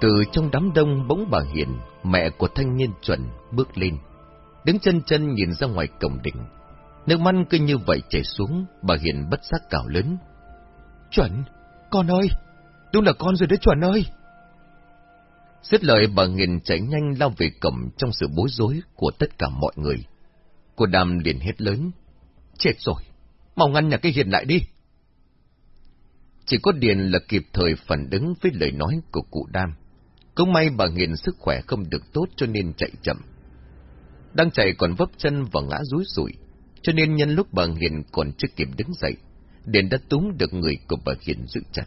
Từ trong đám đông bỗng bà Hiền, mẹ của thanh niên chuẩn, bước lên. Đứng chân chân nhìn ra ngoài cổng đỉnh. Nước mắt cứ như vậy chảy xuống, bà Hiền bất giác cào lớn. Chuẩn, con ơi, đúng là con rồi đấy Chuẩn ơi. Dứt lời bà Hiền chạy nhanh lao về cổng trong sự bối rối của tất cả mọi người. Cô Đàm liền hét lớn. Chết rồi, mau ngăn nhà cái Hiền lại đi. Chỉ có Điền là kịp thời phản ứng với lời nói của cụ Đam. Cũng may bà Hiền sức khỏe không được tốt cho nên chạy chậm. Đang chạy còn vấp chân và ngã rúi rủi, cho nên nhân lúc bà Hiền còn chưa kịp đứng dậy, Điền đã túm được người của bà Hiền giữ chặt.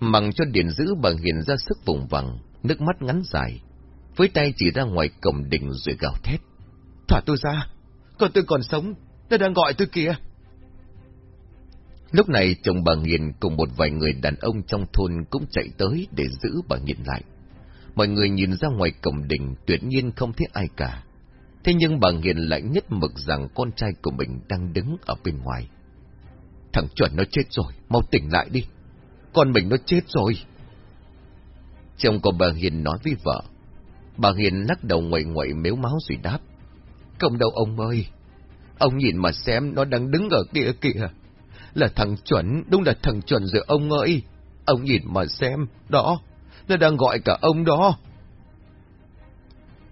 Mằng cho Điền giữ bà Hiền ra sức vùng vằng, nước mắt ngắn dài, với tay chỉ ra ngoài cổng đình rồi gào thét. Thả tôi ra, còn tôi còn sống, nó đang gọi tôi kìa. Lúc này chồng bà Nghiền cùng một vài người đàn ông trong thôn cũng chạy tới để giữ bà Nghiền lại. Mọi người nhìn ra ngoài cổng đình tuyệt nhiên không thấy ai cả. Thế nhưng bà Nghiền lại nhất mực rằng con trai của mình đang đứng ở bên ngoài. Thằng chuẩn nó chết rồi, mau tỉnh lại đi. Con mình nó chết rồi. Chồng của bà Hiền nói với vợ. Bà Hiền lắc đầu ngoại ngoại méo máu rồi đáp. Không đâu ông ơi. Ông nhìn mà xem nó đang đứng ở kia kìa. Là thằng chuẩn, đúng là thằng chuẩn rồi ông ơi. Ông nhìn mà xem, đó, nó đang gọi cả ông đó.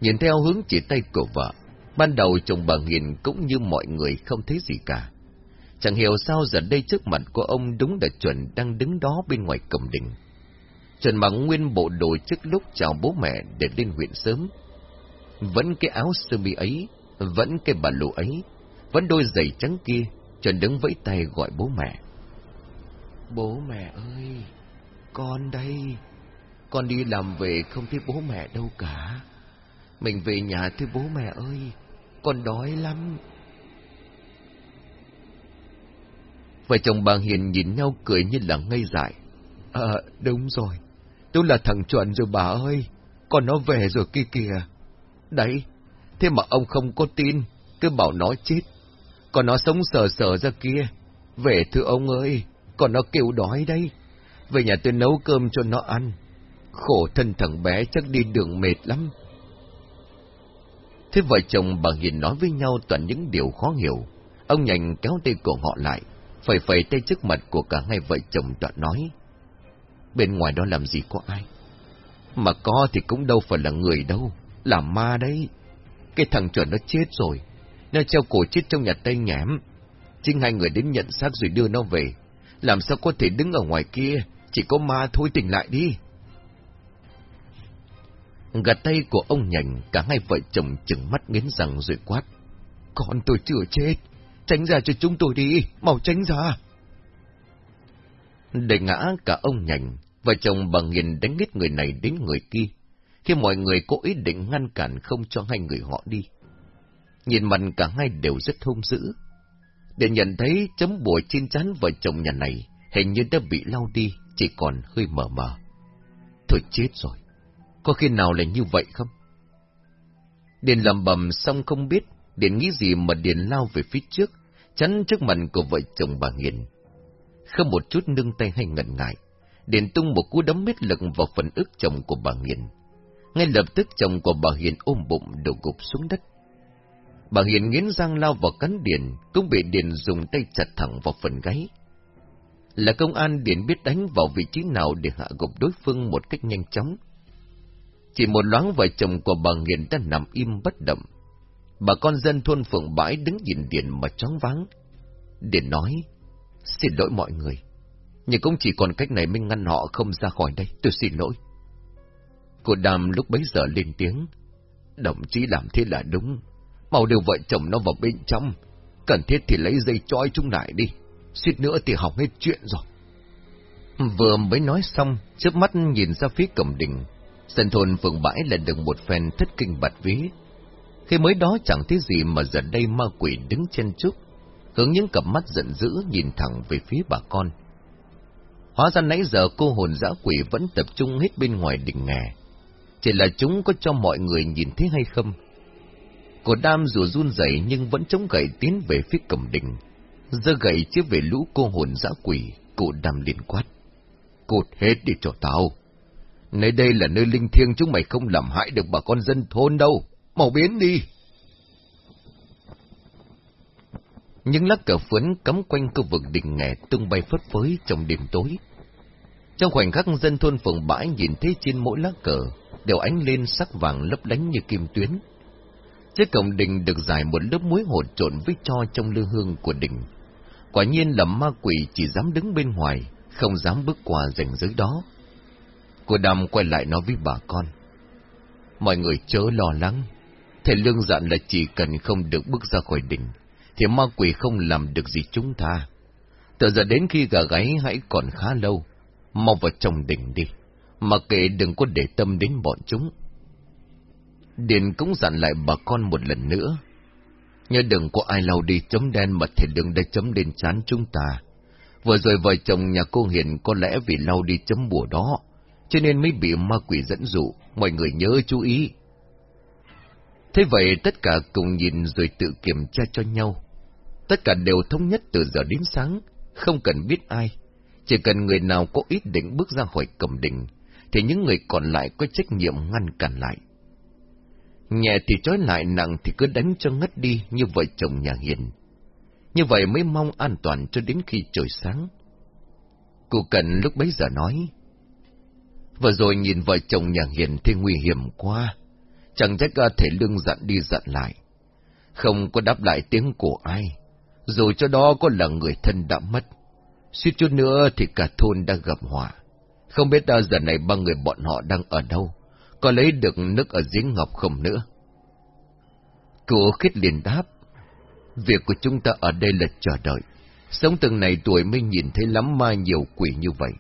Nhìn theo hướng chỉ tay của vợ, ban đầu chồng bà Hiền cũng như mọi người không thấy gì cả. Chẳng hiểu sao giờ đây trước mặt của ông đúng là chuẩn đang đứng đó bên ngoài cổng đình. Chuẩn mặc nguyên bộ đồ trước lúc chào bố mẹ để lên huyện sớm. Vẫn cái áo sơ mi ấy, vẫn cái bà lụ ấy, vẫn đôi giày trắng kia, Trần đứng vẫy tay gọi bố mẹ. Bố mẹ ơi, con đây, con đi làm về không thấy bố mẹ đâu cả. Mình về nhà thấy bố mẹ ơi, con đói lắm. Vợ chồng bà Hiền nhìn nhau cười như là ngây dại. Ờ, đúng rồi, tôi là thằng chuẩn rồi bà ơi, con nó về rồi kia kìa. Đấy, thế mà ông không có tin, cứ bảo nó chết. Còn nó sống sờ sờ ra kia. Về thưa ông ơi, còn nó kêu đói đây, Về nhà tôi nấu cơm cho nó ăn. Khổ thân thằng bé chắc đi đường mệt lắm. Thế vợ chồng bà Hiền nói với nhau toàn những điều khó hiểu. Ông nhành kéo tay của họ lại, phẩy phẩy tay trước mặt của cả hai vợ chồng đoạn nói. Bên ngoài đó làm gì có ai? Mà có thì cũng đâu phải là người đâu, là ma đấy. Cái thằng chuẩn nó chết rồi, nó treo cổ chết trong nhà tay nhảm. Chính hai người đến nhận xác rồi đưa nó về. Làm sao có thể đứng ở ngoài kia, chỉ có ma thôi tỉnh lại đi. Gạt tay của ông nhành, cả hai vợ chồng chừng mắt nghiến răng rồi quát. Con tôi chưa chết, tránh ra cho chúng tôi đi, mau tránh ra. Để ngã cả ông nhành, vợ chồng bà nghiền đánh hết người này đến người kia, khi mọi người cố ý định ngăn cản không cho hai người họ đi. Nhìn mặt cả hai đều rất hung dữ. Để nhận thấy chấm bùa trên chán vợ chồng nhà này hình như đã bị lau đi, chỉ còn hơi mờ mờ. Thôi chết rồi, có khi nào là như vậy không? Điền lầm bầm xong không biết, Điền nghĩ gì mà Điền lao về phía trước, chắn trước mặt của vợ chồng bà Nghiền. Không một chút nương tay hay ngần ngại, Điền tung một cú đấm mít lực vào phần ức chồng của bà Nghiền. Ngay lập tức chồng của bà Hiền ôm bụng đổ gục xuống đất. Bà Hiền nghiến răng lao vào cắn Điền, cũng bị Điền dùng tay chặt thẳng vào phần gáy. Là công an Điền biết đánh vào vị trí nào để hạ gục đối phương một cách nhanh chóng. Chỉ một loáng vợ chồng của bà Hiền đã nằm im bất động. Bà con dân thôn phượng bãi đứng nhìn Điền mà chóng váng. Điền nói, xin lỗi mọi người, nhưng cũng chỉ còn cách này mới ngăn họ không ra khỏi đây, tôi xin lỗi. Cô Đàm lúc bấy giờ lên tiếng, đồng chí làm thế là đúng, mau đưa vợ chồng nó vào bên trong. Cần thiết thì lấy dây trói chúng lại đi. Suýt nữa thì hỏng hết chuyện rồi. Vừa mới nói xong, trước mắt nhìn ra phía cổng đình. Sân thôn phường bãi là được một phen thất kinh bạt ví. Khi mới đó chẳng thấy gì mà giờ đây ma quỷ đứng trên trúc, hướng những cặp mắt giận dữ nhìn thẳng về phía bà con. Hóa ra nãy giờ cô hồn dã quỷ vẫn tập trung hết bên ngoài đình nghè. Chỉ là chúng có cho mọi người nhìn thấy hay không, Cô đam dù run rẩy nhưng vẫn chống gậy tiến về phía cổng đình. Giơ gậy chiếc về lũ cô hồn dã quỷ, cô đam liền quát. Cột hết đi cho tao. Nơi đây là nơi linh thiêng chúng mày không làm hại được bà con dân thôn đâu. Mau biến đi. Những lá cờ phấn cắm quanh khu vực đỉnh nghè tung bay phất phới trong đêm tối. Trong khoảnh khắc dân thôn phường bãi nhìn thấy trên mỗi lá cờ đều ánh lên sắc vàng lấp lánh như kim tuyến. Trên cổng đình được giải một lớp muối hột trộn với cho trong lư hương của đình. Quả nhiên là ma quỷ chỉ dám đứng bên ngoài, không dám bước qua ranh giới đó. Cô Đàm quay lại nói với bà con. Mọi người chớ lo lắng. Thầy Lương dặn là chỉ cần không được bước ra khỏi đỉnh, thì ma quỷ không làm được gì chúng ta. Từ giờ đến khi gà gáy hãy còn khá lâu, mau vào trong đỉnh đi, mà kệ đừng có để tâm đến bọn chúng. Điền cũng dặn lại bà con một lần nữa. Nhớ đừng có ai lau đi chấm đen mà thì đừng để chấm đen chán chúng ta. Vừa rồi vợ chồng nhà cô Hiền có lẽ vì lau đi chấm bùa đó, cho nên mới bị ma quỷ dẫn dụ, mọi người nhớ chú ý. Thế vậy tất cả cùng nhìn rồi tự kiểm tra cho nhau. Tất cả đều thống nhất từ giờ đến sáng, không cần biết ai. Chỉ cần người nào có ý định bước ra khỏi cầm đỉnh, thì những người còn lại có trách nhiệm ngăn cản lại. Nhẹ thì trói lại nặng thì cứ đánh cho ngất đi như vợ chồng nhà Hiền. Như vậy mới mong an toàn cho đến khi trời sáng. Cụ Cần lúc bấy giờ nói, Vừa rồi nhìn vợ chồng nhà Hiền thì nguy hiểm quá, chẳng trách thể lương dặn đi dặn lại. Không có đáp lại tiếng của ai, dù cho đó có là người thân đã mất. Suýt chút nữa thì cả thôn đã gặp họa. Không biết đã giờ này ba người bọn họ đang ở đâu, có lấy được nước ở giếng ngọc không nữa. Cụ khít liền đáp, việc của chúng ta ở đây là chờ đợi. Sống từng này tuổi mới nhìn thấy lắm ma nhiều quỷ như vậy.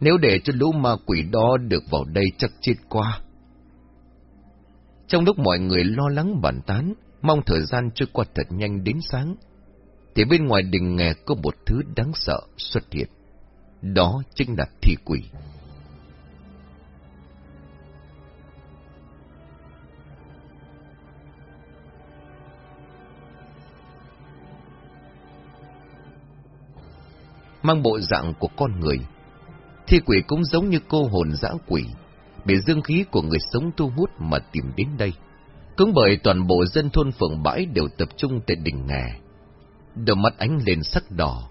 Nếu để cho lũ ma quỷ đó được vào đây chắc chết qua. Trong lúc mọi người lo lắng bàn tán, mong thời gian trôi qua thật nhanh đến sáng, thì bên ngoài đình nghè có một thứ đáng sợ xuất hiện. Đó chính là thi quỷ. Mang bộ dạng của con người, thi quỷ cũng giống như cô hồn dã quỷ, bị dương khí của người sống thu hút mà tìm đến đây. Cũng bởi toàn bộ dân thôn phường bãi đều tập trung tại đỉnh nghè. Đôi mắt ánh lên sắc đỏ.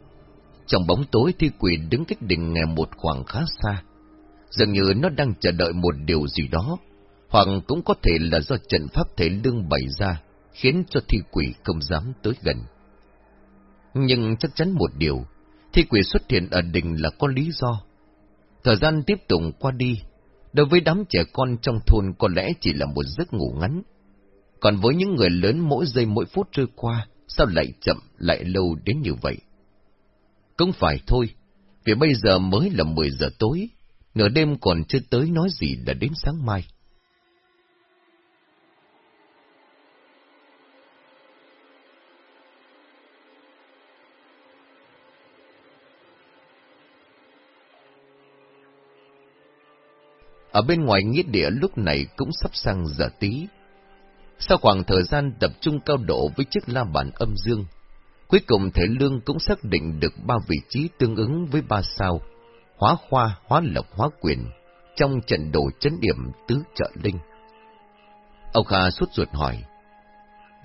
Trong bóng tối thi quỷ đứng cách đỉnh nghè một khoảng khá xa. Dường như nó đang chờ đợi một điều gì đó, hoặc cũng có thể là do trận pháp thể lương bày ra, khiến cho thi quỷ không dám tới gần. Nhưng chắc chắn một điều, thi quỷ xuất hiện ở đỉnh là có lý do. Thời gian tiếp tục qua đi, đối với đám trẻ con trong thôn có lẽ chỉ là một giấc ngủ ngắn. Còn với những người lớn mỗi giây mỗi phút trôi qua, sao lại chậm, lại lâu đến như vậy? Cũng phải thôi, vì bây giờ mới là 10 giờ tối, nửa đêm còn chưa tới nói gì là đến sáng mai. Ở bên ngoài nghĩa địa lúc này cũng sắp sang giờ tí. Sau khoảng thời gian tập trung cao độ với chiếc la bàn âm dương, cuối cùng Thể Lương cũng xác định được ba vị trí tương ứng với ba sao, hóa khoa, hóa lộc, hóa quyền, trong trận đồ chấn điểm tứ trợ linh. Ông Kha suốt ruột hỏi,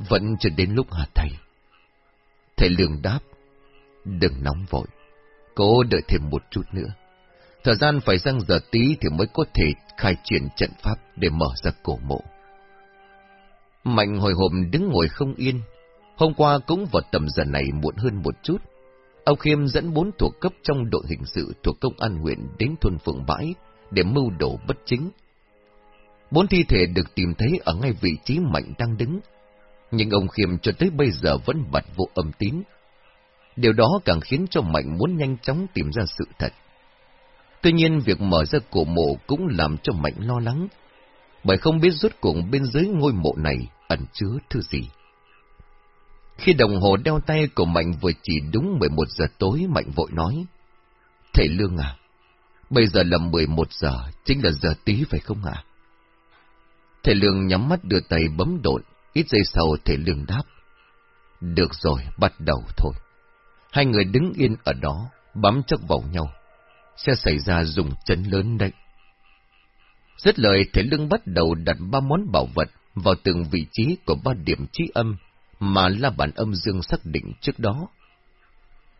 vẫn chưa đến lúc hả thầy? Thầy Lương đáp, đừng nóng vội, cố đợi thêm một chút nữa. Thời gian phải sang giờ tí thì mới có thể khai triển trận pháp để mở ra cổ mộ. Mạnh hồi hộp đứng ngồi không yên. Hôm qua cũng vào tầm giờ này muộn hơn một chút. Ông Khiêm dẫn bốn thuộc cấp trong đội hình sự thuộc công an huyện đến thôn Phượng Bãi để mưu đồ bất chính. Bốn thi thể được tìm thấy ở ngay vị trí Mạnh đang đứng. Nhưng ông Khiêm cho tới bây giờ vẫn bật vô âm tín. Điều đó càng khiến cho Mạnh muốn nhanh chóng tìm ra sự thật. Tuy nhiên việc mở ra cổ mộ cũng làm cho Mạnh lo lắng, bởi không biết rốt cuộc bên dưới ngôi mộ này ẩn chứa thứ gì. Khi đồng hồ đeo tay của Mạnh vừa chỉ đúng 11 giờ tối, Mạnh vội nói, Thầy Lương à, bây giờ là 11 giờ, chính là giờ tí phải không ạ? Thầy Lương nhắm mắt đưa tay bấm đột ít giây sau thầy Lương đáp. Được rồi, bắt đầu thôi. Hai người đứng yên ở đó, bám chắc vào nhau sẽ xảy ra dùng chấn lớn đấy. Rất lời Thế Lương bắt đầu đặt ba món bảo vật vào từng vị trí của ba điểm trí âm mà La Bản Âm Dương xác định trước đó.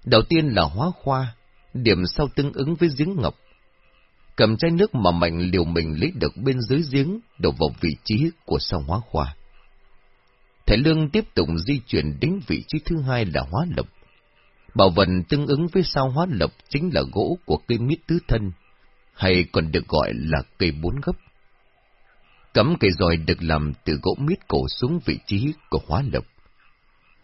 Đầu tiên là hóa khoa, điểm sau tương ứng với giếng ngọc. Cầm chai nước mà mạnh liều mình lấy được bên dưới giếng đổ vào vị trí của sao hóa khoa. Thầy Lương tiếp tục di chuyển đến vị trí thứ hai là hóa lộc. Bảo vật tương ứng với sao hóa lộc chính là gỗ của cây mít tứ thân, hay còn được gọi là cây bốn gốc. Cắm cây dòi được làm từ gỗ mít cổ xuống vị trí của hóa lộc.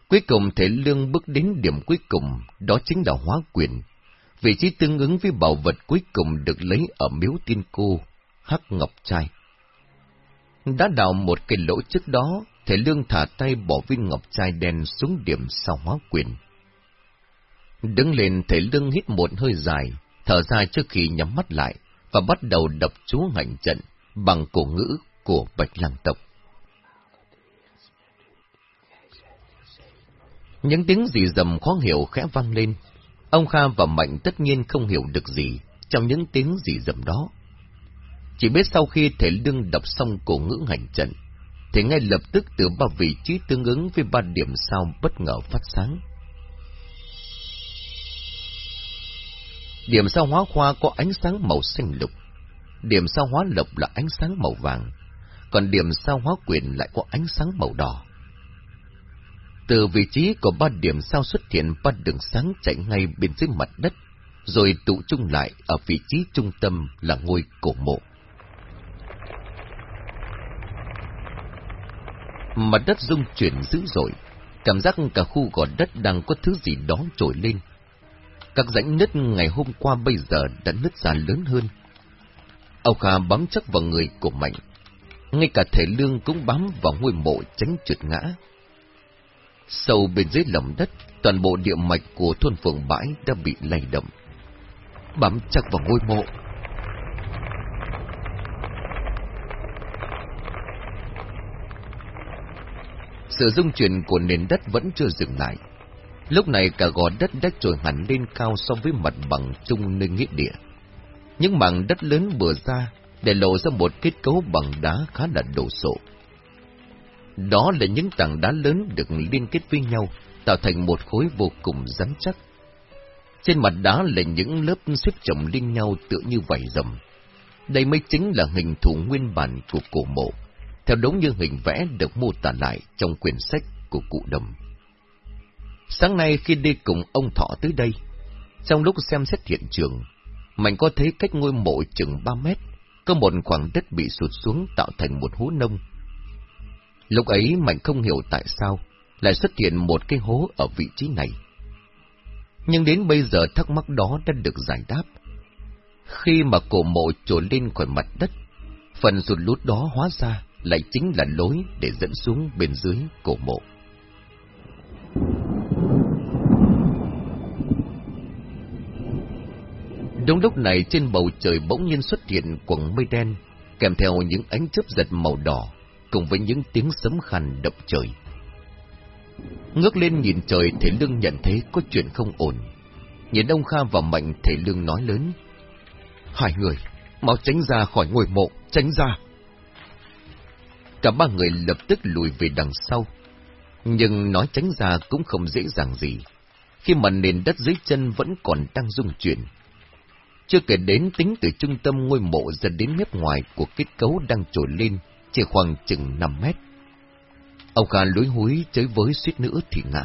Cuối cùng thể lương bước đến điểm cuối cùng, đó chính là hóa quyền. Vị trí tương ứng với bảo vật cuối cùng được lấy ở miếu tiên cô, hắc ngọc trai. Đã đào một cây lỗ trước đó, thể lương thả tay bỏ viên ngọc trai đen xuống điểm sau hóa quyền. Đứng lên thể lưng hít một hơi dài, thở ra trước khi nhắm mắt lại, và bắt đầu đập chú hành trận bằng cổ ngữ của Bạch Lăng tộc. Những tiếng gì dầm khó hiểu khẽ vang lên. Ông Kha và Mạnh tất nhiên không hiểu được gì trong những tiếng gì dầm đó. Chỉ biết sau khi thể lương đọc xong cổ ngữ hành trận, thì ngay lập tức từ ba vị trí tương ứng với ba điểm sao bất ngờ phát sáng. Điểm sao hóa khoa có ánh sáng màu xanh lục, điểm sao hóa lộc là ánh sáng màu vàng, còn điểm sao hóa quyền lại có ánh sáng màu đỏ. Từ vị trí của ba điểm sao xuất hiện ba đường sáng chạy ngay bên dưới mặt đất, rồi tụ trung lại ở vị trí trung tâm là ngôi cổ mộ. Mặt đất rung chuyển dữ dội, cảm giác cả khu gò đất đang có thứ gì đó trồi lên. Các rãnh nứt ngày hôm qua bây giờ đã nứt ra lớn hơn. Âu Kha bám chắc vào người của Mạnh, ngay cả thể lương cũng bám vào ngôi mộ tránh trượt ngã. Sâu bên dưới lòng đất, toàn bộ địa mạch của thôn phường bãi đã bị lay động. Bám chắc vào ngôi mộ. Sự dung chuyển của nền đất vẫn chưa dừng lại. Lúc này cả gò đất đã trồi hẳn lên cao so với mặt bằng chung nơi nghĩa địa. Những mảng đất lớn bừa ra để lộ ra một kết cấu bằng đá khá là đồ sộ. Đó là những tảng đá lớn được liên kết với nhau, tạo thành một khối vô cùng rắn chắc. Trên mặt đá là những lớp xếp chồng lên nhau tựa như vảy rầm. Đây mới chính là hình thù nguyên bản của cổ mộ, theo đúng như hình vẽ được mô tả lại trong quyển sách của cụ đồng. Sáng nay khi đi cùng ông Thọ tới đây, trong lúc xem xét hiện trường, mình có thấy cách ngôi mộ chừng 3 mét, có một khoảng đất bị sụt xuống tạo thành một hố nông. Lúc ấy mình không hiểu tại sao lại xuất hiện một cái hố ở vị trí này. Nhưng đến bây giờ thắc mắc đó đã được giải đáp. Khi mà cổ mộ trồi lên khỏi mặt đất, phần sụt lút đó hóa ra lại chính là lối để dẫn xuống bên dưới cổ mộ. Đúng lúc này trên bầu trời bỗng nhiên xuất hiện quầng mây đen, kèm theo những ánh chớp giật màu đỏ, cùng với những tiếng sấm khàn đập trời. Ngước lên nhìn trời, Thể Lương nhận thấy có chuyện không ổn. Nhìn ông Kha và Mạnh, Thể Lương nói lớn. Hai người, mau tránh ra khỏi ngôi mộ, tránh ra. Cả ba người lập tức lùi về đằng sau. Nhưng nói tránh ra cũng không dễ dàng gì, khi mà nền đất dưới chân vẫn còn đang rung chuyển. Chưa kể đến tính từ trung tâm ngôi mộ dần đến mép ngoài của kết cấu đang trồi lên, chỉ khoảng chừng 5 mét. Ông Kha lối húi chới với suýt nữa thì ngã.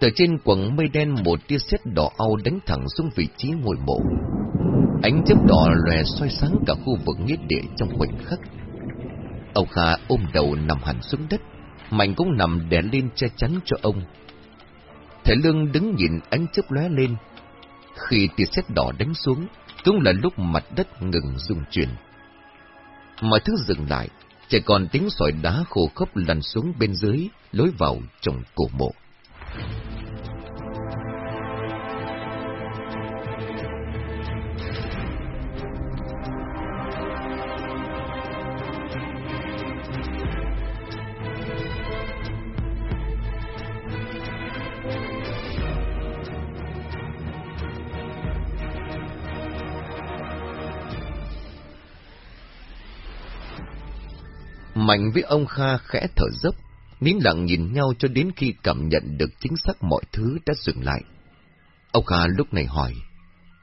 Từ trên quầng mây đen một tia sét đỏ au đánh thẳng xuống vị trí ngôi mộ. Ánh chớp đỏ lòe soi sáng cả khu vực nghĩa địa trong khoảnh khắc. Ông Kha ôm đầu nằm hẳn xuống đất, Mạnh cũng nằm đè lên che chắn cho ông. Thể lương đứng nhìn ánh chớp lóe lên, khi tia sét đỏ đánh xuống, cũng là lúc mặt đất ngừng rung chuyển. Mọi thứ dừng lại, chỉ còn tiếng sỏi đá khô khốc lăn xuống bên dưới, lối vào trong cổ mộ. Mạnh với ông Kha khẽ thở dốc, nín lặng nhìn nhau cho đến khi cảm nhận được chính xác mọi thứ đã dừng lại. Ông Kha lúc này hỏi,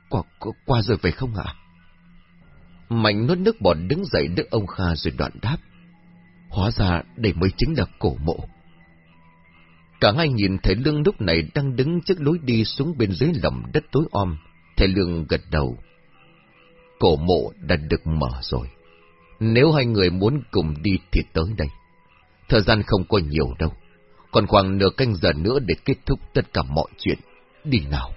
qua, qua rồi về không ạ? Mạnh nuốt nước bọt đứng dậy đỡ ông Kha rồi đoạn đáp. Hóa ra đây mới chính là cổ mộ. Cả hai nhìn thấy Lương lúc này đang đứng trước lối đi xuống bên dưới lòng đất tối om. Thầy Lương gật đầu. Cổ mộ đã được mở rồi. Nếu hai người muốn cùng đi thì tới đây. Thời gian không có nhiều đâu. Còn khoảng nửa canh giờ nữa để kết thúc tất cả mọi chuyện. Đi nào.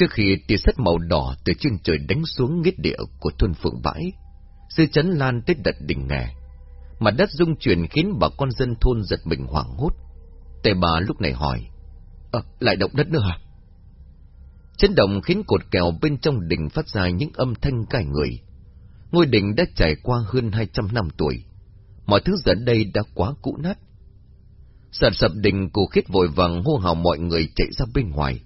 Trước khi tia sét màu đỏ từ trên trời đánh xuống nghít địa của thôn Phượng Bãi, dư chấn lan tới đặt đỉnh nghè. Mặt đất rung chuyển khiến bà con dân thôn giật mình hoảng hốt. Tề bà lúc này hỏi, Ờ, lại động đất nữa hả? Chấn động khiến cột kèo bên trong đỉnh phát ra những âm thanh cài người. Ngôi đỉnh đã trải qua hơn 200 năm tuổi. Mọi thứ giờ đây đã quá cũ nát. Sạt sập đỉnh cổ khít vội vàng hô hào mọi người chạy ra bên ngoài.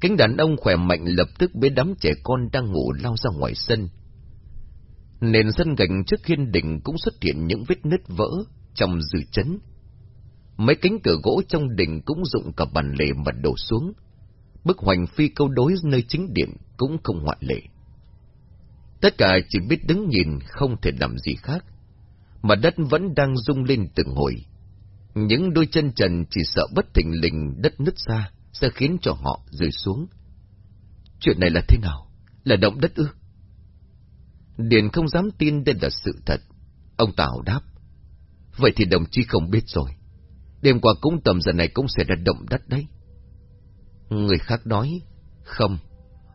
Cánh đàn ông khỏe mạnh lập tức bế đám trẻ con đang ngủ lao ra ngoài sân. Nền sân gạch trước khiên đỉnh cũng xuất hiện những vết nứt vỡ trong dư chấn. Mấy cánh cửa gỗ trong đỉnh cũng dụng cả bàn lề mà đổ xuống. Bức hoành phi câu đối nơi chính điện cũng không hoạn lệ. Tất cả chỉ biết đứng nhìn, không thể làm gì khác. Mà đất vẫn đang rung lên từng hồi. Những đôi chân trần chỉ sợ bất thình lình đất nứt ra sẽ khiến cho họ rơi xuống. Chuyện này là thế nào? Là động đất ư? Điền không dám tin đây là sự thật. Ông Tào đáp. Vậy thì đồng chí không biết rồi. Đêm qua cũng tầm giờ này cũng sẽ ra động đất đấy. Người khác nói, không,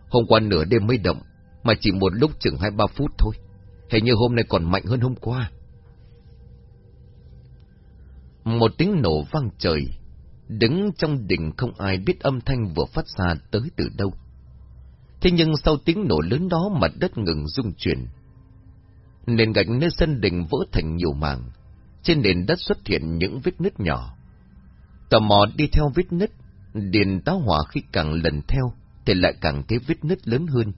hôm qua nửa đêm mới động, mà chỉ một lúc chừng hai ba phút thôi. Hình như hôm nay còn mạnh hơn hôm qua. Một tiếng nổ vang trời, Đứng trong đỉnh không ai biết âm thanh vừa phát ra tới từ đâu. Thế nhưng sau tiếng nổ lớn đó mặt đất ngừng rung chuyển. Nền gạch nơi sân đỉnh vỡ thành nhiều mảng. Trên nền đất xuất hiện những vết nứt nhỏ. Tò mò đi theo vết nứt, điền táo hỏa khi càng lần theo, thì lại càng thấy vết nứt lớn hơn.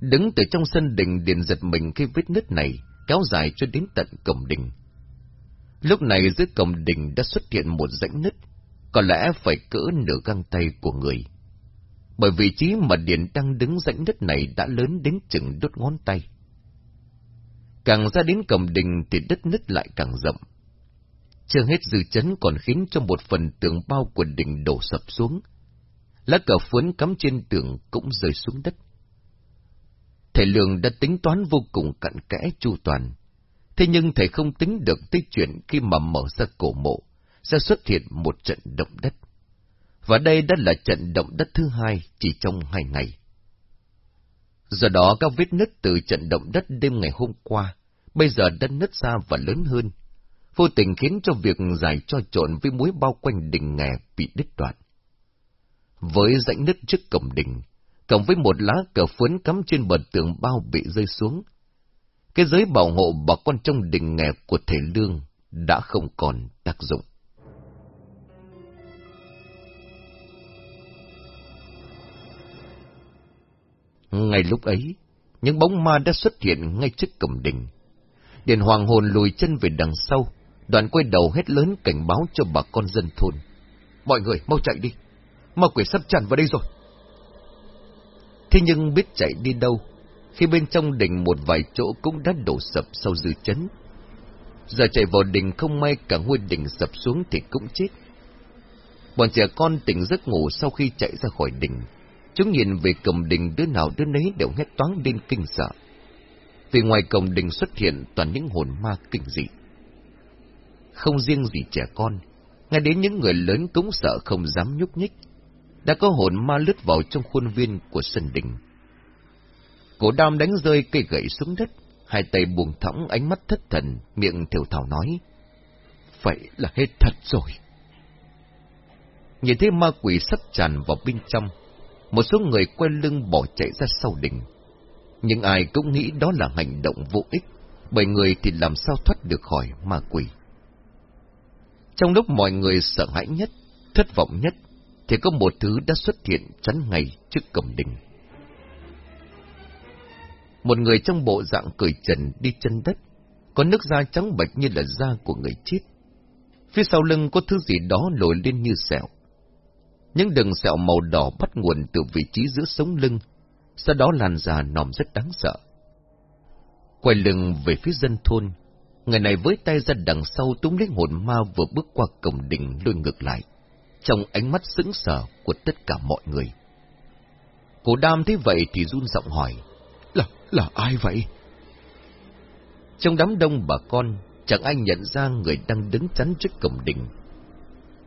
Đứng từ trong sân đình điền giật mình khi vết nứt này kéo dài cho đến tận cổng đình. Lúc này dưới cổng đình đã xuất hiện một rãnh nứt, có lẽ phải cỡ nửa găng tay của người. Bởi vị trí mà Điền đang đứng rãnh nứt này đã lớn đến chừng đốt ngón tay. Càng ra đến cổng đình thì đất nứt lại càng rộng. Chưa hết dư chấn còn khiến cho một phần tường bao của đình đổ sập xuống. Lá cờ phướn cắm trên tường cũng rơi xuống đất. Thầy Lương đã tính toán vô cùng cặn kẽ chu toàn, Thế nhưng thầy không tính được tới chuyện khi mà mở ra cổ mộ, sẽ xuất hiện một trận động đất. Và đây đã là trận động đất thứ hai chỉ trong hai ngày. Do đó các vết nứt từ trận động đất đêm ngày hôm qua, bây giờ đã nứt ra và lớn hơn, vô tình khiến cho việc giải cho trộn với muối bao quanh đỉnh nghè bị đứt đoạn. Với rãnh nứt trước cổng đình, cộng với một lá cờ phướn cắm trên bờ tường bao bị rơi xuống, cái giới bảo hộ bà con trong đình nghèo của thầy Lương đã không còn tác dụng. Ngay lúc ấy, những bóng ma đã xuất hiện ngay trước cổng đình. Điện hoàng hồn lùi chân về đằng sau, đoàn quay đầu hết lớn cảnh báo cho bà con dân thôn. Mọi người mau chạy đi, ma quỷ sắp tràn vào đây rồi. Thế nhưng biết chạy đi đâu, khi bên trong đình một vài chỗ cũng đã đổ sập sau dư chấn. Giờ chạy vào đình không may cả ngôi đình sập xuống thì cũng chết. Bọn trẻ con tỉnh giấc ngủ sau khi chạy ra khỏi đình. Chúng nhìn về cổng đình đứa nào đứa nấy đều hét toán lên kinh sợ. Vì ngoài cổng đình xuất hiện toàn những hồn ma kinh dị. Không riêng gì trẻ con, ngay đến những người lớn cũng sợ không dám nhúc nhích. Đã có hồn ma lướt vào trong khuôn viên của sân đình Cổ đam đánh rơi cây gậy xuống đất, hai tay buông thõng ánh mắt thất thần, miệng thiểu thảo nói. Vậy là hết thật rồi. Nhìn thấy ma quỷ sắp tràn vào bên trong, một số người quay lưng bỏ chạy ra sau đỉnh. Nhưng ai cũng nghĩ đó là hành động vô ích, bởi người thì làm sao thoát được khỏi ma quỷ. Trong lúc mọi người sợ hãi nhất, thất vọng nhất, thì có một thứ đã xuất hiện chắn ngay trước cổng đình. Một người trong bộ dạng cởi trần đi chân đất, có nước da trắng bạch như là da của người chết. Phía sau lưng có thứ gì đó nổi lên như sẹo. Những đường sẹo màu đỏ bắt nguồn từ vị trí giữa sống lưng, sau đó lan ra nòm rất đáng sợ. Quay lưng về phía dân thôn, người này với tay ra đằng sau túm lấy hồn ma vừa bước qua cổng đình lôi ngược lại, trong ánh mắt sững sờ của tất cả mọi người. Cổ đam thấy vậy thì run giọng hỏi, là, ai vậy? Trong đám đông bà con, chẳng ai nhận ra người đang đứng chắn trước cổng đình.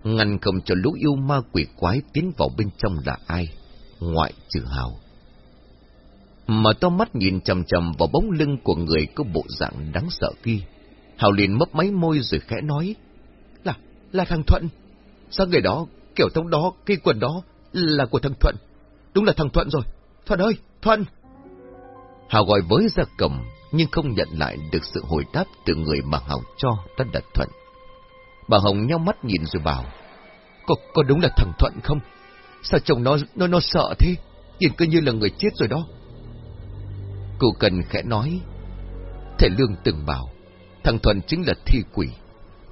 Ngăn không cho lũ yêu ma quỷ quái tiến vào bên trong là ai, ngoại trừ Hào. Mà to mắt nhìn chầm chầm vào bóng lưng của người có bộ dạng đáng sợ kia. Hào liền mấp máy môi rồi khẽ nói, là, là thằng Thuận. Sao người đó, kiểu thông đó, cái quần đó, là của thằng Thuận. Đúng là thằng Thuận rồi. Thuận ơi, Thuận! Hào gọi với ra cầm, nhưng không nhận lại được sự hồi đáp từ người mà Hào cho đã đặt Thuận. Bà Hồng nhau mắt nhìn rồi bảo, có, có đúng là thằng Thuận không? Sao chồng nó, nó, nó sợ thế? Nhìn cứ như là người chết rồi đó. Cô cần khẽ nói, Thầy Lương từng bảo, thằng Thuận chính là thi quỷ.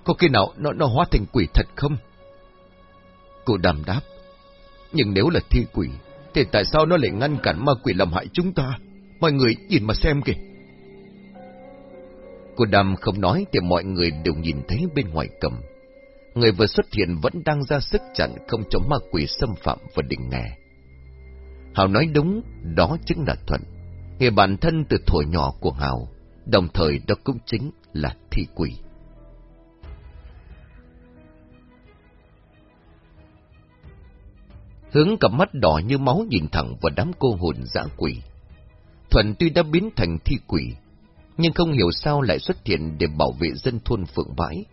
Có khi nào nó, nó hóa thành quỷ thật không? Cô đàm đáp, nhưng nếu là thi quỷ, thì tại sao nó lại ngăn cản ma quỷ làm hại chúng ta? Mọi người nhìn mà xem kìa. Cô Đàm không nói thì mọi người đều nhìn thấy bên ngoài cầm. Người vừa xuất hiện vẫn đang ra sức chặn không cho ma quỷ xâm phạm vào đỉnh nghè. Hào nói đúng, đó chính là Thuận. Người bản thân từ thổi nhỏ của Hào, đồng thời đó cũng chính là thi quỷ. Hướng cặp mắt đỏ như máu nhìn thẳng vào đám cô hồn dã quỷ. Thuần tuy đã biến thành thi quỷ, nhưng không hiểu sao lại xuất hiện để bảo vệ dân thôn Phượng Bãi.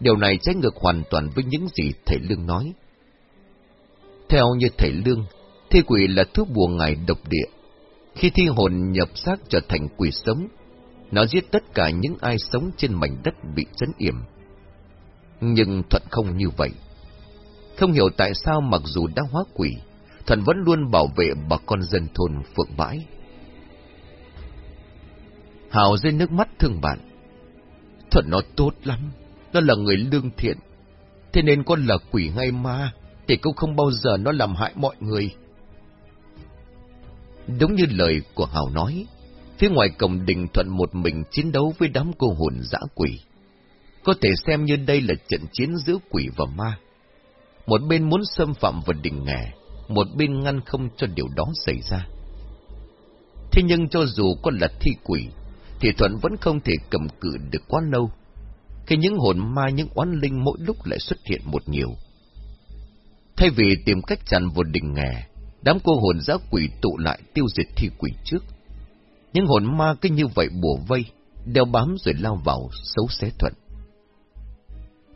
Điều này trái ngược hoàn toàn với những gì thầy Lương nói. Theo như thầy Lương, thi quỷ là thứ bùa ngài độc địa. Khi thi hồn nhập xác trở thành quỷ sống, nó giết tất cả những ai sống trên mảnh đất bị chấn yểm. Nhưng Thuận không như vậy. Không hiểu tại sao mặc dù đã hóa quỷ, Thuận vẫn luôn bảo vệ bà con dân thôn Phượng Bãi. Hào rơi nước mắt thương bạn. Thuận nó tốt lắm, nó là người lương thiện. Thế nên con là quỷ hay ma, thì cũng không bao giờ nó làm hại mọi người. Đúng như lời của Hào nói, phía ngoài cổng đình Thuận một mình chiến đấu với đám cô hồn dã quỷ. Có thể xem như đây là trận chiến giữa quỷ và ma. Một bên muốn xâm phạm vào đình nghè, một bên ngăn không cho điều đó xảy ra. Thế nhưng cho dù con là thi quỷ, thì Thuận vẫn không thể cầm cự được quá lâu. Khi những hồn ma những oán linh mỗi lúc lại xuất hiện một nhiều. Thay vì tìm cách chặn vào đỉnh nghè, đám cô hồn giáo quỷ tụ lại tiêu diệt thi quỷ trước. Những hồn ma cứ như vậy bùa vây, đeo bám rồi lao vào, xấu xé Thuận.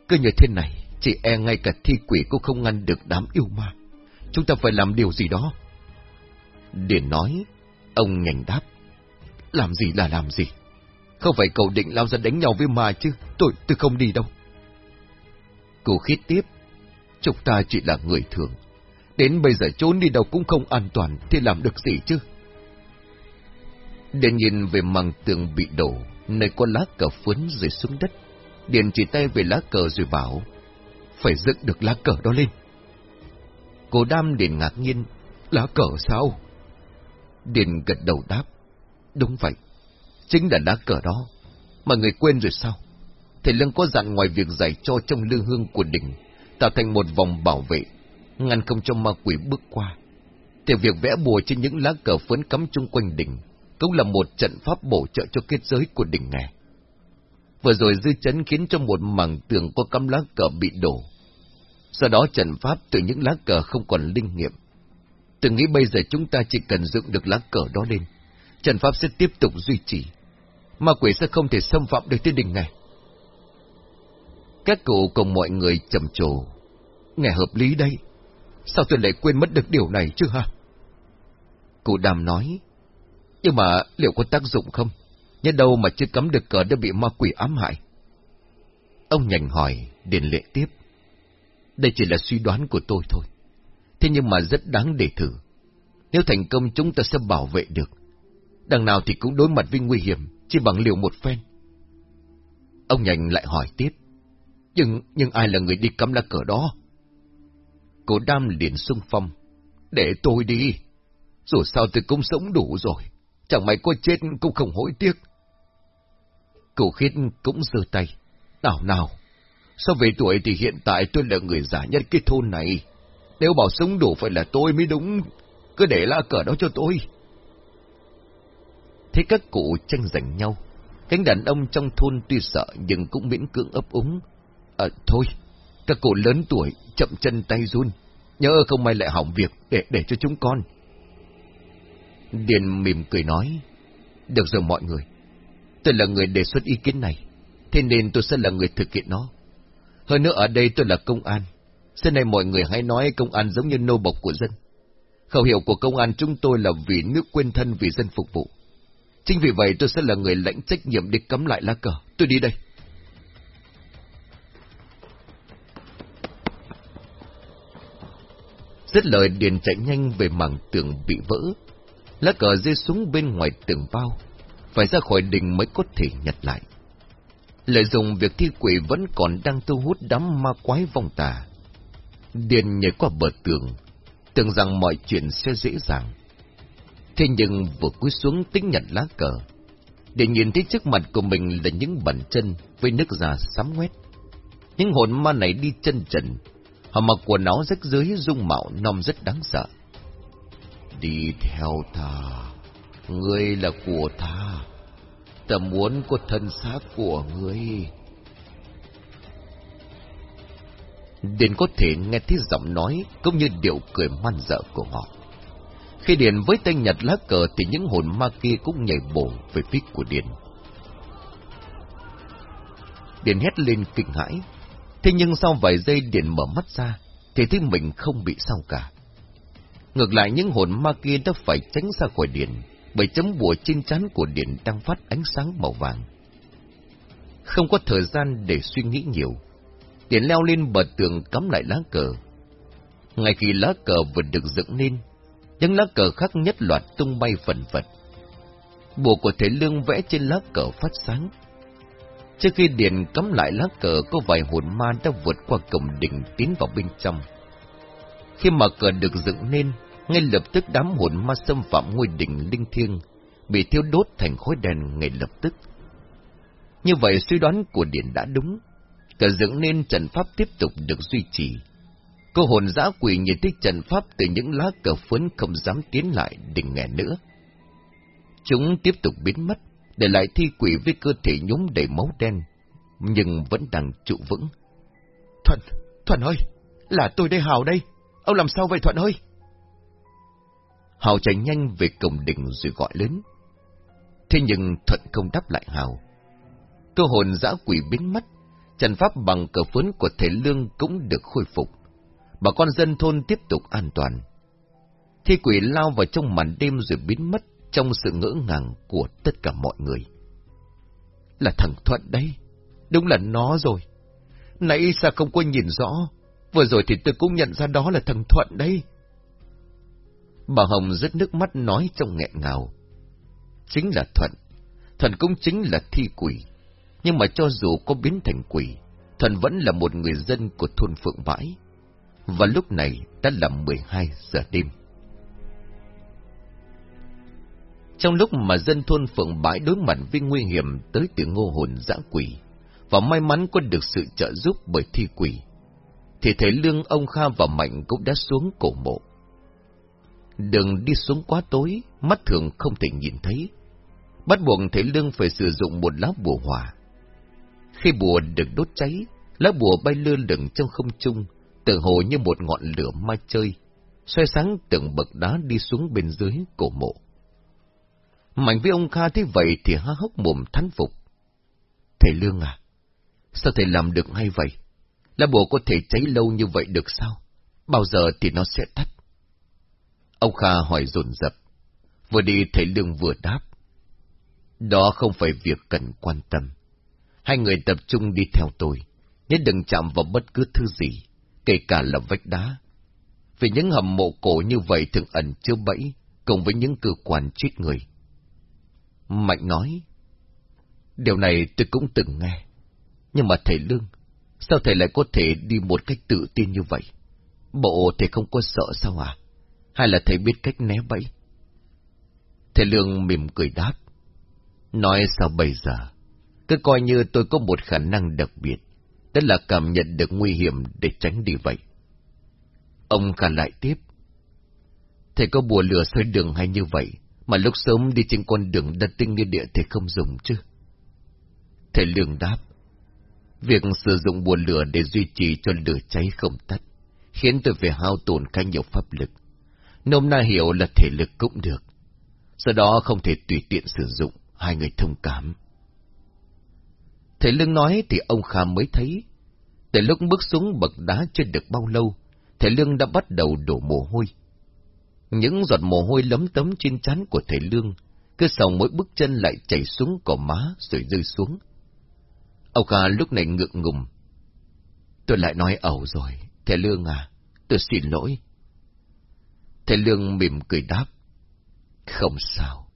Cứ như thế này, chị e ngay cả thi quỷ cũng không ngăn được đám yêu ma. Chúng ta phải làm điều gì đó. Điền nói, ông nhanh đáp. Làm gì là làm gì? Không phải cậu định lao ra đánh nhau với ma chứ, tôi, tôi không đi đâu. Cô khít tiếp, chúng ta chỉ là người thường. Đến bây giờ trốn đi đâu cũng không an toàn, thì làm được gì chứ? Điền nhìn về màng tường bị đổ, nơi có lá cờ phấn rơi xuống đất. Điền chỉ tay về lá cờ rồi bảo, phải dựng được lá cờ đó lên. Cô đam điền ngạc nhiên, lá cờ sao? Điền gật đầu đáp, Đúng vậy, chính là lá cờ đó. Mà người quên rồi sao? Thầy Lương có dặn ngoài việc giải cho trong lương hương của đỉnh, tạo thành một vòng bảo vệ, ngăn không cho ma quỷ bước qua. Thì việc vẽ bùa trên những lá cờ phấn cắm chung quanh đỉnh, cũng là một trận pháp bổ trợ cho kết giới của đỉnh nghe. Vừa rồi dư chấn khiến cho một mảng tường có cắm lá cờ bị đổ. Sau đó trận pháp từ những lá cờ không còn linh nghiệm. Tôi nghĩ bây giờ chúng ta chỉ cần dựng được lá cờ đó lên trận pháp sẽ tiếp tục duy trì. ma quỷ sẽ không thể xâm phạm được tới đình này. Các cụ cùng mọi người trầm trồ. Nghe hợp lý đây. Sao tôi lại quên mất được điều này chứ hả? Cụ đàm nói. Nhưng mà liệu có tác dụng không? Nhớ đâu mà chưa cấm được cờ đã bị ma quỷ ám hại. Ông nhành hỏi, điền lệ tiếp. Đây chỉ là suy đoán của tôi thôi. Thế nhưng mà rất đáng để thử. Nếu thành công chúng ta sẽ bảo vệ được. Đằng nào thì cũng đối mặt với nguy hiểm, chỉ bằng liều một phen. Ông nhành lại hỏi tiếp. Nhưng, nhưng ai là người đi cắm lá cờ đó? Cô đam liền sung phong. Để tôi đi. Dù sao tôi cũng sống đủ rồi. Chẳng may có chết cũng không hối tiếc. Cụ khít cũng giơ tay. Nào nào, so về tuổi thì hiện tại tôi là người già nhất cái thôn này. Nếu bảo sống đủ phải là tôi mới đúng. Cứ để lá cờ đó cho tôi. Thế các cụ tranh giành nhau. Cánh đàn ông trong thôn tuy sợ nhưng cũng miễn cưỡng ấp úng. À, thôi, các cụ lớn tuổi, chậm chân tay run. Nhớ không may lại hỏng việc để để cho chúng con. Điền mỉm cười nói. Được rồi mọi người. Tôi là người đề xuất ý kiến này. Thế nên tôi sẽ là người thực hiện nó. Hơn nữa ở đây tôi là công an. Xưa nay mọi người hay nói công an giống như nô bộc của dân. Khẩu hiệu của công an chúng tôi là vì nước quên thân vì dân phục vụ. Chính vì vậy tôi sẽ là người lãnh trách nhiệm để cấm lại lá cờ. Tôi đi đây. Rất lời Điền chạy nhanh về mảng tường bị vỡ. Lá cờ rơi xuống bên ngoài tường bao. Phải ra khỏi đình mới có thể nhặt lại. Lợi dụng việc thi quỷ vẫn còn đang thu hút đám ma quái vong tà. Điền nhảy qua bờ tường, tưởng rằng mọi chuyện sẽ dễ dàng. Thế nhưng vừa cúi xuống tính nhận lá cờ, để nhìn thấy trước mặt của mình là những bàn chân với nước già sắm quét, Những hồn ma này đi chân trần, họ mặc quần áo rách dưới dung mạo non rất đáng sợ. Đi theo ta, ngươi là của ta, ta muốn có thân xác của ngươi. Đền có thể nghe thấy giọng nói cũng như điệu cười man dợ của họ. Khi Điền với tay nhặt lá cờ thì những hồn ma kia cũng nhảy bổ về phía của Điền. Điền hét lên kinh hãi. Thế nhưng sau vài giây Điền mở mắt ra, thì thấy mình không bị sao cả. Ngược lại những hồn ma kia đã phải tránh ra khỏi Điền, bởi chấm bùa trên chắn của Điền đang phát ánh sáng màu vàng. Không có thời gian để suy nghĩ nhiều, Điền leo lên bờ tường cắm lại lá cờ. Ngay khi lá cờ vừa được dựng lên, những lá cờ khác nhất loạt tung bay phần phật. Bùa của thể lương vẽ trên lá cờ phát sáng. Trước khi Điền cắm lại lá cờ, có vài hồn ma đã vượt qua cổng đỉnh tiến vào bên trong. Khi mà cờ được dựng lên, ngay lập tức đám hồn ma xâm phạm ngôi đỉnh linh thiêng, bị thiêu đốt thành khối đèn ngay lập tức. Như vậy suy đoán của Điền đã đúng, cờ dựng nên trận pháp tiếp tục được duy trì. Cô hồn dã quỷ nhìn thấy trận pháp từ những lá cờ phấn không dám tiến lại đỉnh nghè nữa. Chúng tiếp tục biến mất, để lại thi quỷ với cơ thể nhúng đầy máu đen, nhưng vẫn đang trụ vững. Thuận, Thuận ơi, là tôi đây Hào đây, ông làm sao vậy Thuận ơi? Hào chạy nhanh về cổng đỉnh rồi gọi lớn. Thế nhưng Thuận không đáp lại Hào. Cơ hồn dã quỷ biến mất, trận pháp bằng cờ phấn của thể lương cũng được khôi phục. Bà con dân thôn tiếp tục an toàn. Thi quỷ lao vào trong màn đêm rồi biến mất trong sự ngỡ ngàng của tất cả mọi người. Là thằng Thuận đây, đúng là nó rồi. Nãy sao không có nhìn rõ, vừa rồi thì tôi cũng nhận ra đó là thằng Thuận đây. Bà Hồng rất nước mắt nói trong nghẹn ngào. Chính là Thuận, Thuận cũng chính là thi quỷ. Nhưng mà cho dù có biến thành quỷ, Thuận vẫn là một người dân của thôn Phượng Bãi. Và lúc này đã là 12 giờ đêm. Trong lúc mà dân thôn Phượng Bãi đối mặt với nguy hiểm tới từ ngô hồn dã quỷ, và may mắn có được sự trợ giúp bởi thi quỷ, thì thấy lương ông Kha và Mạnh cũng đã xuống cổ mộ. Đường đi xuống quá tối, mắt thường không thể nhìn thấy. Bắt buộc thể lương phải sử dụng một lá bùa hỏa. Khi bùa được đốt cháy, lá bùa bay lơ lửng trong không trung, tự hồ như một ngọn lửa ma chơi, xoay sáng từng bậc đá đi xuống bên dưới cổ mộ. Mạnh với ông Kha thế vậy thì há hốc mồm thán phục. Thầy Lương à, sao thầy làm được ngay vậy? Lá bùa có thể cháy lâu như vậy được sao? Bao giờ thì nó sẽ tắt? Ông Kha hỏi dồn dập. Vừa đi thầy Lương vừa đáp. Đó không phải việc cần quan tâm. Hai người tập trung đi theo tôi, nhất đừng chạm vào bất cứ thứ gì, kể cả là vách đá. Vì những hầm mộ cổ như vậy thường ẩn chứa bẫy, cùng với những cơ quan chết người. Mạnh nói, điều này tôi cũng từng nghe. Nhưng mà thầy Lương, sao thầy lại có thể đi một cách tự tin như vậy? Bộ thầy không có sợ sao à? Hay là thầy biết cách né bẫy? Thầy Lương mỉm cười đáp. Nói sao bây giờ? Cứ coi như tôi có một khả năng đặc biệt, đó là cảm nhận được nguy hiểm để tránh đi vậy. Ông Kha lại tiếp. Thầy có bùa lửa soi đường hay như vậy, mà lúc sớm đi trên con đường đất tinh như địa thầy không dùng chứ? Thầy Lương đáp. Việc sử dụng bùa lửa để duy trì cho lửa cháy không tắt, khiến tôi phải hao tổn khá nhiều pháp lực. Nôm na hiểu là thể lực cũng được. sau đó không thể tùy tiện sử dụng, hai người thông cảm. Thầy Lương nói thì ông Kha mới thấy. Từ lúc bước xuống bậc đá chưa được bao lâu, thầy Lương đã bắt đầu đổ mồ hôi. Những giọt mồ hôi lấm tấm trên trán của thầy Lương, cứ sau mỗi bước chân lại chảy xuống cỏ má rồi rơi xuống. Ông Kha lúc này ngượng ngùng. Tôi lại nói ẩu rồi, thầy Lương à, tôi xin lỗi. Thầy Lương mỉm cười đáp. Không sao,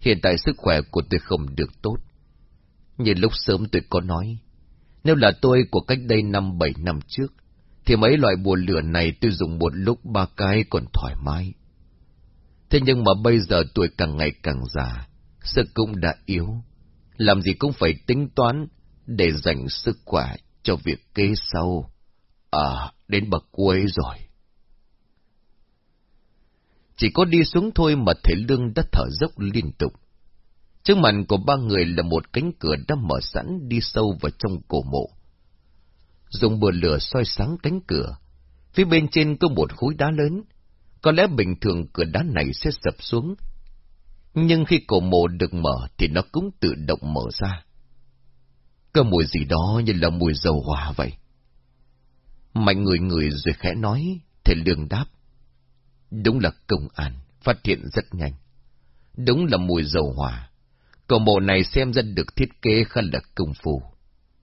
hiện tại sức khỏe của tôi không được tốt. Như lúc sớm tôi có nói, nếu là tôi của cách đây năm bảy năm trước, thì mấy loại bùa lửa này tôi dùng một lúc ba cái còn thoải mái. Thế nhưng mà bây giờ tuổi càng ngày càng già, sức cũng đã yếu. Làm gì cũng phải tính toán để dành sức khỏe cho việc kế sau. À, đến bậc cuối rồi. Chỉ có đi xuống thôi mà thể Lương đã thở dốc liên tục. Trước mặt của ba người là một cánh cửa đã mở sẵn đi sâu vào trong cổ mộ. Dùng bừa lửa soi sáng cánh cửa. Phía bên trên có một khối đá lớn. Có lẽ bình thường cửa đá này sẽ sập xuống. Nhưng khi cổ mộ được mở thì nó cũng tự động mở ra. Có mùi gì đó như là mùi dầu hỏa vậy. Mạnh người người rồi khẽ nói, thầy lương đáp. Đúng là công an, phát hiện rất nhanh. Đúng là mùi dầu hỏa. Cổ mộ này xem ra được thiết kế khá là công phu.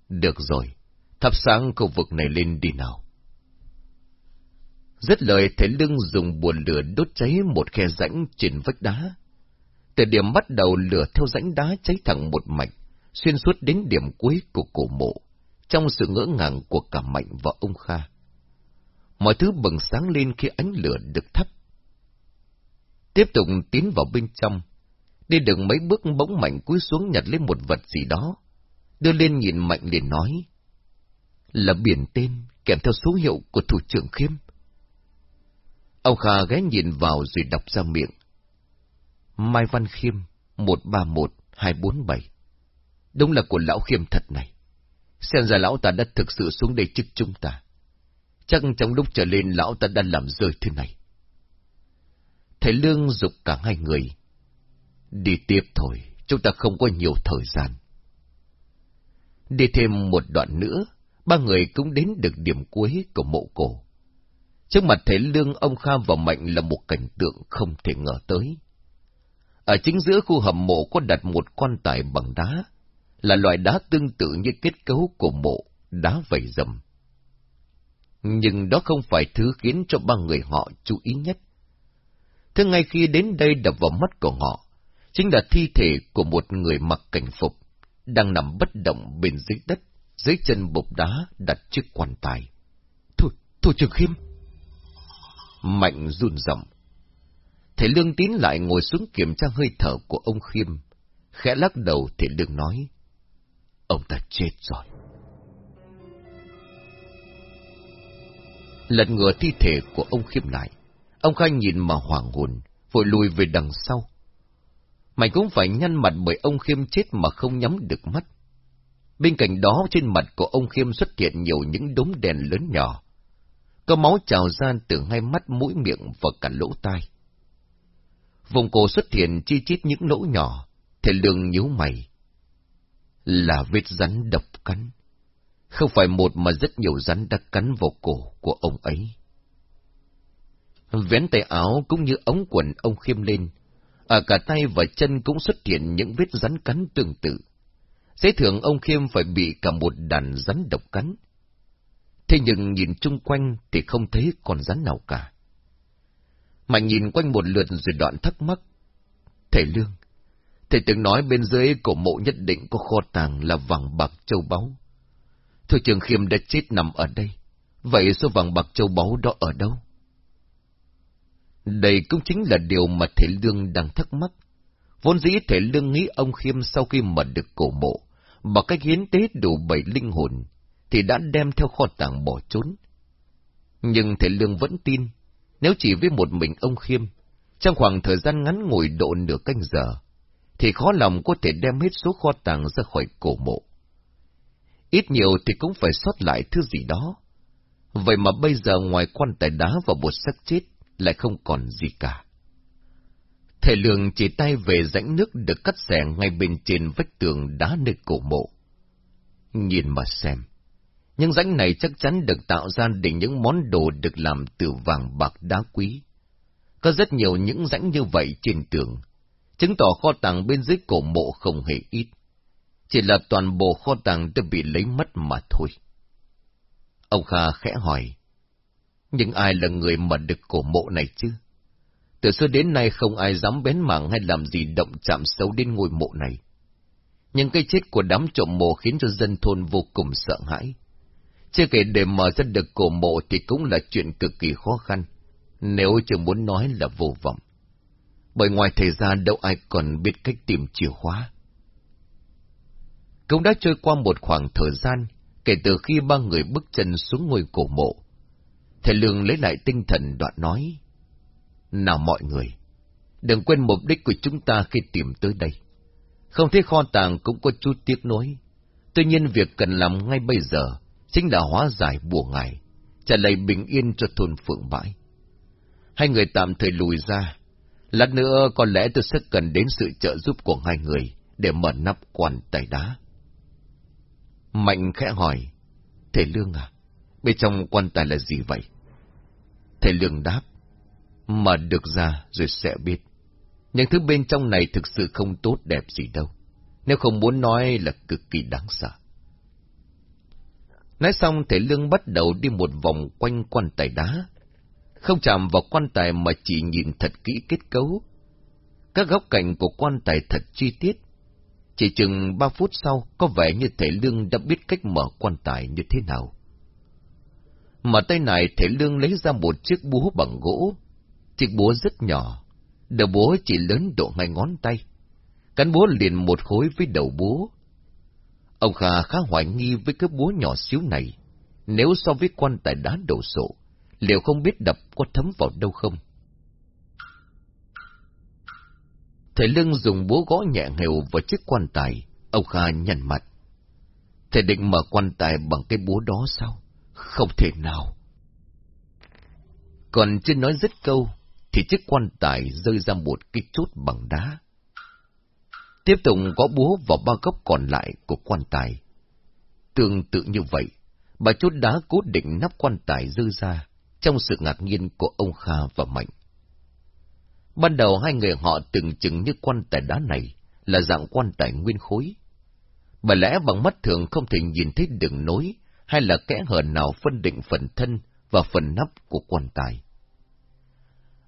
Được rồi, thắp sáng khu vực này lên đi nào. Rất lời thấy lưng dùng buồn lửa đốt cháy một khe rãnh trên vách đá. Từ điểm bắt đầu lửa theo rãnh đá cháy thẳng một mạch, xuyên suốt đến điểm cuối của cổ mộ, trong sự ngỡ ngàng của cả Mạnh và ông Kha. Mọi thứ bừng sáng lên khi ánh lửa được thắp. Tiếp tục tiến vào bên trong, đi được mấy bước bỗng Mạnh cúi xuống nhặt lên một vật gì đó, đưa lên nhìn Mạnh liền nói. Là biển tên, kèm theo số hiệu của thủ trưởng khiêm. Ông Kha ghé nhìn vào rồi đọc ra miệng. Mai Văn Khiêm, 131247. Đúng là của lão Khiêm thật này. Xem ra lão ta đã thực sự xuống đây trước chúng ta. Chắc trong lúc trở lên lão ta đã làm rơi thứ này. Thầy Lương dục cả hai người. Đi tiếp thôi, chúng ta không có nhiều thời gian. Đi thêm một đoạn nữa, ba người cũng đến được điểm cuối của mộ cổ. Trước mặt thấy Lương, ông Kha và Mạnh là một cảnh tượng không thể ngờ tới. Ở chính giữa khu hầm mộ có đặt một quan tài bằng đá, là loại đá tương tự như kết cấu của mộ, đá vầy rầm. Nhưng đó không phải thứ khiến cho ba người họ chú ý nhất. Thế ngay khi đến đây đập vào mắt của họ, chính là thi thể của một người mặc cảnh phục, đang nằm bất động bên dưới đất, dưới chân bục đá đặt chiếc quan tài. Thôi, thôi Trường Khiêm! Mạnh run rộng. Thầy Lương Tín lại ngồi xuống kiểm tra hơi thở của ông Khiêm. Khẽ lắc đầu thầy Lương nói. Ông ta chết rồi. Lật ngửa thi thể của ông Khiêm lại. Ông Khai nhìn mà hoàng hồn, vội lùi về đằng sau. Mày cũng phải nhăn mặt bởi ông Khiêm chết mà không nhắm được mắt. Bên cạnh đó trên mặt của ông Khiêm xuất hiện nhiều những đốm đèn lớn nhỏ. Có máu trào ra từ hai mắt mũi miệng và cả lỗ tai. Vùng cổ xuất hiện chi chít những lỗ nhỏ, thể lường nhíu mày. Là vết rắn độc cắn. Không phải một mà rất nhiều rắn đã cắn vào cổ của ông ấy. Vén tay áo cũng như ống quần ông khiêm lên. Ở cả tay và chân cũng xuất hiện những vết rắn cắn tương tự. Dễ thường ông khiêm phải bị cả một đàn rắn độc cắn. Thế nhưng nhìn chung quanh thì không thấy con rắn nào cả. Mạnh nhìn quanh một lượt rồi đoạn thắc mắc. Thầy Lương, thầy từng nói bên dưới cổ mộ nhất định có kho tàng là vàng bạc châu báu. Thôi trường khiêm đã chết nằm ở đây. Vậy số vàng bạc châu báu đó ở đâu? Đây cũng chính là điều mà Thể Lương đang thắc mắc. Vốn dĩ Thể Lương nghĩ ông Khiêm sau khi mở được cổ mộ, bằng cách hiến tế đủ bảy linh hồn, thì đã đem theo kho tàng bỏ trốn. Nhưng Thể Lương vẫn tin, nếu chỉ với một mình ông Khiêm, trong khoảng thời gian ngắn ngồi độ nửa canh giờ, thì khó lòng có thể đem hết số kho tàng ra khỏi cổ mộ. Ít nhiều thì cũng phải sót lại thứ gì đó. Vậy mà bây giờ ngoài quan tài đá và bột sắc chết, lại không còn gì cả. Thầy Lương chỉ tay về rãnh nước được cắt xẻ ngay bên trên vách tường đá nơi cổ mộ. Nhìn mà xem, những rãnh này chắc chắn được tạo ra để những món đồ được làm từ vàng bạc đá quý. Có rất nhiều những rãnh như vậy trên tường, chứng tỏ kho tàng bên dưới cổ mộ không hề ít. Chỉ là toàn bộ kho tàng đã bị lấy mất mà thôi. Ông Kha khẽ hỏi, nhưng ai là người mở được cổ mộ này chứ? Từ xưa đến nay không ai dám bén mảng hay làm gì động chạm xấu đến ngôi mộ này. Nhưng cái chết của đám trộm mộ khiến cho dân thôn vô cùng sợ hãi. Chưa kể để mở ra được cổ mộ thì cũng là chuyện cực kỳ khó khăn, nếu chưa muốn nói là vô vọng. Bởi ngoài thời gian đâu ai còn biết cách tìm chìa khóa. Cũng đã trôi qua một khoảng thời gian, kể từ khi ba người bước chân xuống ngôi cổ mộ, Thầy Lương lấy lại tinh thần đoạn nói. Nào mọi người, đừng quên mục đích của chúng ta khi tìm tới đây. Không thấy kho tàng cũng có chút tiếc nuối. Tuy nhiên việc cần làm ngay bây giờ chính là hóa giải bùa ngài, trả lại bình yên cho thôn Phượng Bãi. Hai người tạm thời lùi ra. Lát nữa có lẽ tôi sẽ cần đến sự trợ giúp của hai người để mở nắp quan tài đá. Mạnh khẽ hỏi, Thầy Lương à, Bên trong quan tài là gì vậy? Thầy Lương đáp. Mà được ra rồi sẽ biết. Những thứ bên trong này thực sự không tốt đẹp gì đâu. Nếu không muốn nói là cực kỳ đáng sợ. Nói xong thầy Lương bắt đầu đi một vòng quanh quan tài đá. Không chạm vào quan tài mà chỉ nhìn thật kỹ kết cấu. Các góc cạnh của quan tài thật chi tiết. Chỉ chừng ba phút sau, có vẻ như thầy Lương đã biết cách mở quan tài như thế nào mà tay này thể lương lấy ra một chiếc búa bằng gỗ. Chiếc búa rất nhỏ, đầu búa chỉ lớn độ ngay ngón tay. Cán búa liền một khối với đầu búa. Ông Kha khá hoài nghi với cái búa nhỏ xíu này, nếu so với quan tài đá đổ sộ, liệu không biết đập có thấm vào đâu không? Thầy Lương dùng búa gõ nhẹ nghèo vào chiếc quan tài, ông Kha nhăn mặt. Thầy định mở quan tài bằng cái búa đó sao? Không thể nào. Còn chưa nói dứt câu, thì chiếc quan tài rơi ra một cái chốt bằng đá. Tiếp tục có búa vào ba góc còn lại của quan tài. Tương tự như vậy, bà chốt đá cố định nắp quan tài rơi ra, trong sự ngạc nhiên của ông Kha và Mạnh. Ban đầu hai người họ từng chừng như quan tài đá này là dạng quan tài nguyên khối. Bởi lẽ bằng mắt thường không thể nhìn thấy đường nối hay là kẽ hở nào phân định phần thân và phần nắp của quan tài.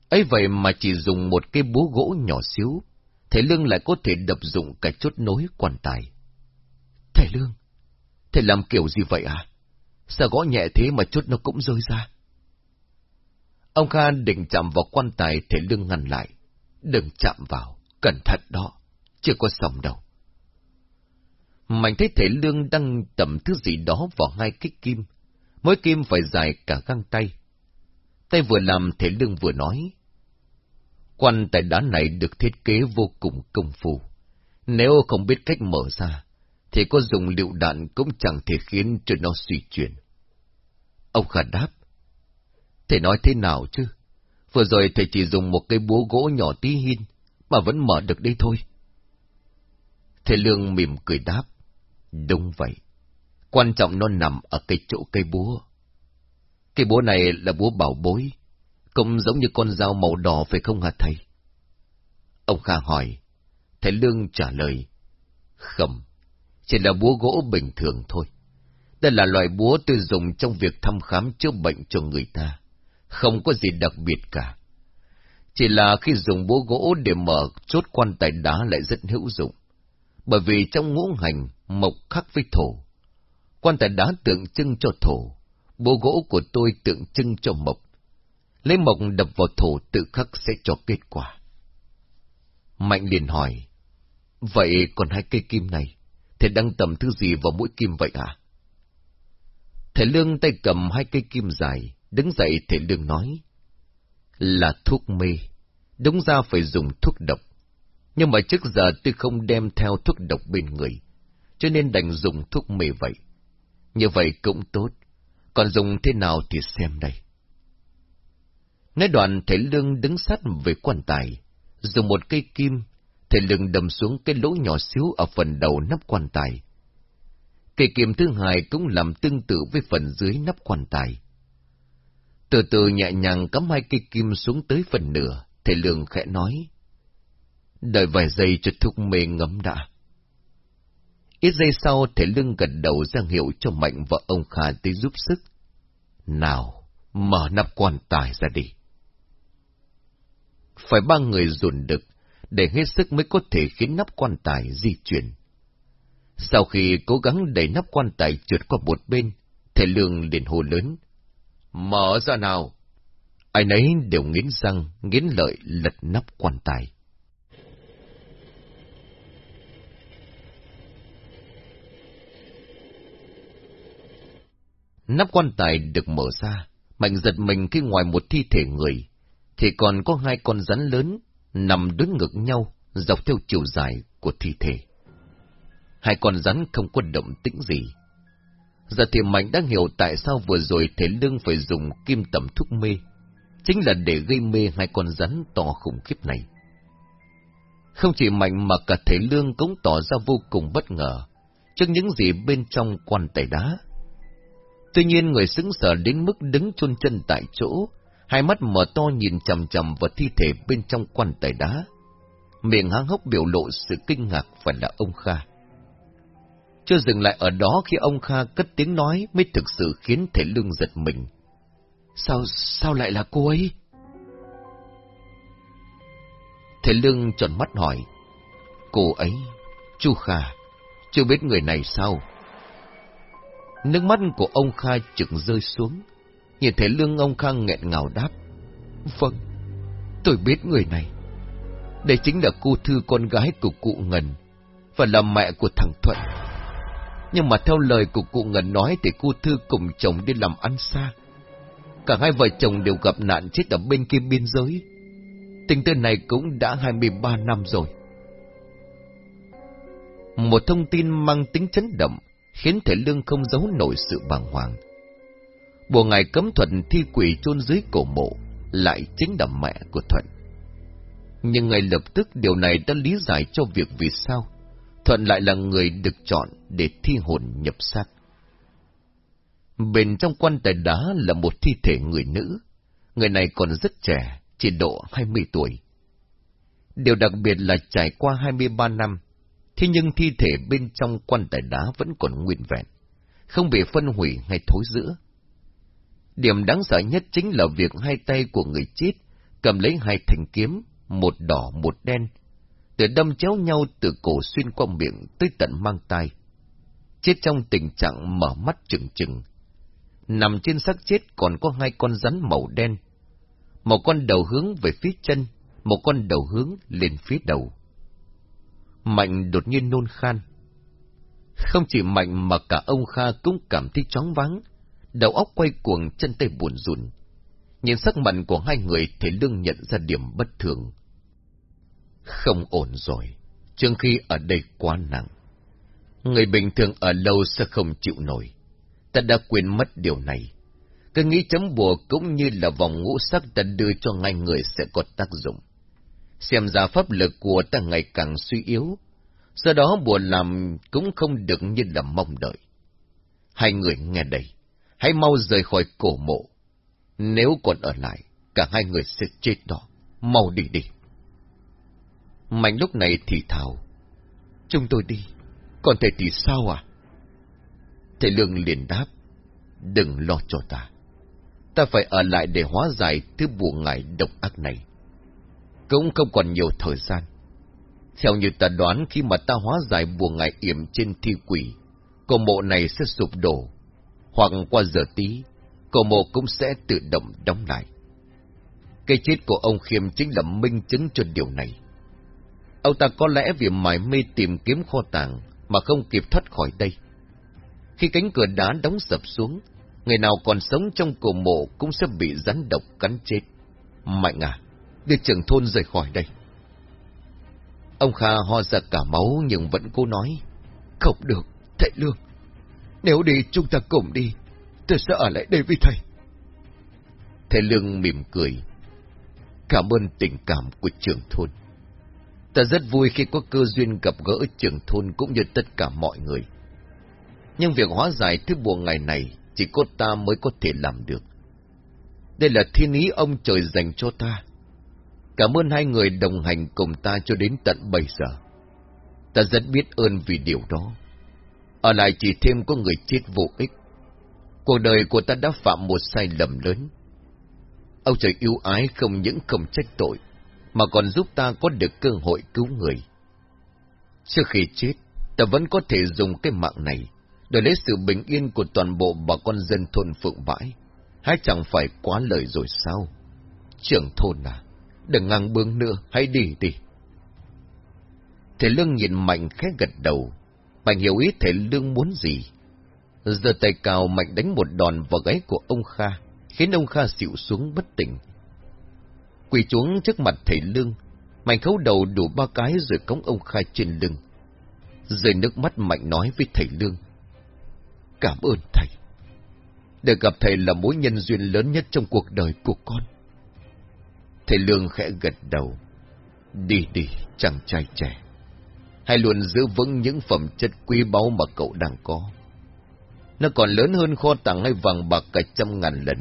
ấy vậy mà chỉ dùng một cái búa gỗ nhỏ xíu, thầy Lương lại có thể đập dụng cả chốt nối quan tài. Thầy Lương, thầy làm kiểu gì vậy à? Sao gõ nhẹ thế mà chốt nó cũng rơi ra? Ông Kha định chạm vào quan tài thầy Lương ngăn lại. Đừng chạm vào, cẩn thận đó, chưa có xong đâu. Mạnh thấy thể lương đang tẩm thứ gì đó vào hai cái kim. Mỗi kim phải dài cả găng tay. Tay vừa làm thể lương vừa nói. Quan tài đá này được thiết kế vô cùng công phu. Nếu không biết cách mở ra, thì có dùng liệu đạn cũng chẳng thể khiến cho nó suy chuyển. Ông Khả đáp. Thể nói thế nào chứ? Vừa rồi thầy chỉ dùng một cây búa gỗ nhỏ tí hin, mà vẫn mở được đây thôi. Thầy Lương mỉm cười đáp. Đúng vậy. Quan trọng nó nằm ở cây chỗ cây búa. Cây búa này là búa bảo bối, cũng giống như con dao màu đỏ phải không hả thầy? Ông Kha hỏi. Thầy Lương trả lời. Không, chỉ là búa gỗ bình thường thôi. Đây là loại búa tôi dùng trong việc thăm khám chữa bệnh cho người ta. Không có gì đặc biệt cả. Chỉ là khi dùng búa gỗ để mở chốt quan tài đá lại rất hữu dụng. Bởi vì trong ngũ hành, mộc khắc với thổ. Quan tài đá tượng trưng cho thổ, búa gỗ của tôi tượng trưng cho mộc. Lấy mộc đập vào thổ tự khắc sẽ cho kết quả. Mạnh liền hỏi, vậy còn hai cây kim này, thầy đang tầm thứ gì vào mũi kim vậy à? Thầy Lương tay cầm hai cây kim dài, đứng dậy thầy Lương nói, là thuốc mê, đúng ra phải dùng thuốc độc. Nhưng mà trước giờ tôi không đem theo thuốc độc bên người, cho nên đành dùng thuốc mê vậy. Như vậy cũng tốt, còn dùng thế nào thì xem đây. Nói đoạn thầy Lương đứng sát về quan tài, dùng một cây kim, thầy Lương đâm xuống cái lỗ nhỏ xíu ở phần đầu nắp quan tài. Cây kim thứ hai cũng làm tương tự với phần dưới nắp quan tài. Từ từ nhẹ nhàng cắm hai cây kim xuống tới phần nửa, thầy Lương khẽ nói. Đợi vài giây cho thuốc mê ngấm đã. Ít giây sau, thể Lương gật đầu ra hiệu cho Mạnh và ông Kha tới giúp sức. Nào, mở nắp quan tài ra đi. Phải ba người dồn đực, để hết sức mới có thể khiến nắp quan tài di chuyển. Sau khi cố gắng đẩy nắp quan tài trượt qua một bên, thể Lương liền hồ lớn. Mở ra nào! Ai nấy đều nghiến răng, nghiến lợi lật nắp quan tài. Nắp quan tài được mở ra, mạnh giật mình khi ngoài một thi thể người, thì còn có hai con rắn lớn nằm đối ngực nhau dọc theo chiều dài của thi thể. Hai con rắn không có động tĩnh gì. Giờ thì Mạnh đã hiểu tại sao vừa rồi Thế Lương phải dùng kim tầm thuốc mê, chính là để gây mê hai con rắn to khủng khiếp này. Không chỉ Mạnh mà cả Thế Lương cũng tỏ ra vô cùng bất ngờ trước những gì bên trong quan tài đá. Tuy nhiên người xứng sở đến mức đứng chôn chân tại chỗ, hai mắt mở to nhìn chầm chầm vào thi thể bên trong quan tài đá. Miệng háng hốc biểu lộ sự kinh ngạc phải là ông Kha. Chưa dừng lại ở đó khi ông Kha cất tiếng nói mới thực sự khiến thể lương giật mình. Sao, sao lại là cô ấy? Thể lương tròn mắt hỏi. Cô ấy, chu Kha, chưa biết người này sao? Nước mắt của ông Kha trực rơi xuống. Nhìn thấy lưng ông Kha nghẹn ngào đáp. Vâng, tôi biết người này. Đây chính là cô Thư con gái của cụ Ngân, và là mẹ của thằng Thuận. Nhưng mà theo lời của cụ Ngân nói thì cô Thư cùng chồng đi làm ăn xa. Cả hai vợ chồng đều gặp nạn chết ở bên kia biên giới. Tình tên này cũng đã 23 năm rồi. Một thông tin mang tính chấn động, khiến thể lương không giấu nổi sự bàng hoàng. Bộ ngài cấm thuận thi quỷ chôn dưới cổ mộ, lại chính là mẹ của Thuận. Nhưng ngay lập tức điều này đã lý giải cho việc vì sao Thuận lại là người được chọn để thi hồn nhập xác. Bên trong quan tài đá là một thi thể người nữ. Người này còn rất trẻ, chỉ độ 20 tuổi. Điều đặc biệt là trải qua 23 năm, thế nhưng thi thể bên trong quan tài đá vẫn còn nguyên vẹn, không bị phân hủy hay thối rữa. Điểm đáng sợ nhất chính là việc hai tay của người chết cầm lấy hai thanh kiếm, một đỏ một đen, từ đâm chéo nhau từ cổ xuyên qua miệng tới tận mang tai. Chết trong tình trạng mở mắt trừng trừng. Nằm trên xác chết còn có hai con rắn màu đen. Một con đầu hướng về phía chân, một con đầu hướng lên phía đầu. Mạnh đột nhiên nôn khan. Không chỉ Mạnh mà cả ông Kha cũng cảm thấy chóng vắng, đầu óc quay cuồng chân tay buồn rùn. Nhìn sắc mặt của hai người thì lương nhận ra điểm bất thường. Không ổn rồi, Trương khi ở đây quá nặng. Người bình thường ở lâu sẽ không chịu nổi. Ta đã quên mất điều này. Cứ nghĩ chấm bùa cũng như là vòng ngũ sắc ta đưa cho ngay người sẽ có tác dụng. Xem ra pháp lực của ta ngày càng suy yếu, do đó bùa làm cũng không được như là mong đợi. Hai người nghe đây, hãy mau rời khỏi cổ mộ. Nếu còn ở lại, cả hai người sẽ chết đó. Mau đi đi. Mạnh lúc này thì thào. Chúng tôi đi. Còn thầy thì sao à? Thầy Lương liền đáp. Đừng lo cho ta. Ta phải ở lại để hóa giải thứ buồn ngại độc ác này. Cũng không còn nhiều thời gian. Theo như ta đoán khi mà ta hóa giải bùa ngải yểm trên thi quỷ, cổ mộ này sẽ sụp đổ. Hoặc qua giờ tí, cổ mộ cũng sẽ tự động đóng lại. Cái chết của ông Khiêm chính là minh chứng cho điều này. Ông ta có lẽ vì mải mê tìm kiếm kho tàng mà không kịp thoát khỏi đây. Khi cánh cửa đá đóng sập xuống, người nào còn sống trong cổ mộ cũng sẽ bị rắn độc cắn chết. Mạnh à, đưa trưởng thôn rời khỏi đây. Ông Kha ho ra cả máu nhưng vẫn cố nói. Không được, thầy Lương. Nếu đi chúng ta cùng đi, tôi sẽ ở lại đây với thầy. Thầy Lương mỉm cười. Cảm ơn tình cảm của trưởng thôn. Ta rất vui khi có cơ duyên gặp gỡ trưởng thôn cũng như tất cả mọi người. Nhưng việc hóa giải thứ buồn ngày này chỉ có ta mới có thể làm được. Đây là thiên ý ông trời dành cho ta. Cảm ơn hai người đồng hành cùng ta cho đến tận bây giờ. Ta rất biết ơn vì điều đó. Ở lại chỉ thêm có người chết vô ích. Cuộc đời của ta đã phạm một sai lầm lớn. Ông trời yêu ái không những không trách tội, mà còn giúp ta có được cơ hội cứu người. Trước khi chết, ta vẫn có thể dùng cái mạng này để lấy sự bình yên của toàn bộ bà con dân thôn Phượng Bãi. hay chẳng phải quá lời rồi sao? Trưởng thôn à, đừng ngang bướng nữa, hãy đi đi. Thầy Lương nhìn Mạnh khẽ gật đầu. Mạnh hiểu ý thầy Lương muốn gì. Giờ tay cao Mạnh đánh một đòn vào gáy của ông Kha, khiến ông Kha xịu xuống bất tỉnh. Quỳ xuống trước mặt thầy Lương, Mạnh khấu đầu đủ ba cái rồi cống ông Kha trên lưng. Rơi nước mắt Mạnh nói với thầy Lương. Cảm ơn thầy. Được gặp thầy là mối nhân duyên lớn nhất trong cuộc đời của con. Thầy Lương khẽ gật đầu. Đi đi, chàng trai trẻ. Hãy luôn giữ vững những phẩm chất quý báu mà cậu đang có. Nó còn lớn hơn kho tàng hay vàng bạc cả trăm ngàn lần.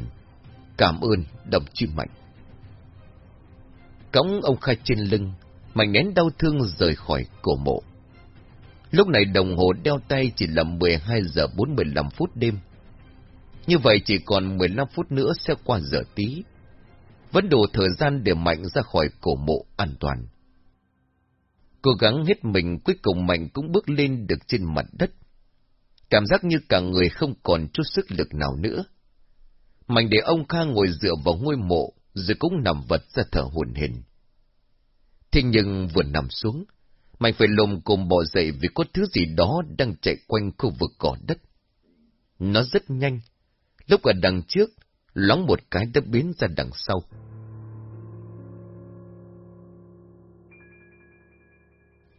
Cảm ơn, đồng chí Mạnh. Cõng ông khai trên lưng, Mạnh nén đau thương rời khỏi cổ mộ. Lúc này đồng hồ đeo tay chỉ là 12 giờ 45 phút đêm. Như vậy chỉ còn 15 phút nữa sẽ qua giờ tí. Vẫn đủ thời gian để Mạnh ra khỏi cổ mộ an toàn. Cố gắng hết mình cuối cùng Mạnh cũng bước lên được trên mặt đất. Cảm giác như cả người không còn chút sức lực nào nữa. Mạnh để ông Kha ngồi dựa vào ngôi mộ, rồi cũng nằm vật ra thở hồn hình. Thế nhưng vừa nằm xuống, Mạnh phải lồm cồm bò dậy vì có thứ gì đó đang chạy quanh khu vực cỏ đất. Nó rất nhanh, lúc ở đằng trước, lóng một cái đã biến ra đằng sau.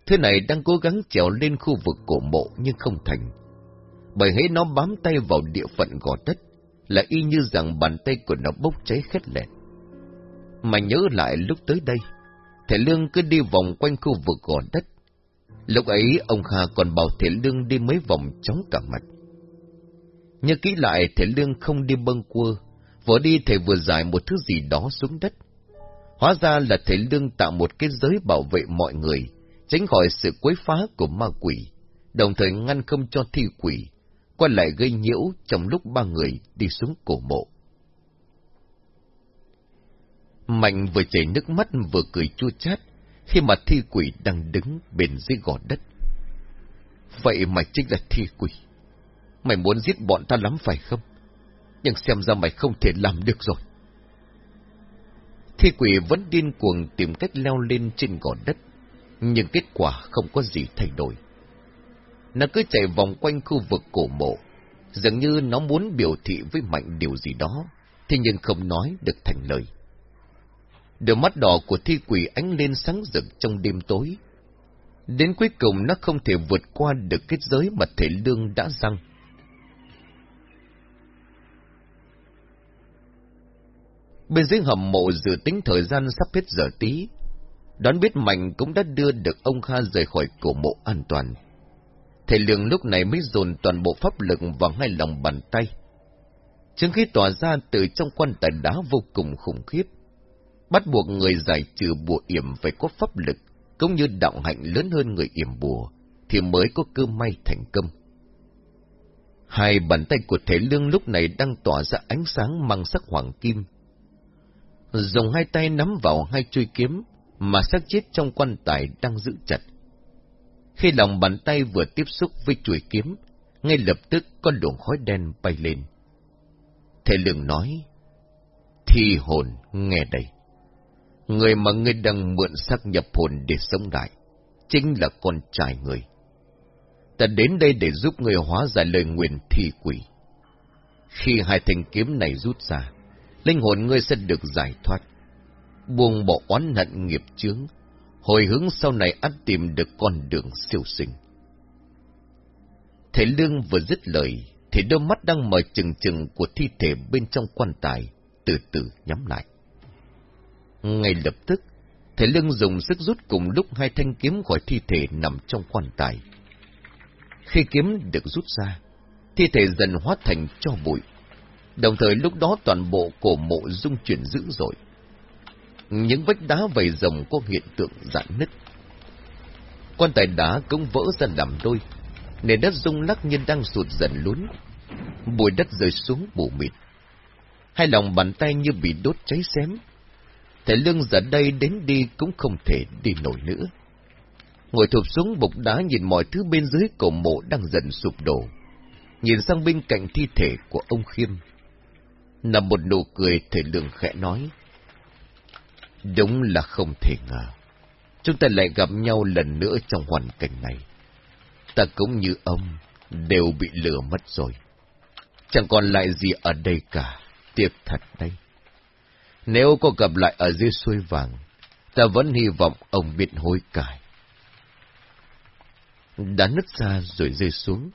Thứ này đang cố gắng trèo lên khu vực cổ mộ nhưng không thành. Bởi hễ nó bám tay vào địa phận gò đất, là y như rằng bàn tay của nó bốc cháy khét lẹt. Mà nhớ lại lúc tới đây, Thầy Lương cứ đi vòng quanh khu vực gò đất. Lúc ấy ông Kha còn bảo thầy Lương đi mấy vòng chóng cả mặt. Nhớ kỹ lại thầy Lương không đi bâng quơ, vừa đi thầy vừa giải một thứ gì đó xuống đất. Hóa ra là thầy Lương tạo một cái giới bảo vệ mọi người, tránh khỏi sự quấy phá của ma quỷ, đồng thời ngăn không cho thi quỷ, qua lại gây nhiễu trong lúc ba người đi xuống cổ mộ. Mạnh vừa chảy nước mắt vừa cười chua chát khi mà thi quỷ đang đứng bên dưới gò đất. Vậy mày chính là thi quỷ. Mày muốn giết bọn ta lắm phải không? Nhưng xem ra mày không thể làm được rồi. Thi quỷ vẫn điên cuồng tìm cách leo lên trên gò đất, nhưng kết quả không có gì thay đổi. Nó cứ chạy vòng quanh khu vực cổ mộ, dường như nó muốn biểu thị với Mạnh điều gì đó, thế nhưng không nói được thành lời. Đôi mắt đỏ của thi quỷ ánh lên sáng rực trong đêm tối. Đến cuối cùng nó không thể vượt qua được kết giới mà thể lương đã răng. Bên dưới hầm mộ dự tính thời gian sắp hết giờ tí. Đoán biết Mạnh cũng đã đưa được ông Kha rời khỏi cổ mộ an toàn. Thầy Lương lúc này mới dồn toàn bộ pháp lực vào hai lòng bàn tay. Chứng khí tỏa ra từ trong quan tài đá vô cùng khủng khiếp. Bắt buộc người giải trừ bùa yểm phải có pháp lực, cũng như đạo hạnh lớn hơn người yểm bùa, thì mới có cơ may thành công. Hai bàn tay của thể lương lúc này đang tỏa ra ánh sáng mang sắc hoàng kim. Dùng hai tay nắm vào hai chuôi kiếm, mà xác chết trong quan tài đang giữ chặt. Khi lòng bàn tay vừa tiếp xúc với chuôi kiếm, ngay lập tức con luồng khói đen bay lên. thầy lường nói, Thi hồn, nghe đây. Người mà ngươi đang mượn xác nhập hồn để sống lại, chính là con trai người. Ta đến đây để giúp người hóa giải lời nguyện thi quỷ. Khi hai thanh kiếm này rút ra, linh hồn ngươi sẽ được giải thoát. Buông bỏ oán hận nghiệp chướng, hồi hướng sau này ăn tìm được con đường siêu sinh. Thầy Lương vừa dứt lời, thì đôi mắt đang mở chừng chừng của thi thể bên trong quan tài, từ từ nhắm lại. Ngay lập tức, thầy Lương dùng sức rút cùng lúc hai thanh kiếm khỏi thi thể nằm trong quan tài. Khi kiếm được rút ra, thi thể dần hóa thành cho bụi. Đồng thời lúc đó toàn bộ cổ mộ rung chuyển dữ dội. Những vách đá vầy rồng có hiện tượng giãn nứt. Quan tài đá cũng vỡ ra làm đôi, nền đất rung lắc như đang sụt dần lún. Bụi đất rơi xuống bù mịt. Hai lòng bàn tay như bị đốt cháy xém. Thầy lương giờ đây đến đi cũng không thể đi nổi nữa. Ngồi thụp xuống bục đá nhìn mọi thứ bên dưới cổ mộ đang dần sụp đổ. Nhìn sang bên cạnh thi thể của ông Khiêm là một nụ cười thể lượng khẽ nói. Đúng là không thể ngờ. Chúng ta lại gặp nhau lần nữa trong hoàn cảnh này. Ta cũng như ông, đều bị lừa mất rồi. Chẳng còn lại gì ở đây cả, tiếc thật đây. Nếu có gặp lại ở dưới suối vàng, ta vẫn hy vọng ông biết hối cải. Đã nứt ra rồi rơi xuống,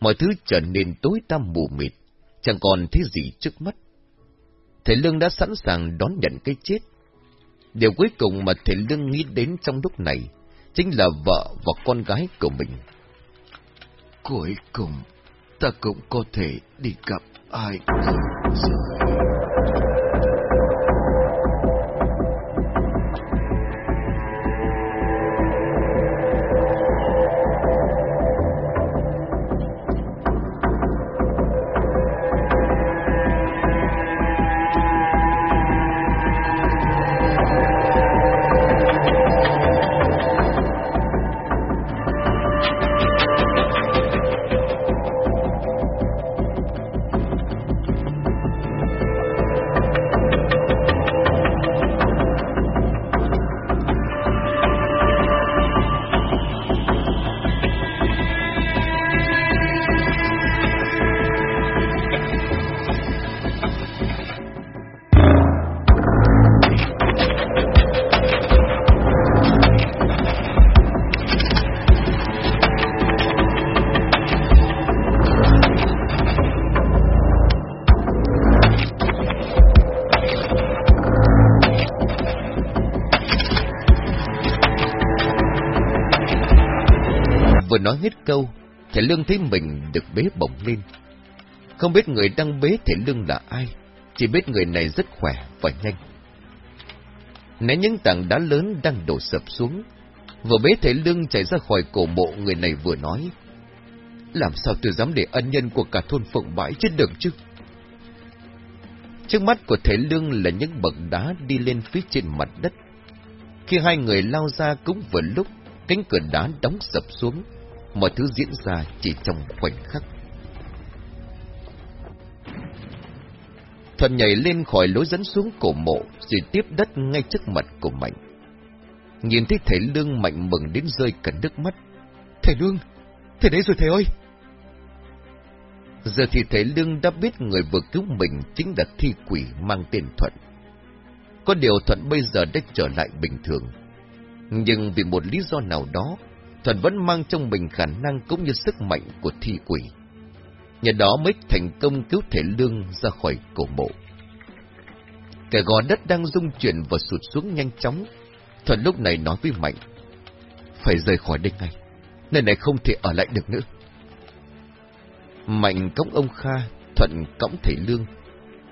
mọi thứ trở nên tối tăm mù mịt, chẳng còn thấy gì trước mắt. Thầy Lương đã sẵn sàng đón nhận cái chết. Điều cuối cùng mà thầy Lương nghĩ đến trong lúc này chính là vợ và con gái của mình. Cuối cùng, ta cũng có thể đi gặp ai rồi. Thấy mình được bế bổng lên. Không biết người đang bế thể Lương là ai, chỉ biết người này rất khỏe và nhanh. Né những tảng đá lớn đang đổ sập xuống, vừa bế thể Lương chạy ra khỏi cổ mộ người này vừa nói. Làm sao tôi dám để ân nhân của cả thôn Phượng Bãi chết được chứ? Trước mắt của thể Lương là những bậc đá đi lên phía trên mặt đất. Khi hai người lao ra cũng vừa lúc, cánh cửa đá đóng sập xuống, mọi thứ diễn ra chỉ trong khoảnh khắc. Thuận nhảy lên khỏi lối dẫn xuống cổ mộ, rồi tiếp đất ngay trước mặt của Mạnh. Nhìn thấy thầy Lương Mạnh mừng đến rơi cả nước mắt. Thầy Lương, thầy đấy rồi thầy ơi! Giờ thì thầy Lương đã biết người vừa cứu mình chính là thi quỷ mang tên Thuận. Có điều Thuận bây giờ đã trở lại bình thường. Nhưng vì một lý do nào đó, Thuận vẫn mang trong mình khả năng cũng như sức mạnh của thi quỷ. Nhờ đó mới thành công cứu thể lương ra khỏi cổ mộ. Cái gò đất đang rung chuyển và sụt xuống nhanh chóng. Thuận lúc này nói với Mạnh. Phải rời khỏi đây ngay. Nơi này không thể ở lại được nữa. Mạnh cõng ông Kha, Thuận cõng thể Lương.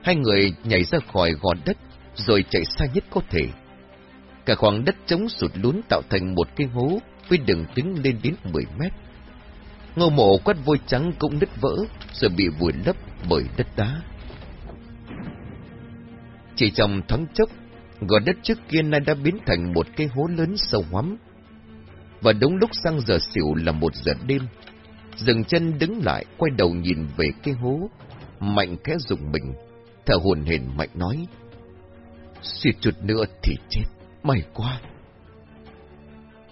Hai người nhảy ra khỏi gò đất, rồi chạy xa nhất có thể. Cả khoảng đất trống sụt lún tạo thành một cái hố với đường kính lên đến 10 mét. ngôi mộ quét vôi trắng cũng nứt vỡ, rồi bị vùi lấp bởi đất đá. Chỉ trong thoáng chốc, gò đất trước kia nay đã biến thành một cái hố lớn sâu hoắm. Và đúng lúc sang giờ xỉu là một giờ đêm, dừng chân đứng lại, quay đầu nhìn về cái hố, mạnh khẽ dùng mình, thở hồn hển mạnh nói. xịt chút nữa thì chết, may quá.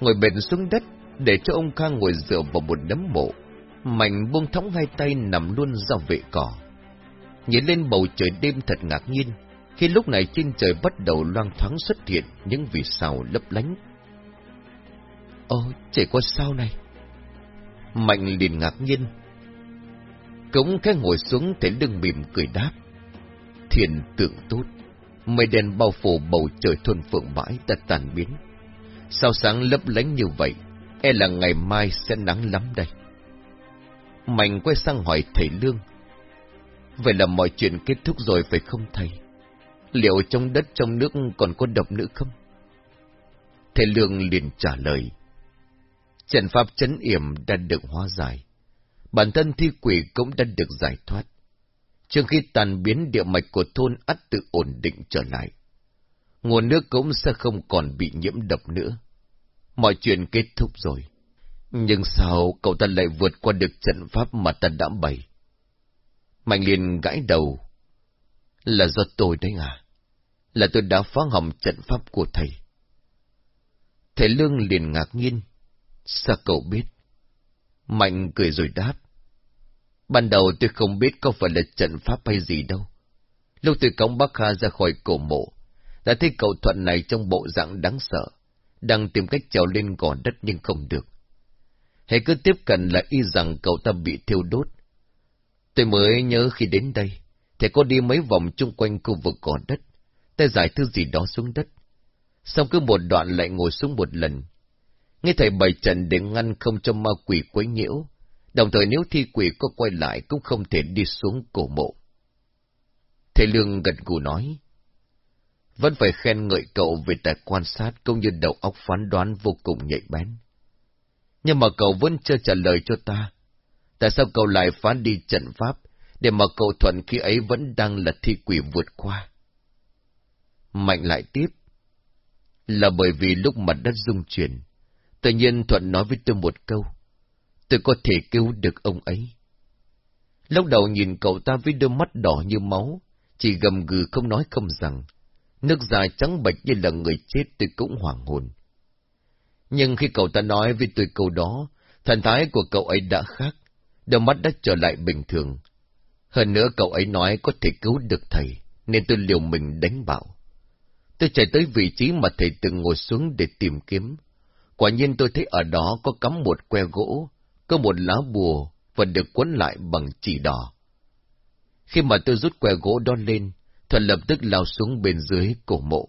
Ngồi bệt xuống đất, để cho ông Kha ngồi dựa vào một đấm mộ, mạnh buông thõng hai tay nằm luôn ra vệ cỏ. Nhìn lên bầu trời đêm thật ngạc nhiên, khi lúc này trên trời bắt đầu loang thoáng xuất hiện những vì sao lấp lánh. Ồ, trời có sao này. Mạnh liền ngạc nhiên. Cống cái ngồi xuống thấy lưng mỉm cười đáp. Thiền tượng tốt, mây đen bao phủ bầu trời thuần phượng bãi đã tàn biến. Sao sáng lấp lánh như vậy, e là ngày mai sẽ nắng lắm đây. Mạnh quay sang hỏi thầy Lương. Vậy là mọi chuyện kết thúc rồi phải không thầy? Liệu trong đất trong nước còn có độc nữa không? Thầy Lương liền trả lời. Trận pháp chấn yểm đã được hóa giải. Bản thân thi quỷ cũng đã được giải thoát. Trước khi tàn biến địa mạch của thôn ắt tự ổn định trở lại. Nguồn nước cũng sẽ không còn bị nhiễm độc nữa. Mọi chuyện kết thúc rồi. Nhưng sao cậu ta lại vượt qua được trận pháp mà ta đã bày? Mạnh liền gãi đầu. Là do tôi đấy à? Là tôi đã phá hỏng trận pháp của thầy. Thầy Lương liền ngạc nhiên. Sao cậu biết? Mạnh cười rồi đáp. Ban đầu tôi không biết có phải là trận pháp hay gì đâu. Lúc tôi cống bác Kha ra khỏi cổ mộ, đã thấy cậu thuận này trong bộ dạng đáng sợ, đang tìm cách trèo lên gò đất nhưng không được. Hãy cứ tiếp cận là y rằng cậu ta bị thiêu đốt. Tôi mới nhớ khi đến đây, thầy có đi mấy vòng chung quanh khu vực gò đất, tay giải thứ gì đó xuống đất. Xong cứ một đoạn lại ngồi xuống một lần. Nghe thầy bày trận để ngăn không cho ma quỷ quấy nhiễu, đồng thời nếu thi quỷ có quay lại cũng không thể đi xuống cổ mộ. Thầy Lương gật gù nói, vẫn phải khen ngợi cậu về tài quan sát cũng như đầu óc phán đoán vô cùng nhạy bén. Nhưng mà cậu vẫn chưa trả lời cho ta. Tại sao cậu lại phán đi trận pháp, để mà cậu thuận khi ấy vẫn đang là thi quỷ vượt qua? Mạnh lại tiếp. Là bởi vì lúc mặt đất rung chuyển, tự nhiên Thuận nói với tôi một câu. Tôi có thể cứu được ông ấy. Lúc đầu nhìn cậu ta với đôi mắt đỏ như máu, chỉ gầm gừ không nói không rằng. Nước dài trắng bệch như là người chết tôi cũng hoảng hồn. Nhưng khi cậu ta nói với tôi câu đó, thần thái của cậu ấy đã khác, đôi mắt đã trở lại bình thường. Hơn nữa cậu ấy nói có thể cứu được thầy, nên tôi liều mình đánh bảo. Tôi chạy tới vị trí mà thầy từng ngồi xuống để tìm kiếm. Quả nhiên tôi thấy ở đó có cắm một que gỗ, có một lá bùa và được quấn lại bằng chỉ đỏ. Khi mà tôi rút que gỗ đó lên, Thuận lập tức lao xuống bên dưới cổ mộ.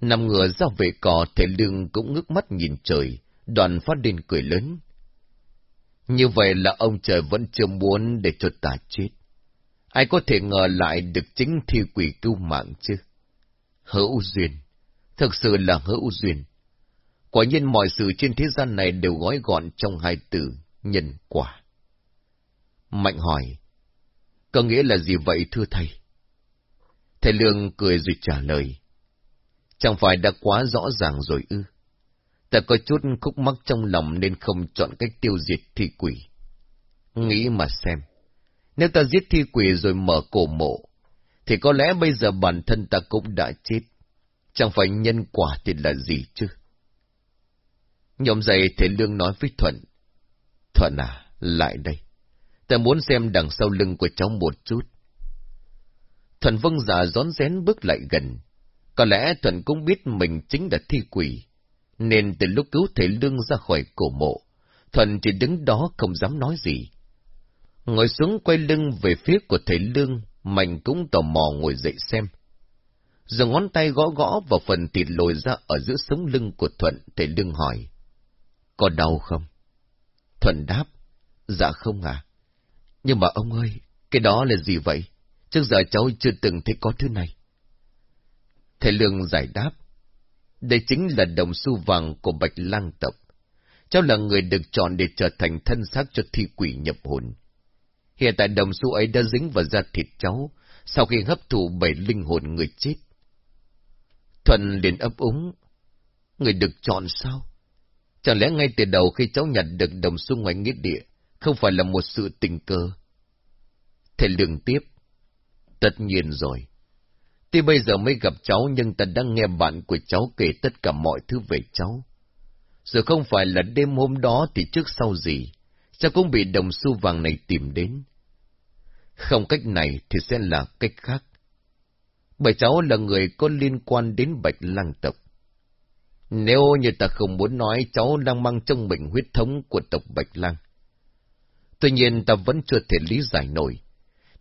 Nằm ngửa ra về cỏ, thể lương cũng ngước mắt nhìn trời, đoàn phát điên cười lớn. Như vậy là ông trời vẫn chưa muốn để cho ta chết. Ai có thể ngờ lại được chính thi quỷ cứu mạng chứ? Hữu duyên, thực sự là hữu duyên. Quả nhiên mọi sự trên thế gian này đều gói gọn trong hai từ, nhân quả. Mạnh hỏi, có nghĩa là gì vậy thưa thầy? Thầy Lương cười rồi trả lời. Chẳng phải đã quá rõ ràng rồi ư. Ta có chút khúc mắc trong lòng nên không chọn cách tiêu diệt thi quỷ. Nghĩ mà xem. Nếu ta giết thi quỷ rồi mở cổ mộ, thì có lẽ bây giờ bản thân ta cũng đã chết. Chẳng phải nhân quả thì là gì chứ? Nhóm dậy Thế Lương nói với Thuận. Thuận à, lại đây. Ta muốn xem đằng sau lưng của cháu một chút. Thuận vâng giả rón rén bước lại gần. Có lẽ Thuận cũng biết mình chính là thi quỷ, nên từ lúc cứu thể Lương ra khỏi cổ mộ, Thuận chỉ đứng đó không dám nói gì. Ngồi xuống quay lưng về phía của thể Lương, Mạnh cũng tò mò ngồi dậy xem. Giờ ngón tay gõ gõ vào phần thịt lồi ra ở giữa sống lưng của Thuận, thể lương hỏi. Có đau không? Thuận đáp. Dạ không à. Nhưng mà ông ơi, cái đó là gì vậy? Trước giờ cháu chưa từng thấy có thứ này. Thầy Lương giải đáp. Đây chính là đồng xu vàng của Bạch Lang Tộc. Cháu là người được chọn để trở thành thân xác cho thi quỷ nhập hồn. Hiện tại đồng xu ấy đã dính vào da thịt cháu, sau khi hấp thụ bảy linh hồn người chết. Thuần liền ấp úng. Người được chọn sao? Chẳng lẽ ngay từ đầu khi cháu nhặt được đồng xu ngoài nghĩa địa, không phải là một sự tình cờ? Thầy lương tiếp. Tất nhiên rồi. Tuy bây giờ mới gặp cháu nhưng ta đang nghe bạn của cháu kể tất cả mọi thứ về cháu. Giờ không phải là đêm hôm đó thì trước sau gì, cháu cũng bị đồng xu vàng này tìm đến. Không cách này thì sẽ là cách khác. Bởi cháu là người có liên quan đến bạch lang tộc. Nếu như ta không muốn nói cháu đang mang trong mình huyết thống của tộc Bạch Lang. Tuy nhiên ta vẫn chưa thể lý giải nổi.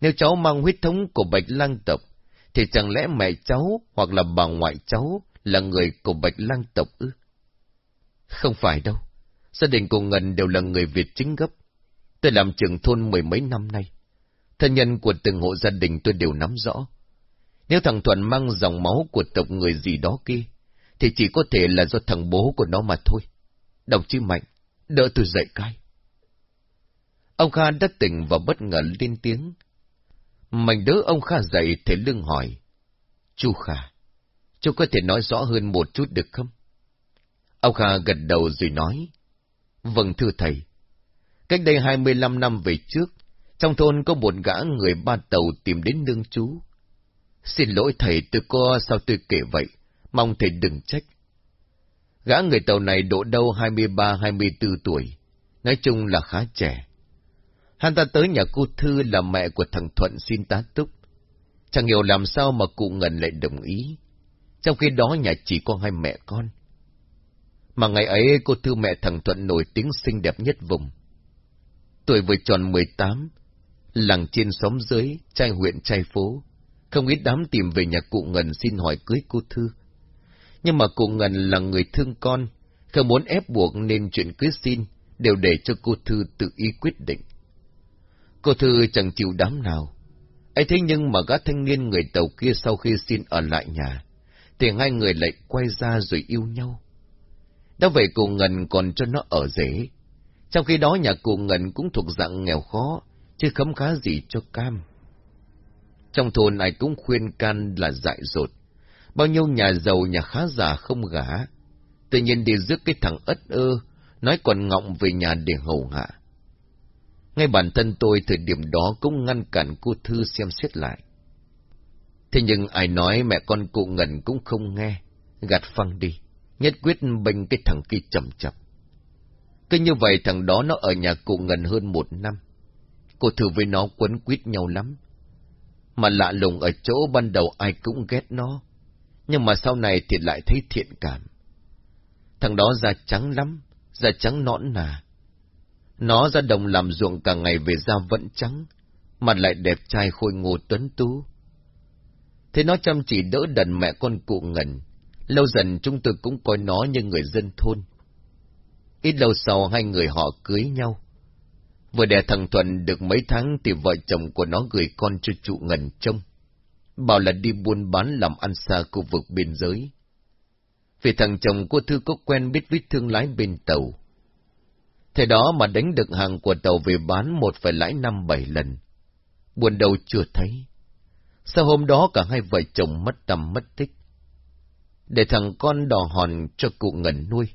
Nếu cháu mang huyết thống của Bạch Lang tộc, thì chẳng lẽ mẹ cháu hoặc là bà ngoại cháu là người của Bạch Lang tộc ư? Không phải đâu. Gia đình của Ngân đều là người Việt chính gốc. Tôi làm trưởng thôn mười mấy năm nay. Thân nhân của từng hộ gia đình tôi đều nắm rõ. Nếu thằng Thuận mang dòng máu của tộc người gì đó kia, thì chỉ có thể là do thằng bố của nó mà thôi. Đồng chí Mạnh, đỡ tôi dậy cái. Ông Kha đã tỉnh và bất ngờ lên tiếng. Mạnh đỡ ông Kha dậy thế lưng hỏi. Chú Kha, chú có thể nói rõ hơn một chút được không? Ông Kha gật đầu rồi nói. Vâng thưa thầy. Cách đây 25 năm về trước, trong thôn có một gã người ba tàu tìm đến nương chú. Xin lỗi thầy tôi có sao tôi kể vậy, mong thầy đừng trách. Gã người tàu này độ đâu 23-24 tuổi, nói chung là khá trẻ. Hắn ta tới nhà cô Thư là mẹ của thằng Thuận xin tá túc. Chẳng hiểu làm sao mà cụ Ngân lại đồng ý. Trong khi đó nhà chỉ có hai mẹ con. Mà ngày ấy cô Thư mẹ thằng Thuận nổi tiếng xinh đẹp nhất vùng. Tuổi vừa tròn 18, làng trên xóm dưới, trai huyện trai phố. Không ít đám tìm về nhà cụ Ngân xin hỏi cưới cô Thư. Nhưng mà cụ Ngân là người thương con, không muốn ép buộc nên chuyện cưới xin, đều để cho cô Thư tự ý quyết định. Cô Thư chẳng chịu đám nào. ấy thế nhưng mà gã thanh niên người tàu kia sau khi xin ở lại nhà, thì hai người lại quay ra rồi yêu nhau. Đã vậy cụ Ngân còn cho nó ở dễ. Trong khi đó nhà cụ Ngân cũng thuộc dạng nghèo khó, chứ khấm khá gì cho cam. Trong thôn này cũng khuyên can là dại dột. Bao nhiêu nhà giàu nhà khá giả không gả. Tự nhiên đi rước cái thằng ất ơ, nói còn ngọng về nhà để hầu hạ. Ngay bản thân tôi thời điểm đó cũng ngăn cản cô Thư xem xét lại. Thế nhưng ai nói mẹ con cụ Ngân cũng không nghe, gạt phăng đi, nhất quyết bênh cái thằng kia chậm chậm. Cứ như vậy thằng đó nó ở nhà cụ Ngân hơn một năm. Cô Thư với nó quấn quýt nhau lắm. Mà lạ lùng ở chỗ ban đầu ai cũng ghét nó, nhưng mà sau này thì lại thấy thiện cảm. Thằng đó da trắng lắm, da trắng nõn nà, nó ra đồng làm ruộng cả ngày về da vẫn trắng, mặt lại đẹp trai khôi ngô tuấn tú. Thế nó chăm chỉ đỡ đần mẹ con cụ ngần, lâu dần chúng tôi cũng coi nó như người dân thôn. Ít lâu sau hai người họ cưới nhau. Vừa đẻ thằng Thuận được mấy tháng thì vợ chồng của nó gửi con cho trụ ngần trông. Bảo là đi buôn bán làm ăn xa khu vực biên giới. Vì thằng chồng cô Thư có quen biết với thương lái bên tàu, Thế đó mà đánh được hàng của tàu về bán một phải lãi năm bảy lần. Buồn đầu chưa thấy. Sau hôm đó cả hai vợ chồng mất tầm mất tích. Để thằng con đò hòn cho cụ ngẩn nuôi.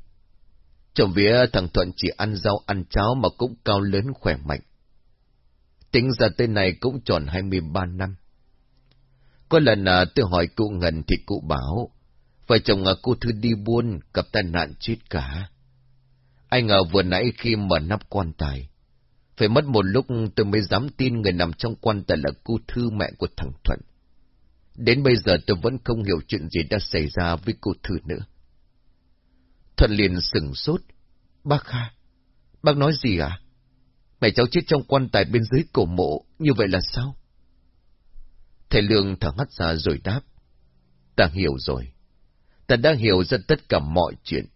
Chồng vía thằng Thuận chỉ ăn rau ăn cháo mà cũng cao lớn khỏe mạnh. Tính ra tên này cũng tròn 23 năm. Có lần à, tôi hỏi cụ Ngân thì cụ bảo, vợ chồng à, cô Thư đi buôn, gặp tai nạn chết cả. Ai ngờ vừa nãy khi mở nắp quan tài, phải mất một lúc tôi mới dám tin người nằm trong quan tài là cô Thư mẹ của thằng Thuận. Đến bây giờ tôi vẫn không hiểu chuyện gì đã xảy ra với cô Thư nữa. Thuận liền sừng sốt. Bác Kha, bác nói gì à? Mẹ cháu chết trong quan tài bên dưới cổ mộ, như vậy là sao? Thầy Lương thở hắt ra rồi đáp. Ta hiểu rồi. Ta đã hiểu ra tất cả mọi chuyện.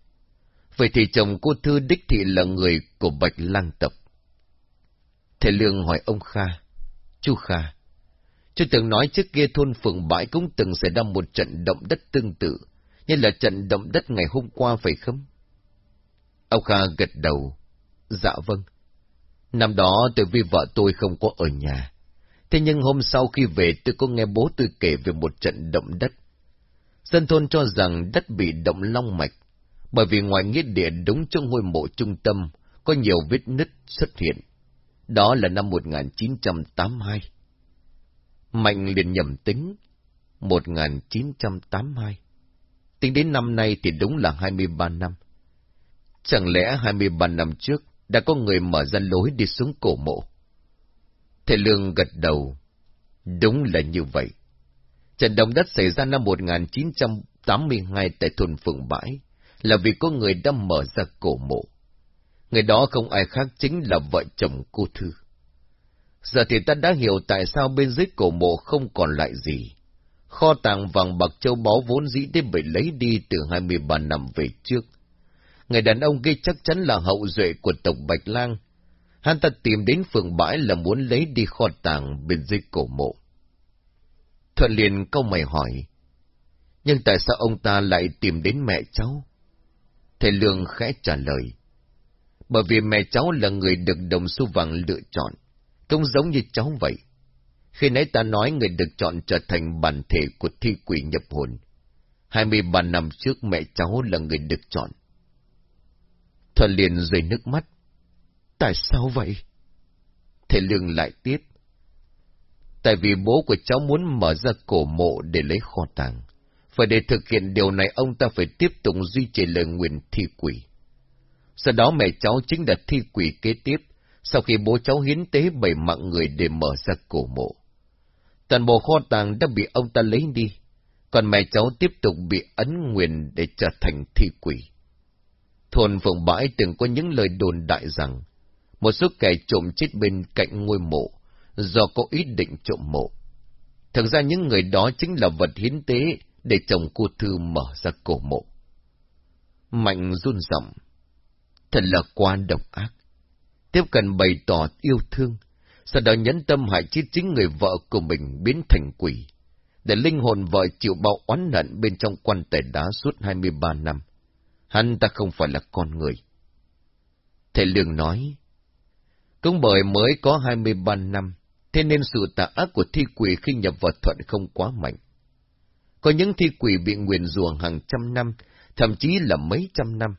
Vậy thì chồng cô Thư đích thị là người của Bạch Lang Tập. Thầy Lương hỏi ông Kha. Chú Kha, chú từng nói trước kia thôn Phượng Bãi cũng từng xảy ra một trận động đất tương tự, như là trận động đất ngày hôm qua phải không? Ông Kha gật đầu. Dạ vâng. Năm đó tôi vì vợ tôi không có ở nhà. Thế nhưng hôm sau khi về tôi có nghe bố tôi kể về một trận động đất. Dân thôn cho rằng đất bị động long mạch, bởi vì ngoài nghĩa địa đúng trong ngôi mộ trung tâm, có nhiều vết nứt xuất hiện. Đó là năm 1982. Mạnh liền nhầm tính. 1982. Tính đến năm nay thì đúng là 23 năm. Chẳng lẽ 23 năm trước đã có người mở ra lối đi xuống cổ mộ? Thầy Lương gật đầu. Đúng là như vậy. Trận động đất xảy ra năm 1982 tại thôn Phượng Bãi là vì có người đã mở ra cổ mộ. Người đó không ai khác chính là vợ chồng cô Thư. Giờ thì ta đã hiểu tại sao bên dưới cổ mộ không còn lại gì. Kho tàng vàng bạc châu báu vốn dĩ đến bị lấy đi từ 23 năm về trước. Người đàn ông kia chắc chắn là hậu duệ của tộc Bạch Lang. Hắn ta tìm đến phường bãi là muốn lấy đi kho tàng bên dưới cổ mộ. Thuận liền câu mày hỏi. Nhưng tại sao ông ta lại tìm đến mẹ cháu? Thầy Lương khẽ trả lời. Bởi vì mẹ cháu là người được đồng xu vàng lựa chọn, cũng giống như cháu vậy. Khi nãy ta nói người được chọn trở thành bản thể của thi quỷ nhập hồn. Hai mươi ba năm trước mẹ cháu là người được chọn. Thuận liền rơi nước mắt. Tại sao vậy? Thầy Lương lại tiếp. Tại vì bố của cháu muốn mở ra cổ mộ để lấy kho tàng. Và để thực hiện điều này ông ta phải tiếp tục duy trì lời nguyện thi quỷ. Sau đó mẹ cháu chính là thi quỷ kế tiếp, sau khi bố cháu hiến tế bảy mạng người để mở ra cổ mộ. Toàn bộ kho tàng đã bị ông ta lấy đi, còn mẹ cháu tiếp tục bị ấn nguyền để trở thành thi quỷ. Thôn Phượng Bãi từng có những lời đồn đại rằng, một số kẻ trộm chết bên cạnh ngôi mộ, do có ý định trộm mộ. Thực ra những người đó chính là vật hiến tế để chồng cô Thư mở ra cổ mộ. Mạnh run giọng thật là quá độc ác. Tiếp cận bày tỏ yêu thương, sau đó nhấn tâm hại chết chính người vợ của mình biến thành quỷ, để linh hồn vợ chịu bao oán nận bên trong quan tài đá suốt 23 năm. Hắn ta không phải là con người. Thầy Lương nói, cũng bởi mới có 23 năm, thế nên sự tà ác của thi quỷ khi nhập vào thuận không quá mạnh. Có những thi quỷ bị nguyền rùa hàng trăm năm, thậm chí là mấy trăm năm.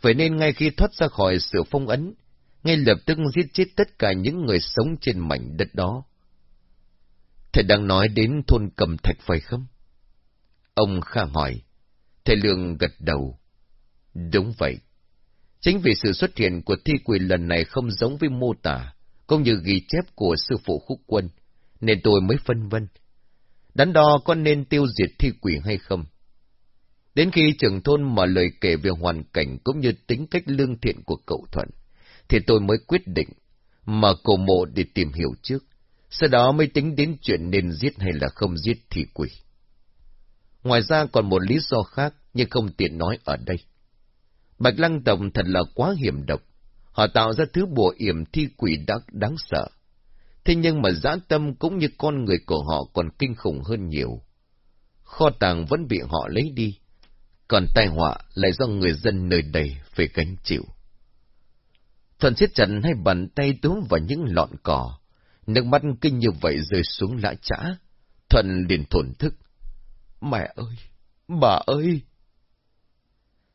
Vậy nên ngay khi thoát ra khỏi sự phong ấn, ngay lập tức giết chết tất cả những người sống trên mảnh đất đó. Thầy đang nói đến thôn cầm thạch phải không? Ông Kha hỏi. Thầy Lương gật đầu. Đúng vậy. Chính vì sự xuất hiện của thi quỷ lần này không giống với mô tả, cũng như ghi chép của sư phụ khúc quân, nên tôi mới phân vân. Đắn đo có nên tiêu diệt thi quỷ hay không? Đến khi trưởng thôn mở lời kể về hoàn cảnh cũng như tính cách lương thiện của cậu Thuận, thì tôi mới quyết định mở cổ mộ để tìm hiểu trước, sau đó mới tính đến chuyện nên giết hay là không giết thi quỷ. Ngoài ra còn một lý do khác, nhưng không tiện nói ở đây. Bạch Lăng Tổng thật là quá hiểm độc. Họ tạo ra thứ bùa yểm thi quỷ đắc đáng sợ. Thế nhưng mà dã tâm cũng như con người của họ còn kinh khủng hơn nhiều. Kho tàng vẫn bị họ lấy đi, còn tai họa lại do người dân nơi đây phải gánh chịu. Thuần siết chặt hai bàn tay túm vào những lọn cỏ, nước mắt kinh như vậy rơi xuống lã chã. Thuần liền thổn thức. Mẹ ơi! Bà ơi!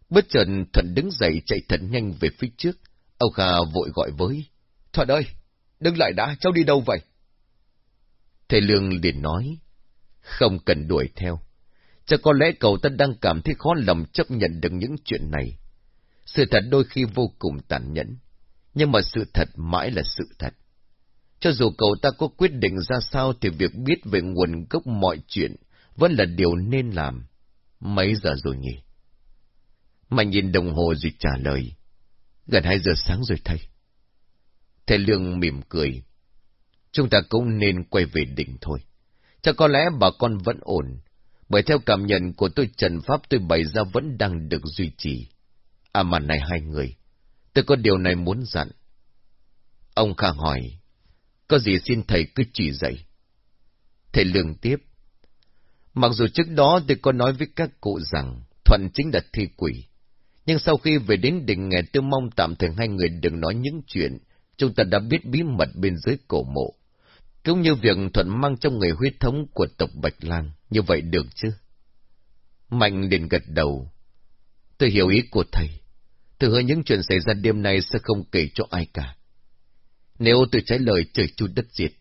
Bất chợt Thuận đứng dậy chạy thật nhanh về phía trước. Âu Kha vội gọi với. Thuận ơi! Đừng lại đã, cháu đi đâu vậy? Thầy Lương liền nói. Không cần đuổi theo. Chắc có lẽ cậu ta đang cảm thấy khó lòng chấp nhận được những chuyện này. Sự thật đôi khi vô cùng tàn nhẫn, nhưng mà sự thật mãi là sự thật. Cho dù cậu ta có quyết định ra sao thì việc biết về nguồn gốc mọi chuyện vẫn là điều nên làm. Mấy giờ rồi nhỉ? Mạnh nhìn đồng hồ rồi trả lời. Gần hai giờ sáng rồi thầy. Thầy Lương mỉm cười. Chúng ta cũng nên quay về đỉnh thôi. Chắc có lẽ bà con vẫn ổn, bởi theo cảm nhận của tôi trần pháp tôi bày ra vẫn đang được duy trì. À mà này hai người, tôi có điều này muốn dặn. Ông Kha hỏi, có gì xin thầy cứ chỉ dạy. Thầy lường tiếp, mặc dù trước đó tôi có nói với các cụ rằng Thuận chính là thi quỷ, nhưng sau khi về đến đỉnh nghề tôi mong tạm thời hai người đừng nói những chuyện chúng ta đã biết bí mật bên dưới cổ mộ. Cũng như việc Thuận mang trong người huyết thống của tộc Bạch Lang, như vậy được chứ? Mạnh liền gật đầu. Tôi hiểu ý của thầy. Tôi hứa những chuyện xảy ra đêm nay sẽ không kể cho ai cả. Nếu tôi trái lời trời chu đất diệt.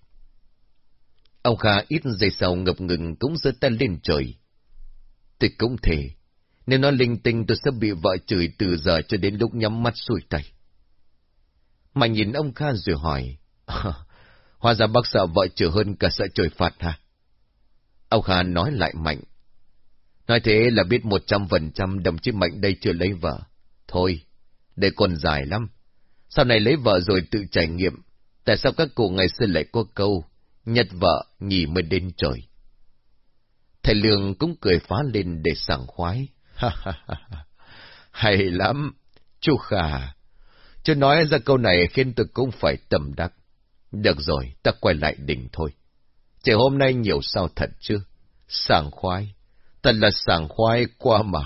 Ông Kha ít giây sau ngập ngừng cũng giơ tay lên trời. Tôi cũng thể, nếu nó linh tinh tôi sẽ bị vợ chửi từ giờ cho đến lúc nhắm mắt xuôi tay. Mà nhìn ông Kha rồi hỏi, hóa ra bác sợ vợ chữa hơn cả sợ trời phạt hả? Ông Kha nói lại mạnh, nói thế là biết một trăm phần trăm đồng chí Mạnh đây chưa lấy vợ. Thôi, để còn dài lắm. Sau này lấy vợ rồi tự trải nghiệm, tại sao các cụ ngày xưa lại có câu, nhật vợ nhì mới đến trời. Thầy Lương cũng cười phá lên để sảng khoái. ha ha ha ha, Hay lắm, chú Khả. Chứ nói ra câu này khiến tôi cũng phải tầm đắc. Được rồi, ta quay lại đỉnh thôi. trời hôm nay nhiều sao thật chứ? Sảng khoái. Thật là sảng khoái qua mà.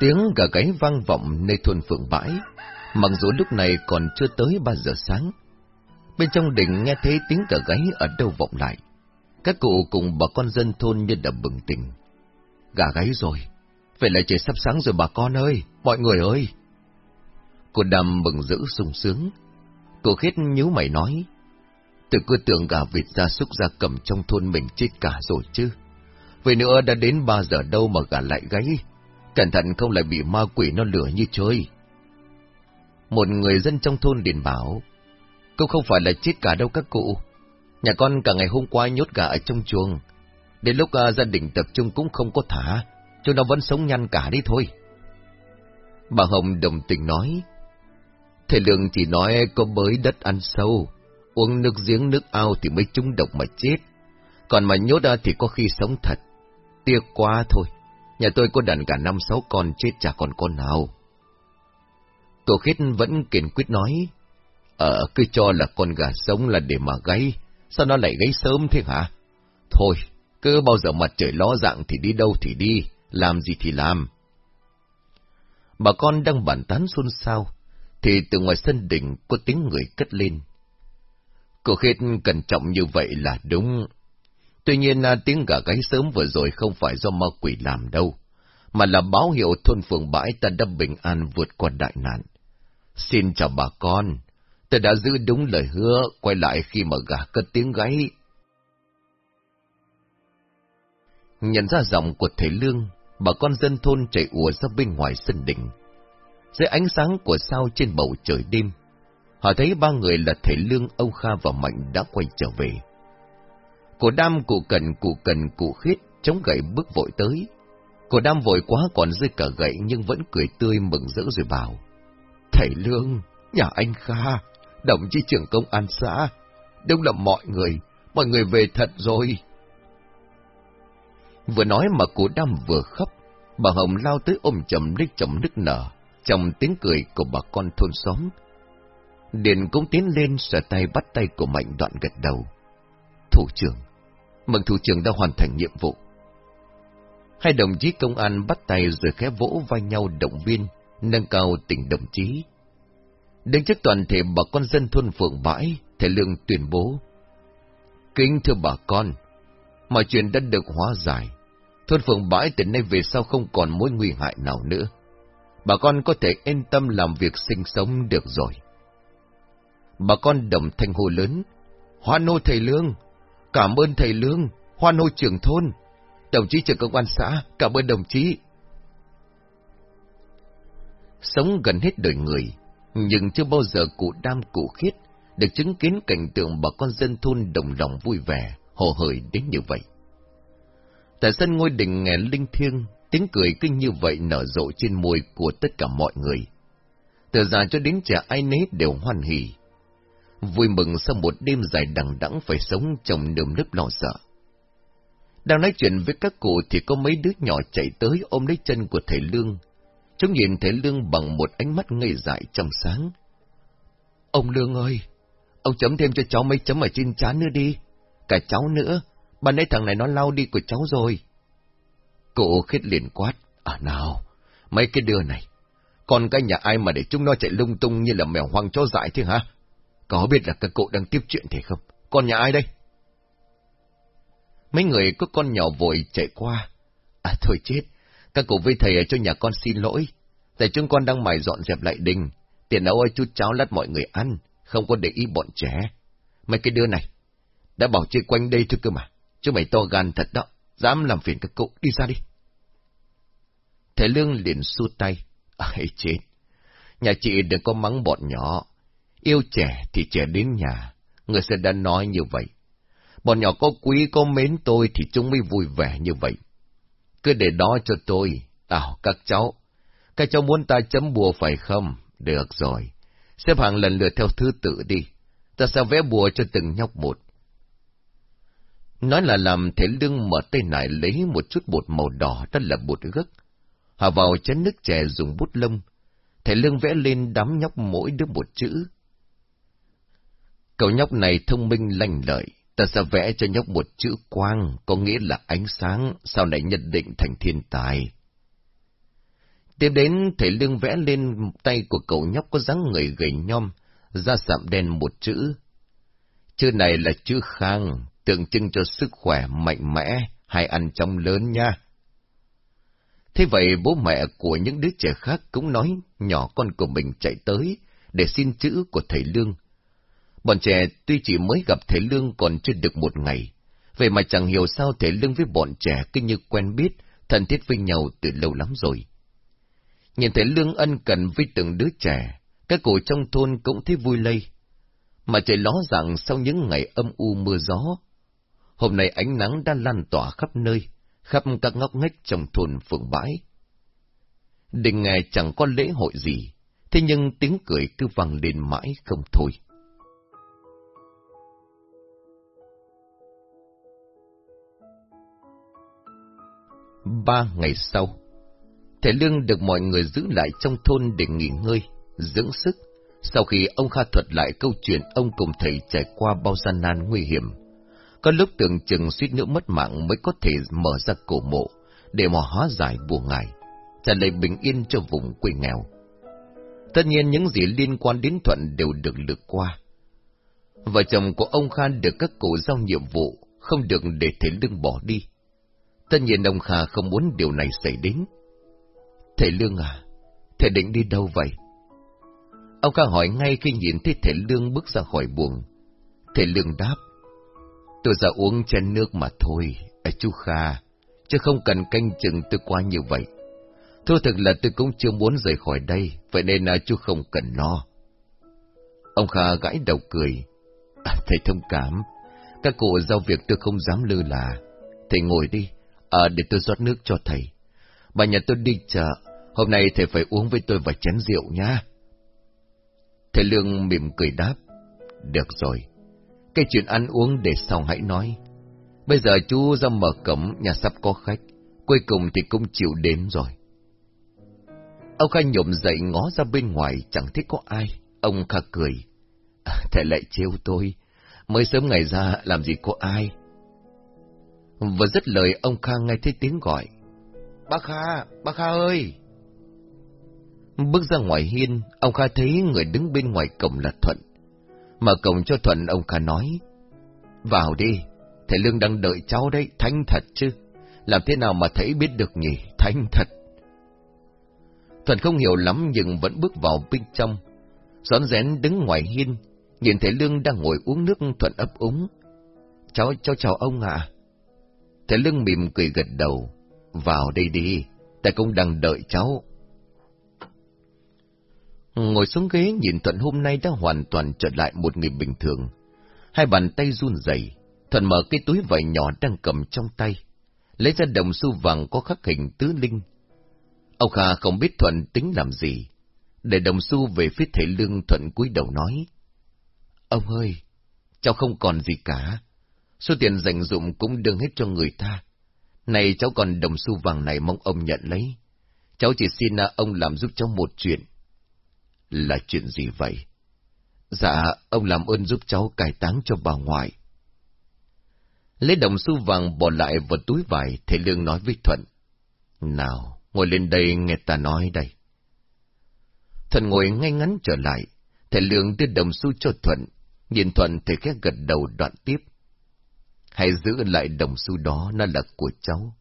Tiếng gà gáy vang vọng nơi thôn phượng bãi, mặc dù lúc này còn chưa tới ba giờ sáng. Bên trong đỉnh nghe thấy tiếng gà gáy ở đâu vọng lại. Các cụ cùng bà con dân thôn như đập bừng tỉnh. Gà gáy rồi, vậy là trời sắp sáng rồi bà con ơi, mọi người ơi. Cô đầm mừng giữ sung sướng. Cô khét nhíu mày nói, từ cứ tưởng gà vịt ra súc ra cầm trong thôn mình chết cả rồi chứ. Vậy nữa đã đến ba giờ đâu mà gà lại gáy, cẩn thận không lại bị ma quỷ nó lửa như chơi. Một người dân trong thôn liền bảo, cô không phải là chết cả đâu các cụ. Nhà con cả ngày hôm qua nhốt gà ở trong chuồng, đến lúc uh, gia đình tập trung cũng không có thả, chúng nó vẫn sống nhăn cả đi thôi. Bà Hồng đồng tình nói, Thầy Lương chỉ nói có bới đất ăn sâu, uống nước giếng nước ao thì mới trúng độc mà chết, còn mà nhốt ra thì có khi sống thật. Tiếc quá thôi, nhà tôi có đàn cả năm sáu con chết chả còn con nào. tổ khít vẫn kiên quyết nói, Ờ, cứ cho là con gà sống là để mà gáy, sao nó lại gáy sớm thế hả? Thôi, cứ bao giờ mặt trời ló dạng thì đi đâu thì đi, làm gì thì làm. Bà con đang bàn tán xôn xao, thì từ ngoài sân đỉnh có tiếng người cất lên. Cô Khiết cẩn trọng như vậy là đúng. Tuy nhiên à, tiếng gà gáy sớm vừa rồi không phải do ma quỷ làm đâu, mà là báo hiệu thôn phường bãi ta đã bình an vượt qua đại nạn. Xin chào bà con, tôi đã giữ đúng lời hứa, quay lại khi mà gà cất tiếng gáy. Nhận ra giọng của thầy Lương, bà con dân thôn chạy ùa ra bên ngoài sân đỉnh. Dưới ánh sáng của sao trên bầu trời đêm, họ thấy ba người là thầy Lương, ông Kha và Mạnh đã quay trở về. Cổ đam, cụ cần, cụ cần, cụ khít, chống gậy bước vội tới. Cổ đam vội quá còn rơi cả gậy nhưng vẫn cười tươi mừng rỡ rồi bảo. Thầy Lương, nhà anh Kha, đồng chí trưởng công an xã, đúng là mọi người, mọi người về thật rồi. Vừa nói mà cụ đam vừa khóc, bà Hồng lao tới ôm chầm lấy chầm nức nở, trong tiếng cười của bà con thôn xóm. Điền cũng tiến lên sờ tay bắt tay của Mạnh đoạn gật đầu. Thủ trưởng, mừng thủ trưởng đã hoàn thành nhiệm vụ. Hai đồng chí công an bắt tay rồi khẽ vỗ vai nhau động viên, nâng cao tình đồng chí. Đứng trước toàn thể bà con dân thôn Phượng Bãi, Thầy Lương tuyên bố. Kính thưa bà con, mọi chuyện đã được hóa giải. Thôn Phượng Bãi từ nay về sau không còn mối nguy hại nào nữa. Bà con có thể yên tâm làm việc sinh sống được rồi. Bà con đồng thanh hô lớn. Hoan hô thầy Lương! Cảm ơn thầy Lương! Hoan hô trưởng thôn! Đồng chí trưởng công an xã, cảm ơn đồng chí! Sống gần hết đời người, nhưng chưa bao giờ cụ đam cụ khiết được chứng kiến cảnh tượng bà con dân thôn đồng lòng vui vẻ, hồ hởi đến như vậy. Tại sân ngôi đình nghè linh thiêng, Tiếng cười kinh như vậy nở rộ trên môi của tất cả mọi người. Từ già cho đến trẻ ai nấy đều hoan hỉ. Vui mừng sau một đêm dài đằng đẵng phải sống trong nơm nớp lo sợ. Đang nói chuyện với các cụ thì có mấy đứa nhỏ chạy tới ôm lấy chân của thầy Lương. Chúng nhìn thấy Lương bằng một ánh mắt ngây dại trong sáng. Ông Lương ơi, ông chấm thêm cho cháu mấy chấm ở trên trán nữa đi. Cả cháu nữa, ban nãy thằng này nó lau đi của cháu rồi. Cụ khít liền quát, à nào, mấy cái đứa này, còn cái nhà ai mà để chúng nó chạy lung tung như là mèo hoang chó dại thế hả? Có biết là các cụ đang tiếp chuyện thế không? Con nhà ai đây? Mấy người có con nhỏ vội chạy qua. À thôi chết, các cụ với thầy ở cho nhà con xin lỗi. Tại chúng con đang mải dọn dẹp lại đình, tiền nấu ơi chút cháo lát mọi người ăn, không có để ý bọn trẻ. Mấy cái đứa này, đã bảo chơi quanh đây thôi cơ mà, chứ mày to gan thật đó, dám làm phiền các cụ, đi ra đi. Thầy Lương liền xua tay, ai chết, nhà chị đừng có mắng bọn nhỏ, yêu trẻ thì trẻ đến nhà, người sẽ đã nói như vậy. Bọn nhỏ có quý có mến tôi thì chúng mới vui vẻ như vậy. Cứ để đó cho tôi, ảo các cháu. Các cháu muốn ta chấm bùa phải không? Được rồi. Xếp hàng lần lượt theo thứ tự đi. Ta sẽ vẽ bùa cho từng nhóc một. Nói là làm thế lưng mở tay nải lấy một chút bột màu đỏ, đó là bột gấc. Hòa vào chén nước chè dùng bút lông. Thể lưng vẽ lên đám nhóc mỗi đứa một chữ. Cậu nhóc này thông minh lành lợi, ta sẽ vẽ cho nhóc một chữ quang, có nghĩa là ánh sáng, sau này nhận định thành thiên tài. Tiếp đến, thầy lương vẽ lên tay của cậu nhóc có dáng người gầy nhom, da sạm đen một chữ. Chữ này là chữ khang, tượng trưng cho sức khỏe mạnh mẽ, hay ăn trong lớn nha. Thế vậy bố mẹ của những đứa trẻ khác cũng nói nhỏ con của mình chạy tới để xin chữ của thầy Lương. Bọn trẻ tuy chỉ mới gặp Thế Lương còn chưa được một ngày, vậy mà chẳng hiểu sao Thế Lương với bọn trẻ cứ như quen biết, thân thiết với nhau từ lâu lắm rồi. Nhìn Thế Lương ân cần với từng đứa trẻ, các cụ trong thôn cũng thấy vui lây. Mà trời ló rằng sau những ngày âm u mưa gió, hôm nay ánh nắng đã lan tỏa khắp nơi, khắp các ngóc ngách trong thôn phường bãi. Đình ngày chẳng có lễ hội gì, thế nhưng tiếng cười cứ vang lên mãi không thôi. Ba ngày sau, Thể Lương được mọi người giữ lại trong thôn để nghỉ ngơi, dưỡng sức, sau khi ông Kha thuật lại câu chuyện ông cùng thầy trải qua bao gian nan nguy hiểm. Có lúc tưởng chừng suýt nữa mất mạng mới có thể mở ra cổ mộ, để mà hóa giải buồn ngại, trả lời bình yên cho vùng quê nghèo. Tất nhiên những gì liên quan đến Thuận đều được lược qua. Vợ chồng của ông Kha được các cụ giao nhiệm vụ, không được để Thể Lương bỏ đi. Tất nhiên ông Kha không muốn điều này xảy đến. Thầy Lương à, thầy định đi đâu vậy? Ông Kha hỏi ngay khi nhìn thấy thầy Lương bước ra khỏi buồng. Thầy Lương đáp, tôi ra uống chén nước mà thôi, à, chú Kha, chứ không cần canh chừng tôi qua như vậy. Thôi thực là tôi cũng chưa muốn rời khỏi đây, vậy nên là chú không cần lo. Ông Kha gãi đầu cười. À, thầy thông cảm, các cụ giao việc tôi không dám lơ là. Thầy ngồi đi, à, để tôi rót nước cho thầy. Bà nhà tôi đi chợ, hôm nay thầy phải uống với tôi vài chén rượu nha. Thầy Lương mỉm cười đáp. Được rồi, cái chuyện ăn uống để sau hãy nói. Bây giờ chú ra mở cổng, nhà sắp có khách, cuối cùng thì cũng chịu đến rồi. Ông Kha nhộm dậy ngó ra bên ngoài, chẳng thấy có ai. Ông Kha cười. À, thầy lại trêu tôi, mới sớm ngày ra làm gì có ai. Vừa dứt lời ông Kha nghe thấy tiếng gọi. Bác Kha, bác Kha ơi! Bước ra ngoài hiên, ông Kha thấy người đứng bên ngoài cổng là Thuận. Mở cổng cho Thuận, ông Kha nói. Vào đi, thầy Lương đang đợi cháu đấy, thánh thật chứ. Làm thế nào mà thấy biết được nhỉ, thánh thật. Thuận không hiểu lắm nhưng vẫn bước vào bên trong. Gión rén đứng ngoài hiên, nhìn thấy Lương đang ngồi uống nước Thuận ấp úng. Cháu, cháu chào ông ạ. À. Thầy Lương mỉm cười gật đầu. Vào đây đi, ta cũng đang đợi cháu. Ngồi xuống ghế nhìn Thuận hôm nay đã hoàn toàn trở lại một người bình thường. Hai bàn tay run rẩy, Thuận mở cái túi vải nhỏ đang cầm trong tay. lấy ra đồng xu vàng có khắc hình tứ linh. Ông Kha không biết Thuận tính làm gì, để đồng xu về phía thể lương Thuận cúi đầu nói. Ông ơi, cháu không còn gì cả, số tiền dành dụng cũng đương hết cho người ta. Này cháu còn đồng xu vàng này mong ông nhận lấy. Cháu chỉ xin à, ông làm giúp cháu một chuyện. Là chuyện gì vậy? Dạ, ông làm ơn giúp cháu cải táng cho bà ngoại. Lấy đồng xu vàng bỏ lại vào túi vải, thầy Lương nói với Thuận. Nào, ngồi lên đây nghe ta nói đây. Thuận ngồi ngay ngắn trở lại, thầy Lương đưa đồng xu cho Thuận, nhìn Thuận thầy khẽ gật đầu đoạn tiếp. Hãy giữ lại đồng xu đó, nó là của cháu.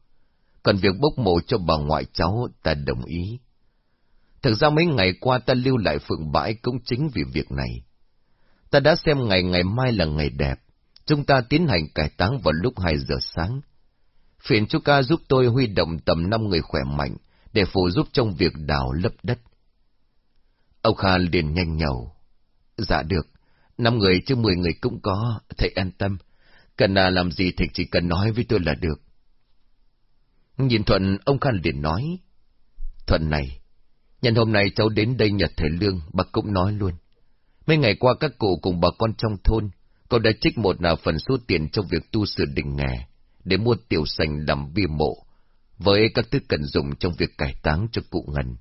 Còn việc bốc mộ cho bà ngoại cháu, ta đồng ý. Thực ra mấy ngày qua ta lưu lại phượng bãi cũng chính vì việc này. Ta đã xem ngày ngày mai là ngày đẹp. Chúng ta tiến hành cải táng vào lúc 2 giờ sáng. Phiền chú ca giúp tôi huy động tầm 5 người khỏe mạnh để phụ giúp trong việc đào lấp đất. Ông Kha liền nhanh nhầu. Dạ được, 5 người chứ 10 người cũng có, thầy an tâm. Cần là làm gì thì chỉ cần nói với tôi là được. Nhìn Thuận, ông khan liền nói. Thuận này, nhân hôm nay cháu đến đây nhật thầy Lương, bà cũng nói luôn. Mấy ngày qua các cụ cùng bà con trong thôn, cậu đã trích một nào phần số tiền trong việc tu sửa đình nghề, để mua tiểu sành làm bia mộ, với các thứ cần dùng trong việc cải táng cho cụ Ngân.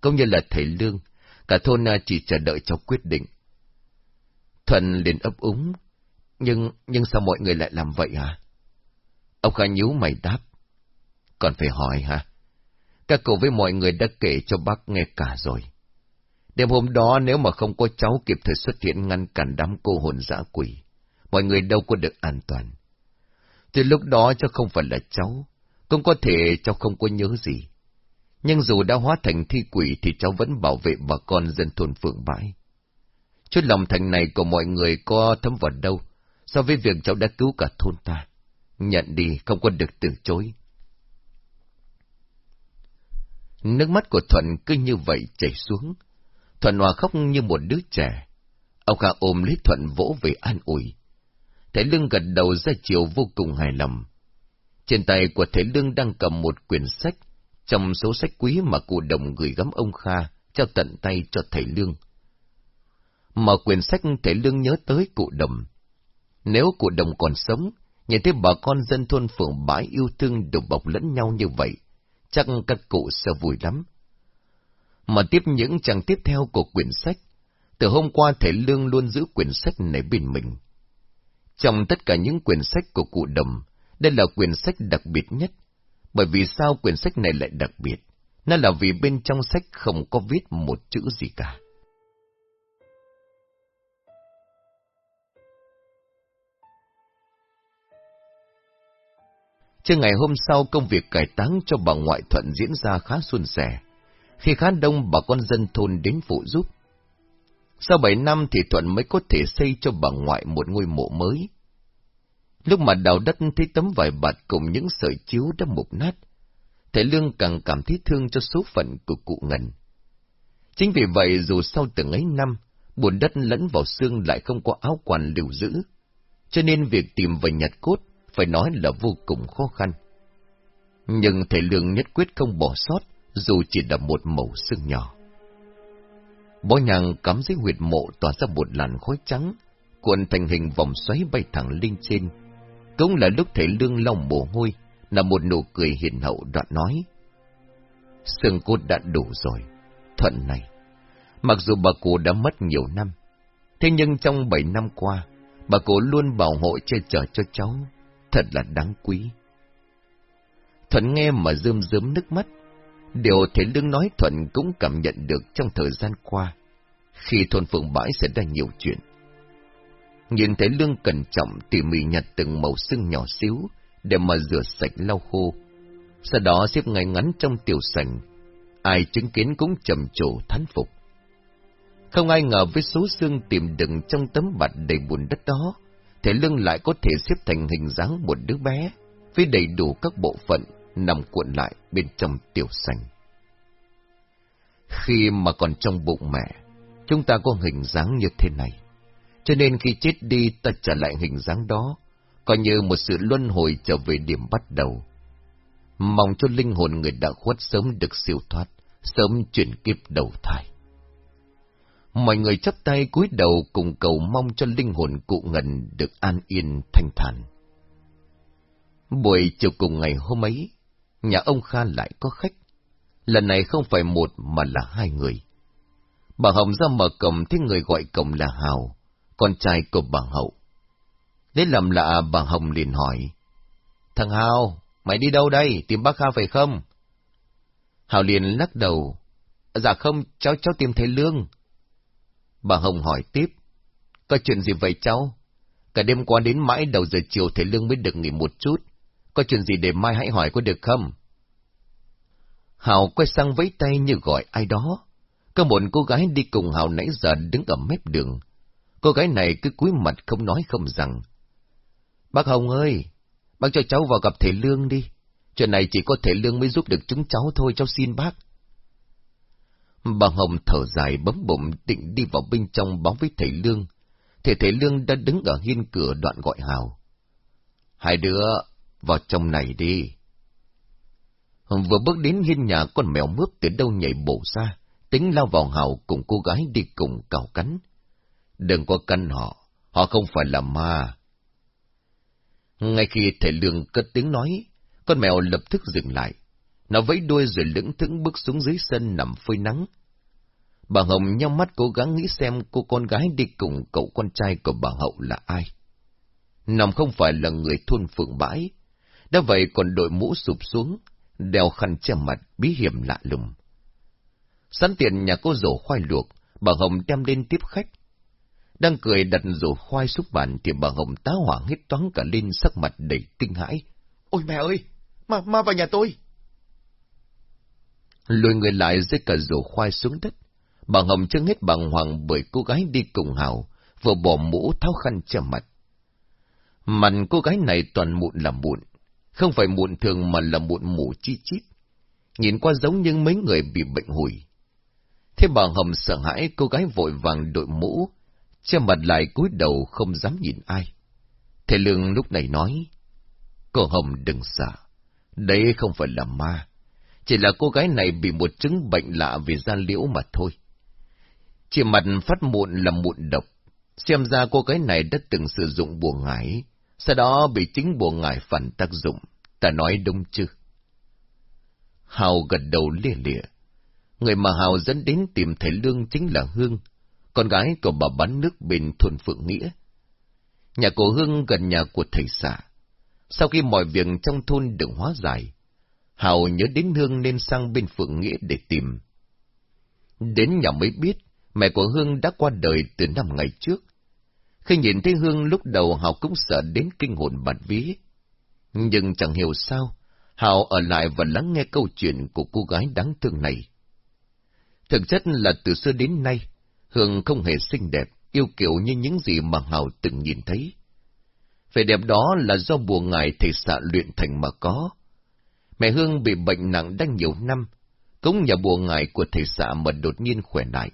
Cũng như là thầy Lương, cả thôn à, chỉ chờ đợi cháu quyết định. Thuận liền ấp úng, nhưng, nhưng sao mọi người lại làm vậy hả? Ông Kha nhíu mày đáp. Còn phải hỏi hả? Các cậu với mọi người đã kể cho bác nghe cả rồi. Đêm hôm đó nếu mà không có cháu kịp thời xuất hiện ngăn cản đám cô hồn dã quỷ, mọi người đâu có được an toàn. Từ lúc đó cháu không phải là cháu, cũng có thể cháu không có nhớ gì. Nhưng dù đã hóa thành thi quỷ thì cháu vẫn bảo vệ bà con dân thôn Phượng Bãi. Chút lòng thành này của mọi người có thấm vào đâu, so với việc cháu đã cứu cả thôn ta. Nhận đi, không có được từ chối. Nước mắt của Thuận cứ như vậy chảy xuống. Thuận hòa khóc như một đứa trẻ. Ông Kha ôm lấy Thuận vỗ về an ủi. Thế Lương gật đầu ra chiều vô cùng hài lòng. Trên tay của Thế Lương đang cầm một quyển sách, trong số sách quý mà cụ đồng gửi gắm ông Kha, trao tận tay cho thầy Lương. Mở quyển sách thầy Lương nhớ tới cụ đồng. Nếu cụ đồng còn sống, nhìn thấy bà con dân thôn phường bãi yêu thương đùm bọc lẫn nhau như vậy, chắc các cụ sẽ vui lắm. Mà tiếp những trang tiếp theo của quyển sách, từ hôm qua thầy Lương luôn giữ quyển sách này bên mình. Trong tất cả những quyển sách của cụ đồng, đây là quyển sách đặc biệt nhất. Bởi vì sao quyển sách này lại đặc biệt? Nó là vì bên trong sách không có viết một chữ gì cả. Trước ngày hôm sau công việc cải táng cho bà ngoại thuận diễn ra khá suôn sẻ, khi khá đông bà con dân thôn đến phụ giúp. Sau bảy năm thì Thuận mới có thể xây cho bà ngoại một ngôi mộ mới. Lúc mà đào đất thấy tấm vải bạt cùng những sợi chiếu đã mục nát, Thầy Lương càng cảm thấy thương cho số phận của cụ Ngân. Chính vì vậy dù sau từng ấy năm, bùn đất lẫn vào xương lại không có áo quần lưu giữ, cho nên việc tìm và nhặt cốt phải nói là vô cùng khó khăn. Nhưng thầy Lương nhất quyết không bỏ sót, dù chỉ là một mẩu xương nhỏ. Bó nhàng cắm dưới huyệt mộ tỏa ra một làn khói trắng, cuộn thành hình vòng xoáy bay thẳng lên trên. Cũng là lúc thầy Lương lòng mồ hôi, là một nụ cười hiền hậu đoạn nói. Xương cốt đã đủ rồi, thuận này. Mặc dù bà cụ đã mất nhiều năm, thế nhưng trong bảy năm qua, bà cụ luôn bảo hộ che chở cho cháu, thật là đáng quý. Thuận nghe mà rơm rớm nước mắt. Điều thầy Lương nói Thuận cũng cảm nhận được trong thời gian qua, khi thôn Phượng Bãi xảy ra nhiều chuyện. Nhìn thấy Lương cẩn trọng tỉ mỉ nhặt từng màu xương nhỏ xíu để mà rửa sạch lau khô. Sau đó xếp ngay ngắn trong tiểu sành, ai chứng kiến cũng trầm trồ thán phục. Không ai ngờ với số xương tìm đựng trong tấm bạt đầy bùn đất đó, thể lưng lại có thể xếp thành hình dáng một đứa bé, với đầy đủ các bộ phận nằm cuộn lại bên trong tiểu sành. Khi mà còn trong bụng mẹ, chúng ta có hình dáng như thế này. Cho nên khi chết đi ta trở lại hình dáng đó, coi như một sự luân hồi trở về điểm bắt đầu. mong cho linh hồn người đã khuất sớm được siêu thoát, sớm chuyển kiếp đầu thai. Mọi người chấp tay cúi đầu cùng cầu mong cho linh hồn cụ ngần được an yên thanh thản. Buổi chiều cùng ngày hôm ấy, nhà ông Kha lại có khách. Lần này không phải một mà là hai người. Bà Hồng ra mở cổng thấy người gọi cổng là Hào, con trai của bà Hậu. Lấy làm lạ bà Hồng liền hỏi. Thằng Hào, mày đi đâu đây? Tìm bác Kha phải không? Hào liền lắc đầu. Dạ không, cháu cháu tìm thấy Lương. Bà Hồng hỏi tiếp. Có chuyện gì vậy cháu? Cả đêm qua đến mãi đầu giờ chiều thầy Lương mới được nghỉ một chút. Có chuyện gì để mai hãy hỏi có được không? Hào quay sang vẫy tay như gọi ai đó. Có một cô gái đi cùng Hào nãy giờ đứng ở mép đường. Cô gái này cứ cúi mặt không nói không rằng. Bác Hồng ơi, bác cho cháu vào gặp thầy Lương đi. Chuyện này chỉ có thầy Lương mới giúp được chúng cháu thôi, cháu xin bác. Bà Hồng thở dài bấm bụng định đi vào bên trong báo với thầy Lương. Thầy thầy Lương đã đứng ở hiên cửa đoạn gọi Hào. Hai đứa, vào trong này đi. Vừa bước đến hiên nhà con mèo mướp từ đâu nhảy bổ ra, tính lao vào Hào cùng cô gái đi cùng cào cắn. Đừng có cắn họ, họ không phải là ma. Ngay khi thầy Lương cất tiếng nói, con mèo lập tức dừng lại. Nó vẫy đuôi rồi lững thững bước xuống dưới sân nằm phơi nắng. Bà Hồng nhau mắt cố gắng nghĩ xem cô con gái đi cùng cậu con trai của bà Hậu là ai. Nằm không phải là người thôn phượng bãi, đã vậy còn đội mũ sụp xuống, đeo khăn che mặt bí hiểm lạ lùng. Sẵn tiện nhà cô rổ khoai luộc, bà Hồng đem lên tiếp khách. Đang cười đặt rổ khoai xúc bàn thì bà Hồng tá hỏa hết toán cả lên sắc mặt đầy kinh hãi. Ôi mẹ ơi! Ma, ma vào nhà tôi! Lùi người lại dưới cả rổ khoai xuống đất. Bà Hồng chưa hết bằng hoàng bởi cô gái đi cùng Hào, vừa bỏ mũ tháo khăn che mặt. Mặt cô gái này toàn mụn là mụn, không phải mụn thường mà là mụn mủ chi chít. Nhìn qua giống như mấy người bị bệnh hủi. Thế bà Hồng sợ hãi cô gái vội vàng đội mũ, che mặt lại cúi đầu không dám nhìn ai. Thầy Lương lúc này nói, Cô Hồng đừng sợ, đây không phải là ma, chỉ là cô gái này bị một chứng bệnh lạ về da liễu mà thôi. Chỉ mặt phát mụn là mụn độc, xem ra cô gái này đã từng sử dụng bùa ngải, sau đó bị chính bùa ngải phản tác dụng, ta nói đúng chứ? Hào gật đầu lia lịa. Người mà Hào dẫn đến tìm thầy Lương chính là Hương, con gái của bà bán nước bên thôn Phượng Nghĩa. Nhà của Hương gần nhà của thầy xã. Sau khi mọi việc trong thôn được hóa giải, Hào nhớ đến Hương nên sang bên Phượng Nghĩa để tìm. Đến nhà mới biết, mẹ của Hương đã qua đời từ năm ngày trước. Khi nhìn thấy Hương lúc đầu Hào cũng sợ đến kinh hồn bạt vía. Nhưng chẳng hiểu sao, Hào ở lại và lắng nghe câu chuyện của cô gái đáng thương này. Thực chất là từ xưa đến nay, Hương không hề xinh đẹp, yêu kiều như những gì mà Hào từng nhìn thấy. Vẻ đẹp đó là do bùa ngải thầy xạ luyện thành mà có. Mẹ Hương bị bệnh nặng đã nhiều năm, cũng nhờ bùa ngài của thầy xã mà đột nhiên khỏe lại.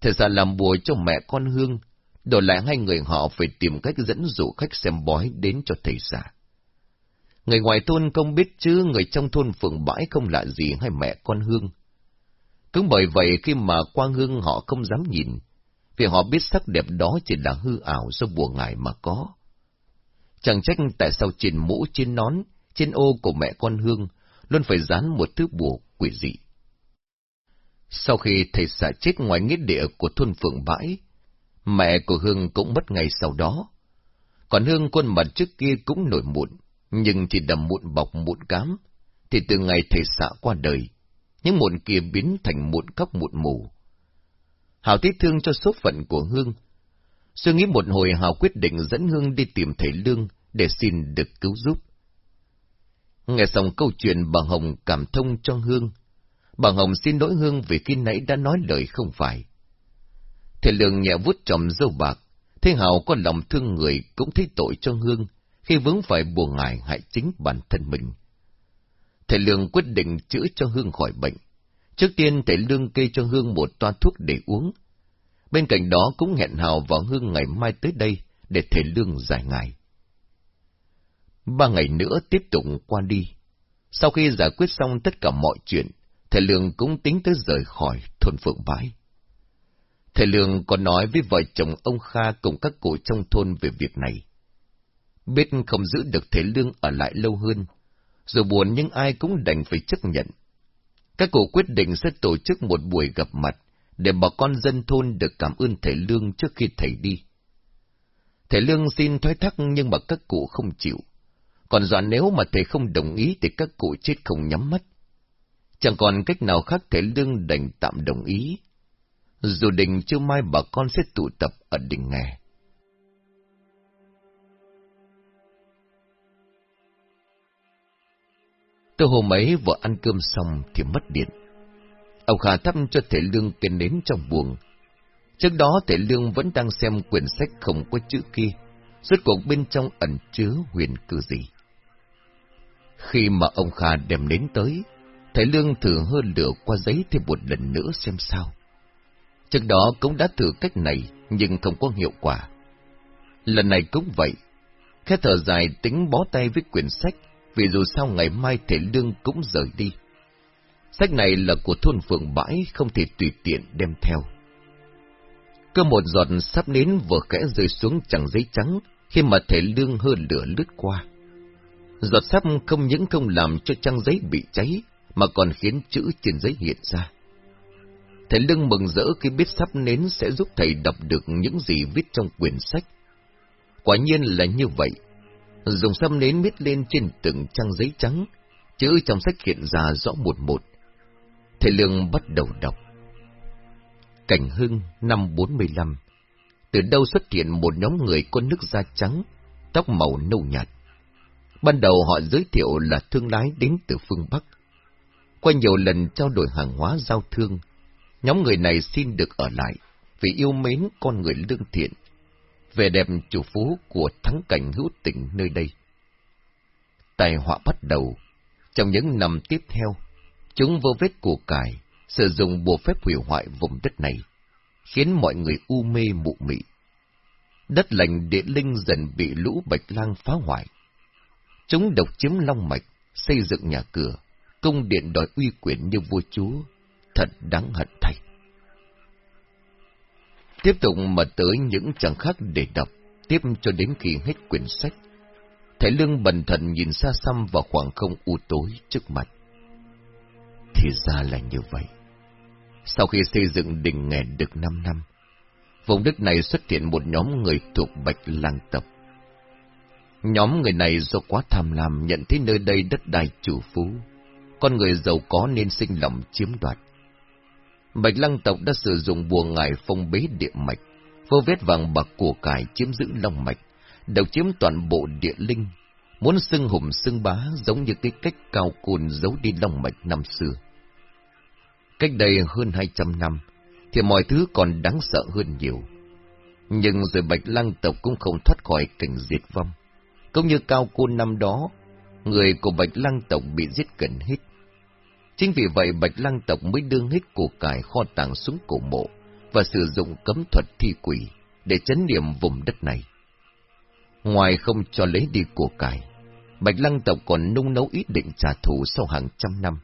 Thầy xã làm bùa cho mẹ con Hương, đổi lại hai người họ phải tìm cách dẫn dụ khách xem bói đến cho thầy xã. Người ngoài thôn không biết chứ người trong thôn phượng bãi không lạ gì hay mẹ con Hương. Cũng bởi vậy khi mà Quang Hương họ không dám nhìn, vì họ biết sắc đẹp đó chỉ là hư ảo do bùa ngải mà có. Chẳng trách tại sao trên mũ, trên nón, trên ô của mẹ con Hương luôn phải dán một thứ bùa quỷ dị. Sau khi thầy xã chết ngoài nghĩa địa của thôn Phượng Bãi, mẹ của Hương cũng mất ngày sau đó. Còn Hương khuôn mặt trước kia cũng nổi mụn, nhưng chỉ đầm mụn bọc mụn cám, thì từ ngày thầy xã qua đời, những mụn kia biến thành mụn cóc mụn mù. Hào tiếc thương cho số phận của Hương. Suy nghĩ một hồi Hào quyết định dẫn Hương đi tìm thầy Lương để xin được cứu giúp. Nghe xong câu chuyện bà Hồng cảm thông cho Hương. Bà Hồng xin lỗi Hương vì khi nãy đã nói lời không phải. Thầy Lương nhẹ vút tròm dâu bạc, thấy Hào có lòng thương người cũng thấy tội cho Hương khi vướng phải buồn ngại hại chính bản thân mình. Thầy Lương quyết định chữa cho Hương khỏi bệnh. Trước tiên thầy Lương kê cho Hương một toa thuốc để uống. Bên cạnh đó cũng hẹn Hào vào Hương ngày mai tới đây để thầy Lương giải ngại. Ba ngày nữa tiếp tục qua đi. Sau khi giải quyết xong tất cả mọi chuyện, thầy Lương cũng tính tới rời khỏi thôn Phượng Bãi. Thầy Lương còn nói với vợ chồng ông Kha cùng các cụ trong thôn về việc này. Biết không giữ được thầy Lương ở lại lâu hơn, dù buồn nhưng ai cũng đành phải chấp nhận. Các cụ quyết định sẽ tổ chức một buổi gặp mặt để bà con dân thôn được cảm ơn thầy Lương trước khi thầy đi. Thầy Lương xin thoái thác nhưng mà các cụ không chịu. Còn dọa nếu mà thầy không đồng ý thì các cụ chết không nhắm mắt. Chẳng còn cách nào khác thầy Lương đành tạm đồng ý. Dù đình chưa mai bà con sẽ tụ tập ở đỉnh nghè. Từ hôm ấy vợ ăn cơm xong thì mất điện. Ông Khả thắp cho thể lương cái nến trong buồng. Trước đó thể lương vẫn đang xem quyển sách không có chữ kia, rốt cuộc bên trong ẩn chứa huyền cư gì. Khi mà ông Kha đem đến tới, thể lương thử hơn lửa qua giấy thêm một lần nữa xem sao. Trước đó cũng đã thử cách này, nhưng không có hiệu quả. Lần này cũng vậy. Khẽ thở dài tính bó tay với quyển sách, vì dù sao ngày mai thể lương cũng rời đi. Sách này là của thôn phường bãi, không thể tùy tiện đem theo. Cơ một giọt sắp nến vừa khẽ rơi xuống chẳng giấy trắng, khi mà thể lương hơn lửa lướt qua. Giọt sáp không những không làm cho trang giấy bị cháy, mà còn khiến chữ trên giấy hiện ra. Thầy Lương mừng rỡ khi biết sắp nến sẽ giúp thầy đọc được những gì viết trong quyển sách. Quả nhiên là như vậy. Dùng sắp nến viết lên trên từng trang giấy trắng, chữ trong sách hiện ra rõ một một. Thầy Lương bắt đầu đọc. Cảnh Hưng năm 45 Từ đâu xuất hiện một nhóm người có nước da trắng, tóc màu nâu nhạt. Ban đầu họ giới thiệu là thương lái đến từ phương Bắc. Qua nhiều lần trao đổi hàng hóa giao thương, nhóm người này xin được ở lại vì yêu mến con người lương thiện, về đẹp chủ phú của thắng cảnh hữu tình nơi đây. Tài họa bắt đầu, trong những năm tiếp theo, chúng vô vết của cải, sử dụng bộ phép hủy hoại vùng đất này, khiến mọi người u mê mụ mị. Đất lành địa linh dần bị lũ bạch lang phá hoại. Chúng độc chiếm long mạch, xây dựng nhà cửa, cung điện đòi uy quyền như vua chúa, thật đáng hận thay. Tiếp tục mà tới những trang khác để đọc, tiếp cho đến khi hết quyển sách. Thầy Lương bần thần nhìn xa xăm vào khoảng không u tối trước mặt. Thì ra là như vậy. Sau khi xây dựng đình nghề được 5 năm, vùng đất này xuất hiện một nhóm người thuộc Bạch Lang Tập. Nhóm người này do quá tham lam nhận thấy nơi đây đất đai chủ phú, con người giàu có nên sinh lòng chiếm đoạt. Bạch Lăng tộc đã sử dụng bùa ngải phong bế địa mạch, vô vết vàng bạc của cải chiếm giữ long mạch, độc chiếm toàn bộ địa linh, muốn xưng hùng xưng bá giống như cái cách cao cùn giấu đi long mạch năm xưa. Cách đây hơn hai trăm năm, thì mọi thứ còn đáng sợ hơn nhiều. Nhưng rồi Bạch Lăng tộc cũng không thoát khỏi cảnh diệt vong. Cũng như cao côn năm đó, người của Bạch Lăng tộc bị giết gần hết. Chính vì vậy Bạch Lăng tộc mới đương hết cổ cải kho tàng xuống cổ mộ và sử dụng cấm thuật thi quỷ để chấn niệm vùng đất này. Ngoài không cho lấy đi của cải, Bạch Lăng tộc còn nung nấu ý định trả thù sau hàng trăm năm.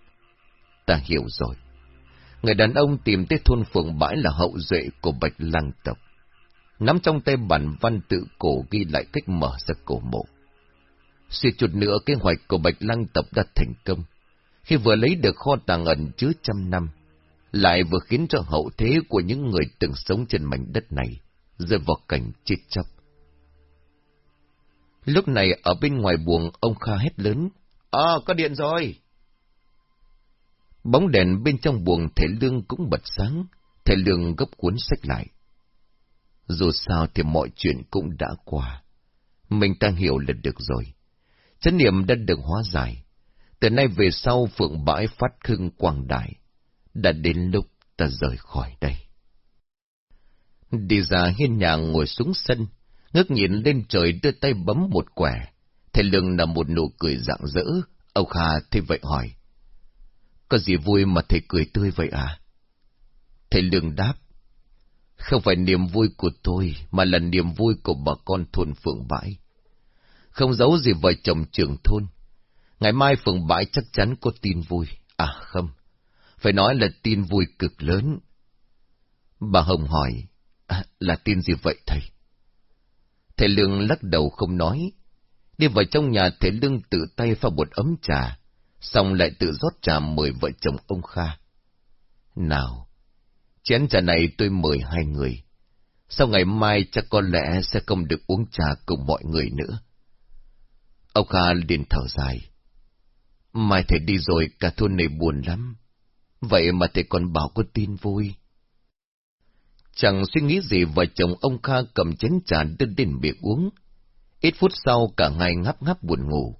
Ta hiểu rồi. Người đàn ông tìm tới thôn phường bãi là hậu duệ của Bạch Lăng tộc. Nắm trong tay bản văn tự cổ ghi lại cách mở ra cổ mộ. Suy chút nữa kế hoạch của Bạch Lăng tập đã thành công khi vừa lấy được kho tàng ẩn chứa trăm năm, lại vừa khiến cho hậu thế của những người từng sống trên mảnh đất này rơi vào cảnh chết chóc. Lúc này ở bên ngoài buồng ông Kha hét lớn, Ờ, có điện rồi! Bóng đèn bên trong buồng thể lương cũng bật sáng, thể lương gấp cuốn sách lại. Dù sao thì mọi chuyện cũng đã qua. Mình ta hiểu là được rồi. Chấn niệm đã được hóa giải. Từ nay về sau phượng bãi phát khưng quảng đại. Đã đến lúc ta rời khỏi đây. Đi ra hiên nhà ngồi xuống sân, ngước nhìn lên trời đưa tay bấm một quẻ. Thầy Lương là một nụ cười rạng rỡ, Âu Kha thế vậy hỏi. Có gì vui mà thầy cười tươi vậy à? Thầy Lương đáp. Không phải niềm vui của tôi, mà là niềm vui của bà con thôn Phượng Bãi. Không giấu gì vợ chồng trưởng thôn. Ngày mai phường bãi chắc chắn có tin vui. À không, phải nói là tin vui cực lớn. Bà Hồng hỏi, à, là tin gì vậy thầy? Thầy Lương lắc đầu không nói. Đi vào trong nhà thầy Lương tự tay pha một ấm trà, xong lại tự rót trà mời vợ chồng ông Kha. Nào, chén trà này tôi mời hai người. Sau ngày mai chắc có lẽ sẽ không được uống trà cùng mọi người nữa. Ông Kha liền thở dài. Mai thầy đi rồi cả thôn này buồn lắm. Vậy mà thầy còn bảo có tin vui. Chẳng suy nghĩ gì vợ chồng ông Kha cầm chén trà đưa đến miệng uống. Ít phút sau cả ngày ngáp ngáp buồn ngủ.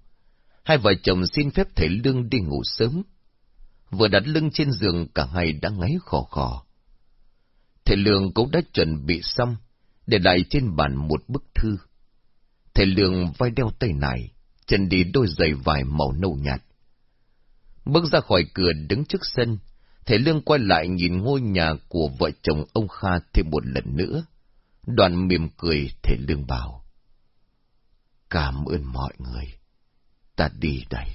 Hai vợ chồng xin phép thầy Lương đi ngủ sớm. Vừa đặt lưng trên giường cả hai đã ngáy khò khò. Thầy Lương cũng đã chuẩn bị xong, để lại trên bàn một bức thư. Thầy Lương vai đeo tay này chân đi đôi giày vải màu nâu nhạt. Bước ra khỏi cửa đứng trước sân, thầy Lương quay lại nhìn ngôi nhà của vợ chồng ông Kha thêm một lần nữa. Đoàn mỉm cười thầy Lương bảo. Cảm ơn mọi người. Ta đi đây.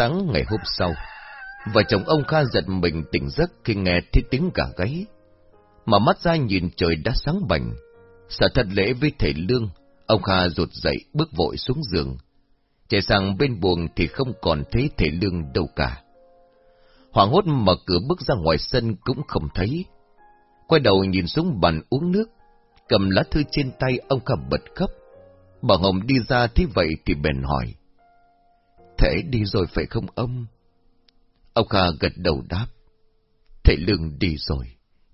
Sáng ngày hôm sau, vợ chồng ông Kha giật mình tỉnh giấc khi nghe thấy tiếng gà gáy. Mà mắt ra nhìn trời đã sáng bành. Sợ thật lễ với thầy Lương, ông Kha rụt dậy bước vội xuống giường. Chạy sang bên buồng thì không còn thấy thầy Lương đâu cả. Hoàng hốt mở cửa bước ra ngoài sân cũng không thấy. Quay đầu nhìn xuống bàn uống nước, cầm lá thư trên tay ông Kha bật khóc. Bà Hồng đi ra thấy vậy thì bèn hỏi. Thể đi rồi phải không ông? Ông Kha gật đầu đáp. Thầy Lương đi rồi,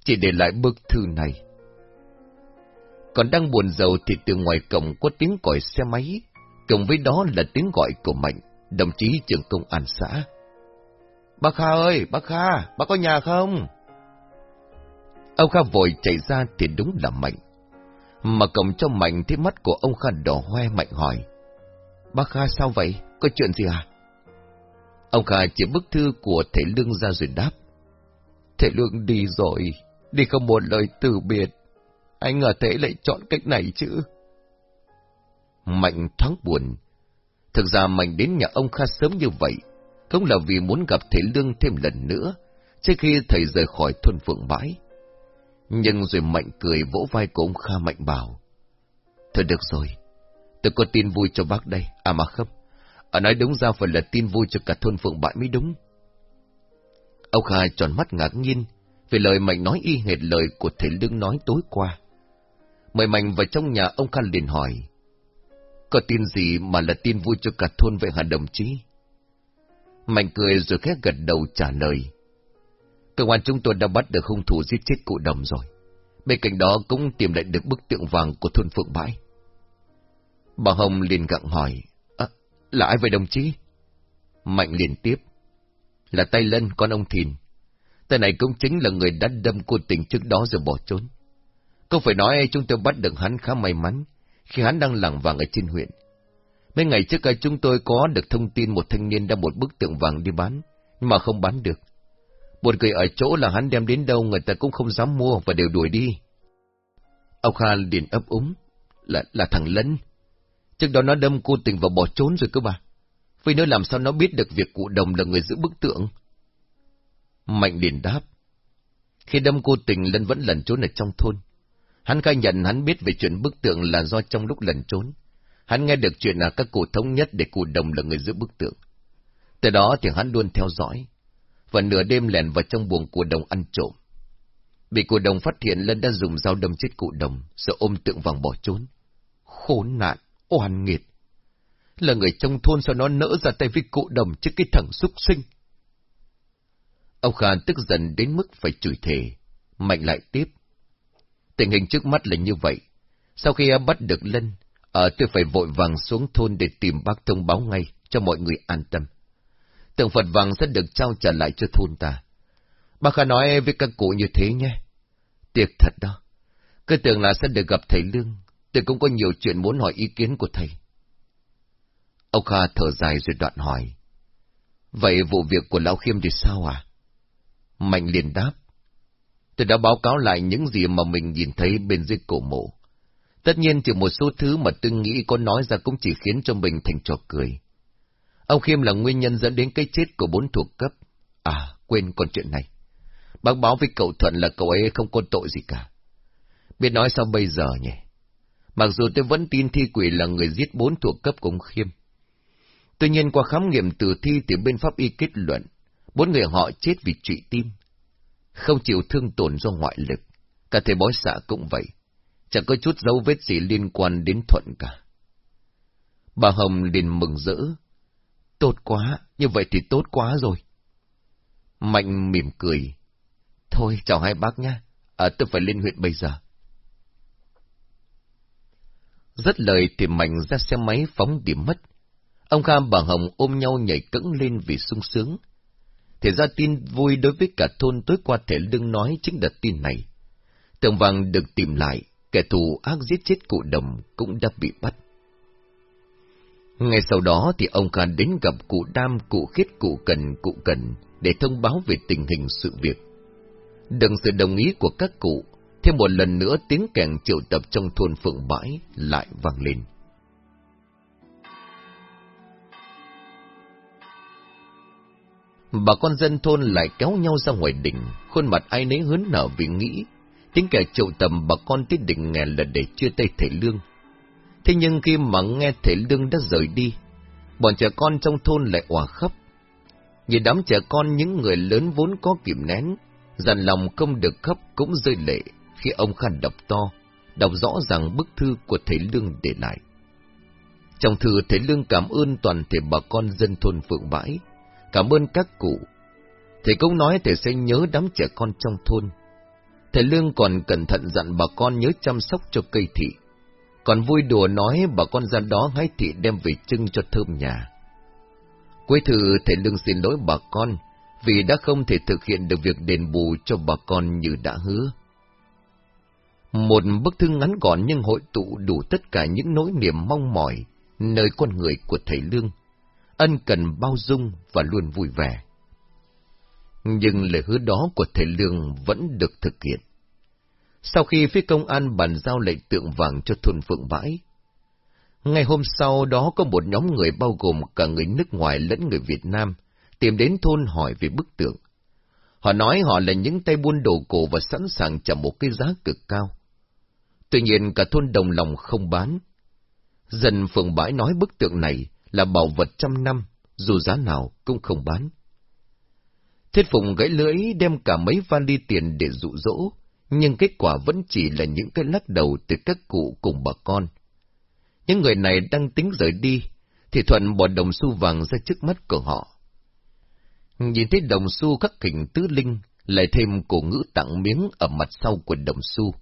chỉ để lại bức thư này. Còn đang buồn giàu thì từ ngoài cổng có tiếng còi xe máy, cùng với đó là tiếng gọi của Mạnh, đồng chí trưởng công an xã. Bác Kha ơi, bác Kha, bác có nhà không? Ông Kha vội chạy ra thì đúng là Mạnh. Mà cổng cho Mạnh thấy mắt của ông Kha đỏ hoe Mạnh hỏi. Bác Kha sao vậy? Có chuyện gì à? Ông Kha chỉ bức thư của thầy Lương ra rồi đáp. Thầy Lương đi rồi, đi không một lời từ biệt. Anh ngờ thế lại chọn cách này chứ? Mạnh thoáng buồn. Thực ra Mạnh đến nhà ông Kha sớm như vậy, không là vì muốn gặp thầy Lương thêm lần nữa, trước khi thầy rời khỏi thôn Phượng Bãi. Nhưng rồi Mạnh cười vỗ vai của ông Kha Mạnh bảo. Thôi được rồi, tôi có tin vui cho bác đây, à mà không. Ở nói đúng ra phải là tin vui cho cả thôn Phượng Bãi mới đúng. Ông Kha tròn mắt ngạc nhiên, vì lời Mạnh nói y hệt lời của thầy Lương nói tối qua. Mời Mạnh vào trong nhà ông Kha liền hỏi. Có tin gì mà là tin vui cho cả thôn vậy hả đồng chí? Mạnh cười rồi khét gật đầu trả lời. Cơ quan chúng tôi đã bắt được hung thủ giết chết cụ đồng rồi. Bên cạnh đó cũng tìm lại được bức tượng vàng của thôn Phượng Bãi. Bà Hồng liền gặng hỏi. Là ai vậy đồng chí? Mạnh liền tiếp. Là Tay Lân, con ông Thìn. tên này cũng chính là người đã đâm cô tình trước đó rồi bỏ trốn. Không phải nói chúng tôi bắt được hắn khá may mắn, khi hắn đang lẳng vàng ở trên huyện. Mấy ngày trước chúng tôi có được thông tin một thanh niên đã một bức tượng vàng đi bán, nhưng mà không bán được. Một người ở chỗ là hắn đem đến đâu người ta cũng không dám mua và đều đuổi đi. Ông Kha liền ấp úng, là, là thằng Lân. Trước đó nó đâm cô tình và bỏ trốn rồi cơ bà. Vì nó làm sao nó biết được việc cụ đồng là người giữ bức tượng? Mạnh liền đáp. Khi đâm cô tình, Lân vẫn lẩn trốn ở trong thôn. Hắn khai nhận hắn biết về chuyện bức tượng là do trong lúc lẩn trốn. Hắn nghe được chuyện là các cụ thống nhất để cụ đồng là người giữ bức tượng. Từ đó thì hắn luôn theo dõi. Và nửa đêm lẻn vào trong buồng cụ đồng ăn trộm. Bị cụ đồng phát hiện Lân đã dùng dao đâm chết cụ đồng, sợ ôm tượng vàng bỏ trốn. Khốn nạn! Oan nghiệt. Là người trong thôn sao nó nỡ ra tay với cụ đồng trước cái thằng xúc sinh. Ông Kha tức giận đến mức phải chửi thề, mạnh lại tiếp. Tình hình trước mắt là như vậy. Sau khi bắt được Lân, ở tôi phải vội vàng xuống thôn để tìm bác thông báo ngay cho mọi người an tâm. Tượng Phật vàng sẽ được trao trả lại cho thôn ta. Bác Kha nói với các cụ như thế nhé. Tiệc thật đó. Cứ tưởng là sẽ được gặp thầy Lương, tôi cũng có nhiều chuyện muốn hỏi ý kiến của thầy. Ông Kha thở dài rồi đoạn hỏi. Vậy vụ việc của Lão Khiêm thì sao à? Mạnh liền đáp. Tôi đã báo cáo lại những gì mà mình nhìn thấy bên dưới cổ mộ. Tất nhiên chỉ một số thứ mà tôi nghĩ có nói ra cũng chỉ khiến cho mình thành trò cười. Ông Khiêm là nguyên nhân dẫn đến cái chết của bốn thuộc cấp. À, quên con chuyện này. Bác báo với cậu Thuận là cậu ấy không có tội gì cả. Biết nói sao bây giờ nhỉ? Mặc dù tôi vẫn tin thi quỷ là người giết bốn thuộc cấp của ông Khiêm. Tuy nhiên qua khám nghiệm tử thi thì bên pháp y kết luận, bốn người họ chết vì trụy tim. Không chịu thương tổn do ngoại lực. Cả thầy bói xạ cũng vậy. Chẳng có chút dấu vết gì liên quan đến Thuận cả. Bà Hồng liền mừng rỡ. Tốt quá, như vậy thì tốt quá rồi. Mạnh mỉm cười. Thôi, chào hai bác nhé. À, tôi phải lên huyện bây giờ. Rất lời thì Mạnh ra xe máy phóng điểm mất. Ông Kha bà Hồng ôm nhau nhảy cẫng lên vì sung sướng. Thì ra tin vui đối với cả thôn tối qua thể lưng nói chính là tin này. Tượng vàng được tìm lại, kẻ thù ác giết chết cụ đồng cũng đã bị bắt. Ngay sau đó thì ông Kha đến gặp cụ Đam, cụ Khiết, cụ Cần, cụ Cần để thông báo về tình hình sự việc. Đừng sự đồng ý của các cụ, thêm một lần nữa tiếng kèn triệu tập trong thôn Phượng Bãi lại vang lên. Bà con dân thôn lại kéo nhau ra ngoài đỉnh, khuôn mặt ai nấy hớn nở vì nghĩ, tiếng kẻ triệu tầm bà con tới đỉnh nghe là để chưa tay thể lương. Thế nhưng khi mà nghe thể lương đã rời đi, bọn trẻ con trong thôn lại òa khóc. Nhìn đám trẻ con những người lớn vốn có kìm nén, dằn lòng không được khóc cũng rơi lệ khi ông khăn đọc to, đọc rõ ràng bức thư của thầy Lương để lại. Trong thư thầy Lương cảm ơn toàn thể bà con dân thôn Phượng Bãi, cảm ơn các cụ. Thầy cũng nói thầy sẽ nhớ đám trẻ con trong thôn. Thầy Lương còn cẩn thận dặn bà con nhớ chăm sóc cho cây thị. Còn vui đùa nói bà con ra đó hái thị đem về trưng cho thơm nhà. Cuối thư thầy Lương xin lỗi bà con vì đã không thể thực hiện được việc đền bù cho bà con như đã hứa. Một bức thư ngắn gọn nhưng hội tụ đủ tất cả những nỗi niềm mong mỏi nơi con người của thầy Lương, ân cần bao dung và luôn vui vẻ. Nhưng lời hứa đó của thầy Lương vẫn được thực hiện. Sau khi phía công an bàn giao lệnh tượng vàng cho thôn Phượng Bãi, ngày hôm sau đó có một nhóm người bao gồm cả người nước ngoài lẫn người Việt Nam tìm đến thôn hỏi về bức tượng. Họ nói họ là những tay buôn đồ cổ và sẵn sàng trả một cái giá cực cao. Tuy nhiên cả thôn đồng lòng không bán. Dân phường bãi nói bức tượng này là bảo vật trăm năm, dù giá nào cũng không bán. Thiết Phùng gãy lưỡi đem cả mấy vali tiền để dụ dỗ, nhưng kết quả vẫn chỉ là những cái lắc đầu từ các cụ cùng bà con. Những người này đang tính rời đi, thì Thuận bỏ đồng xu vàng ra trước mắt của họ. Nhìn thấy đồng xu khắc hình tứ linh, lại thêm cổ ngữ tặng miếng ở mặt sau của đồng xu.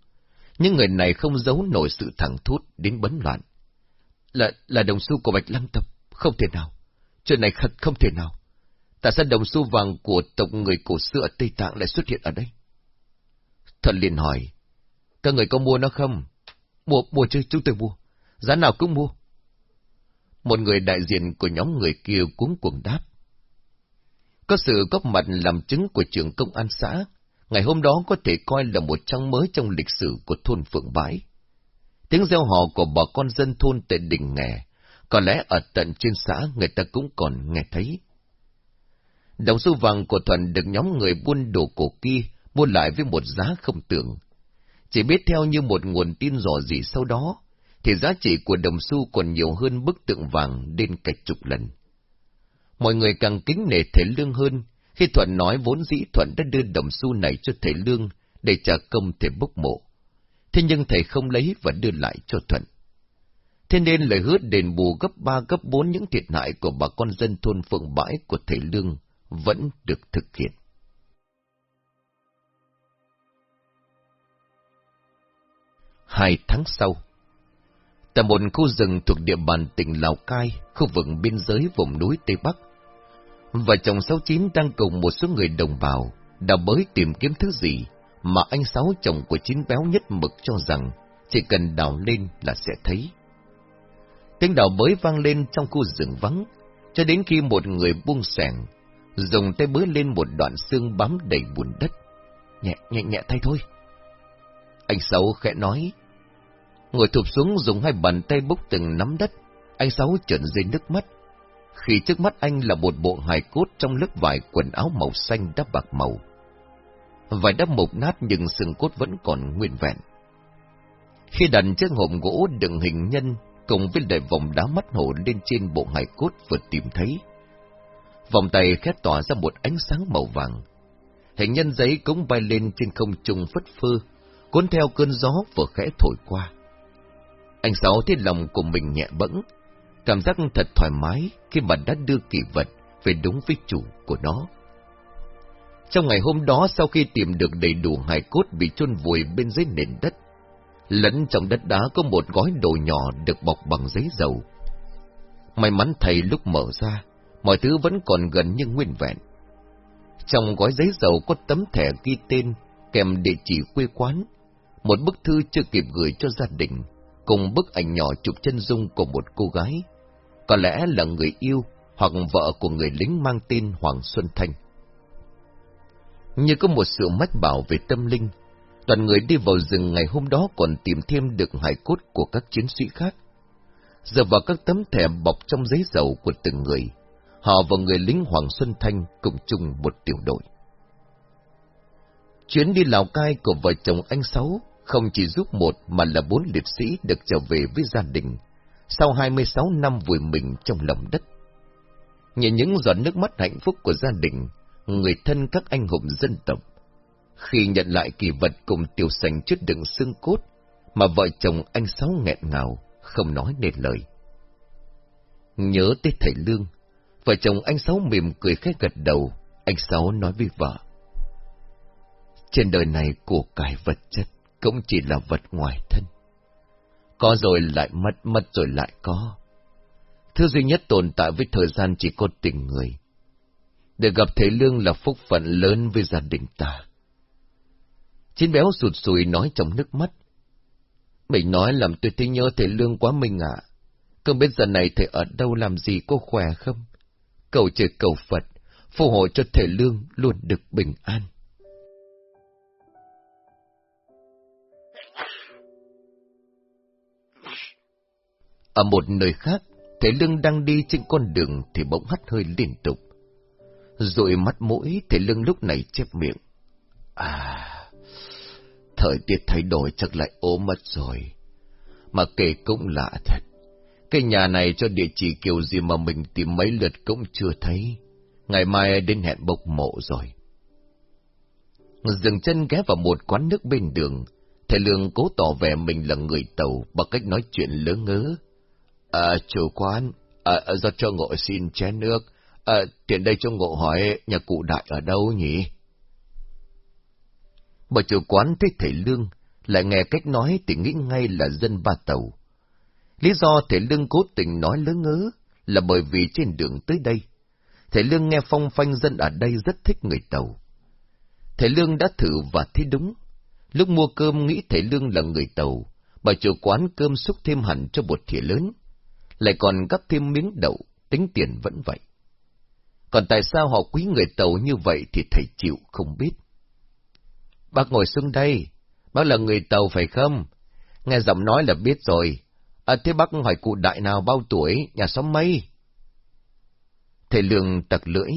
Những người này không giấu nổi sự thẳng thút đến bấn loạn. Là, là đồng xu của Bạch Lăng Tập, không thể nào. Chuyện này thật không thể nào. Tại sao đồng xu vàng của tộc người cổ xưa ở Tây Tạng lại xuất hiện ở đây? Thần liền hỏi, các người có mua nó không? Mua, mua chứ, chúng tôi mua. Giá nào cũng mua. Một người đại diện của nhóm người kia cuống cuồng đáp. Có sự góp mặt làm chứng của trưởng công an xã, ngày hôm đó có thể coi là một trang mới trong lịch sử của thôn Phượng Bái. Tiếng reo hò của bà con dân thôn tại đỉnh nghè, có lẽ ở tận trên xã người ta cũng còn nghe thấy. Đồng xu vàng của Thuận được nhóm người buôn đồ cổ kia mua lại với một giá không tưởng. Chỉ biết theo như một nguồn tin dò gì sau đó, thì giá trị của đồng xu còn nhiều hơn bức tượng vàng đến cả chục lần. Mọi người càng kính nể thầy Lương hơn, khi Thuận nói vốn dĩ Thuận đã đưa đồng xu này cho thầy Lương để trả công thầy bốc mộ. Thế nhưng thầy không lấy và đưa lại cho Thuận. Thế nên lời hứa đền bù gấp ba gấp bốn những thiệt hại của bà con dân thôn Phượng Bãi của thầy Lương vẫn được thực hiện. Hai tháng sau, tại một khu rừng thuộc địa bàn tỉnh Lào Cai, khu vực biên giới vùng núi Tây Bắc, vợ chồng Sáu Chín đang cùng một số người đồng bào đào bới tìm kiếm thứ gì mà anh Sáu chồng của Chín béo nhất mực cho rằng chỉ cần đào lên là sẽ thấy. Tiếng đào bới vang lên trong khu rừng vắng, cho đến khi một người buông sẻng, dùng tay bới lên một đoạn xương bám đầy bùn đất. Nhẹ, nhẹ, nhẹ tay thôi. Anh Sáu khẽ nói. Ngồi thụp xuống dùng hai bàn tay bốc từng nắm đất. Anh Sáu trợn rơi nước mắt. Khi trước mắt anh là một bộ hài cốt trong lớp vải quần áo màu xanh đắp bạc màu. Vải đắp mục nát nhưng xương cốt vẫn còn nguyên vẹn. Khi đặt chiếc hộp gỗ đựng hình nhân cùng với đầy vòng đá mắt hổ lên trên bộ hài cốt vừa tìm thấy, vòng tay khét tỏa ra một ánh sáng màu vàng. Hình nhân giấy cũng bay lên trên không trung phất phơ, cuốn theo cơn gió vừa khẽ thổi qua. Anh Sáu thấy lòng của mình nhẹ bẫng, cảm giác thật thoải mái khi bạn đã đưa kỳ vật về đúng với chủ của nó. Trong ngày hôm đó, sau khi tìm được đầy đủ hài cốt bị chôn vùi bên dưới nền đất, lẫn trong đất đá có một gói đồ nhỏ được bọc bằng giấy dầu. May mắn thầy lúc mở ra, mọi thứ vẫn còn gần như nguyên vẹn. Trong gói giấy dầu có tấm thẻ ghi tên, kèm địa chỉ quê quán, một bức thư chưa kịp gửi cho gia đình, cùng bức ảnh nhỏ chụp chân dung của một cô gái, có lẽ là người yêu hoặc vợ của người lính mang tên Hoàng Xuân Thanh. Như có một sự mách bảo về tâm linh, toàn người đi vào rừng ngày hôm đó còn tìm thêm được hải cốt của các chiến sĩ khác. Giờ vào các tấm thẻ bọc trong giấy dầu của từng người, họ và người lính Hoàng Xuân Thanh cùng chung một tiểu đội. Chuyến đi Lào Cai của vợ chồng anh Sáu không chỉ giúp một mà là bốn liệt sĩ được trở về với gia đình, sau 26 năm vùi mình trong lòng đất. Nhìn những giọt nước mắt hạnh phúc của gia đình, người thân các anh hùng dân tộc, khi nhận lại kỳ vật cùng tiểu sành chứa đựng xương cốt, mà vợ chồng anh Sáu nghẹn ngào, không nói nên lời. Nhớ tới thầy Lương, vợ chồng anh Sáu mỉm cười khẽ gật đầu, anh Sáu nói với vợ. Trên đời này của cải vật chất cũng chỉ là vật ngoài thân. Có rồi lại mất, mất rồi lại có. Thứ duy nhất tồn tại với thời gian chỉ có tình người. Để gặp Thế Lương là phúc phận lớn với gia đình ta. Chín béo sụt sùi nói trong nước mắt. Mình nói làm tôi thấy nhớ Thế Lương quá mình ạ. À. Không biết giờ này thầy ở đâu làm gì có khỏe không? Cầu trời cầu Phật, phù hộ cho Thế Lương luôn được bình an. Ở một nơi khác, thầy Lương đang đi trên con đường thì bỗng hắt hơi liên tục. Rồi mắt mũi, thầy Lương lúc này chép miệng. À, thời tiết thay đổi chắc lại ốm mất rồi. Mà kể cũng lạ thật. Cái nhà này cho địa chỉ kiểu gì mà mình tìm mấy lượt cũng chưa thấy. Ngày mai đến hẹn bộc mộ rồi. Dừng chân ghé vào một quán nước bên đường, thầy Lương cố tỏ vẻ mình là người tàu bằng cách nói chuyện lớn ngớ. À, chủ quán, à, do cho ngộ xin chén nước, à, tiện đây cho ngộ hỏi nhà cụ đại ở đâu nhỉ? Bà chủ quán thấy thầy Lương, lại nghe cách nói thì nghĩ ngay là dân ba tàu. Lý do thầy Lương cố tình nói lớn ngớ là bởi vì trên đường tới đây, thầy Lương nghe phong phanh dân ở đây rất thích người tàu. Thầy Lương đã thử và thấy đúng. Lúc mua cơm nghĩ thầy Lương là người tàu, bà chủ quán cơm xúc thêm hẳn cho một thìa lớn, lại còn gấp thêm miếng đậu, tính tiền vẫn vậy. Còn tại sao họ quý người tàu như vậy thì thầy chịu không biết. Bác ngồi xuống đây, bác là người tàu phải không? Nghe giọng nói là biết rồi. À, thế bác hỏi cụ đại nào bao tuổi, nhà xóm mấy? Thầy Lương tặc lưỡi.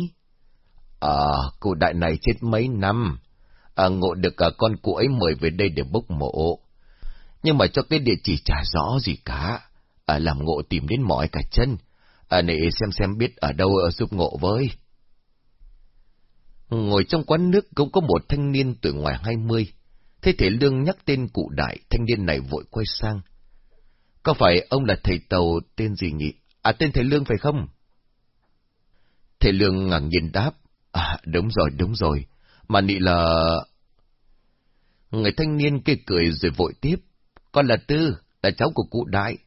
À, cụ đại này chết mấy năm. À, ngộ được cả con cụ ấy mời về đây để bốc mộ. Nhưng mà cho cái địa chỉ chả rõ gì cả. À, làm ngộ tìm đến mỏi cả chân. À, này xem xem biết ở đâu ở giúp ngộ với. Ngồi trong quán nước cũng có một thanh niên tuổi ngoài hai mươi. Thế thể lương nhắc tên cụ đại, thanh niên này vội quay sang. Có phải ông là thầy tàu tên gì nhỉ? À tên thầy lương phải không? Thầy lương ngạc nhìn đáp. À đúng rồi, đúng rồi. Mà nị là... Người thanh niên kia cười rồi vội tiếp. Con là Tư, là cháu của cụ đại.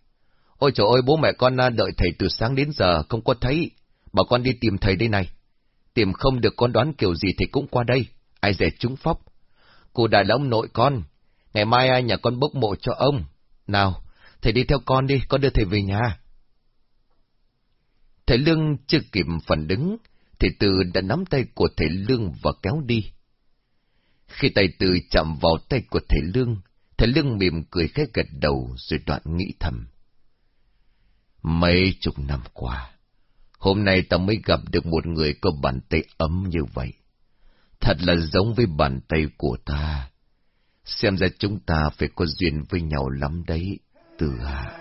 Ôi trời ơi, bố mẹ con à, đợi thầy từ sáng đến giờ, không có thấy. Bảo con đi tìm thầy đây này tìm không được con đoán kiểu gì thì cũng qua đây, ai dè trúng phóc. Cụ đại là ông nội con, ngày mai ai nhà con bốc mộ cho ông. Nào, thầy đi theo con đi, con đưa thầy về nhà. Thầy Lương chưa kịp phần đứng, thầy từ đã nắm tay của thầy Lương và kéo đi. Khi tay từ chạm vào tay của thầy Lương, thầy Lương mỉm cười khẽ gật đầu rồi đoạn nghĩ thầm. Mấy chục năm qua, hôm nay ta mới gặp được một người có bàn tay ấm như vậy. Thật là giống với bàn tay của ta. Xem ra chúng ta phải có duyên với nhau lắm đấy, Tư Hà.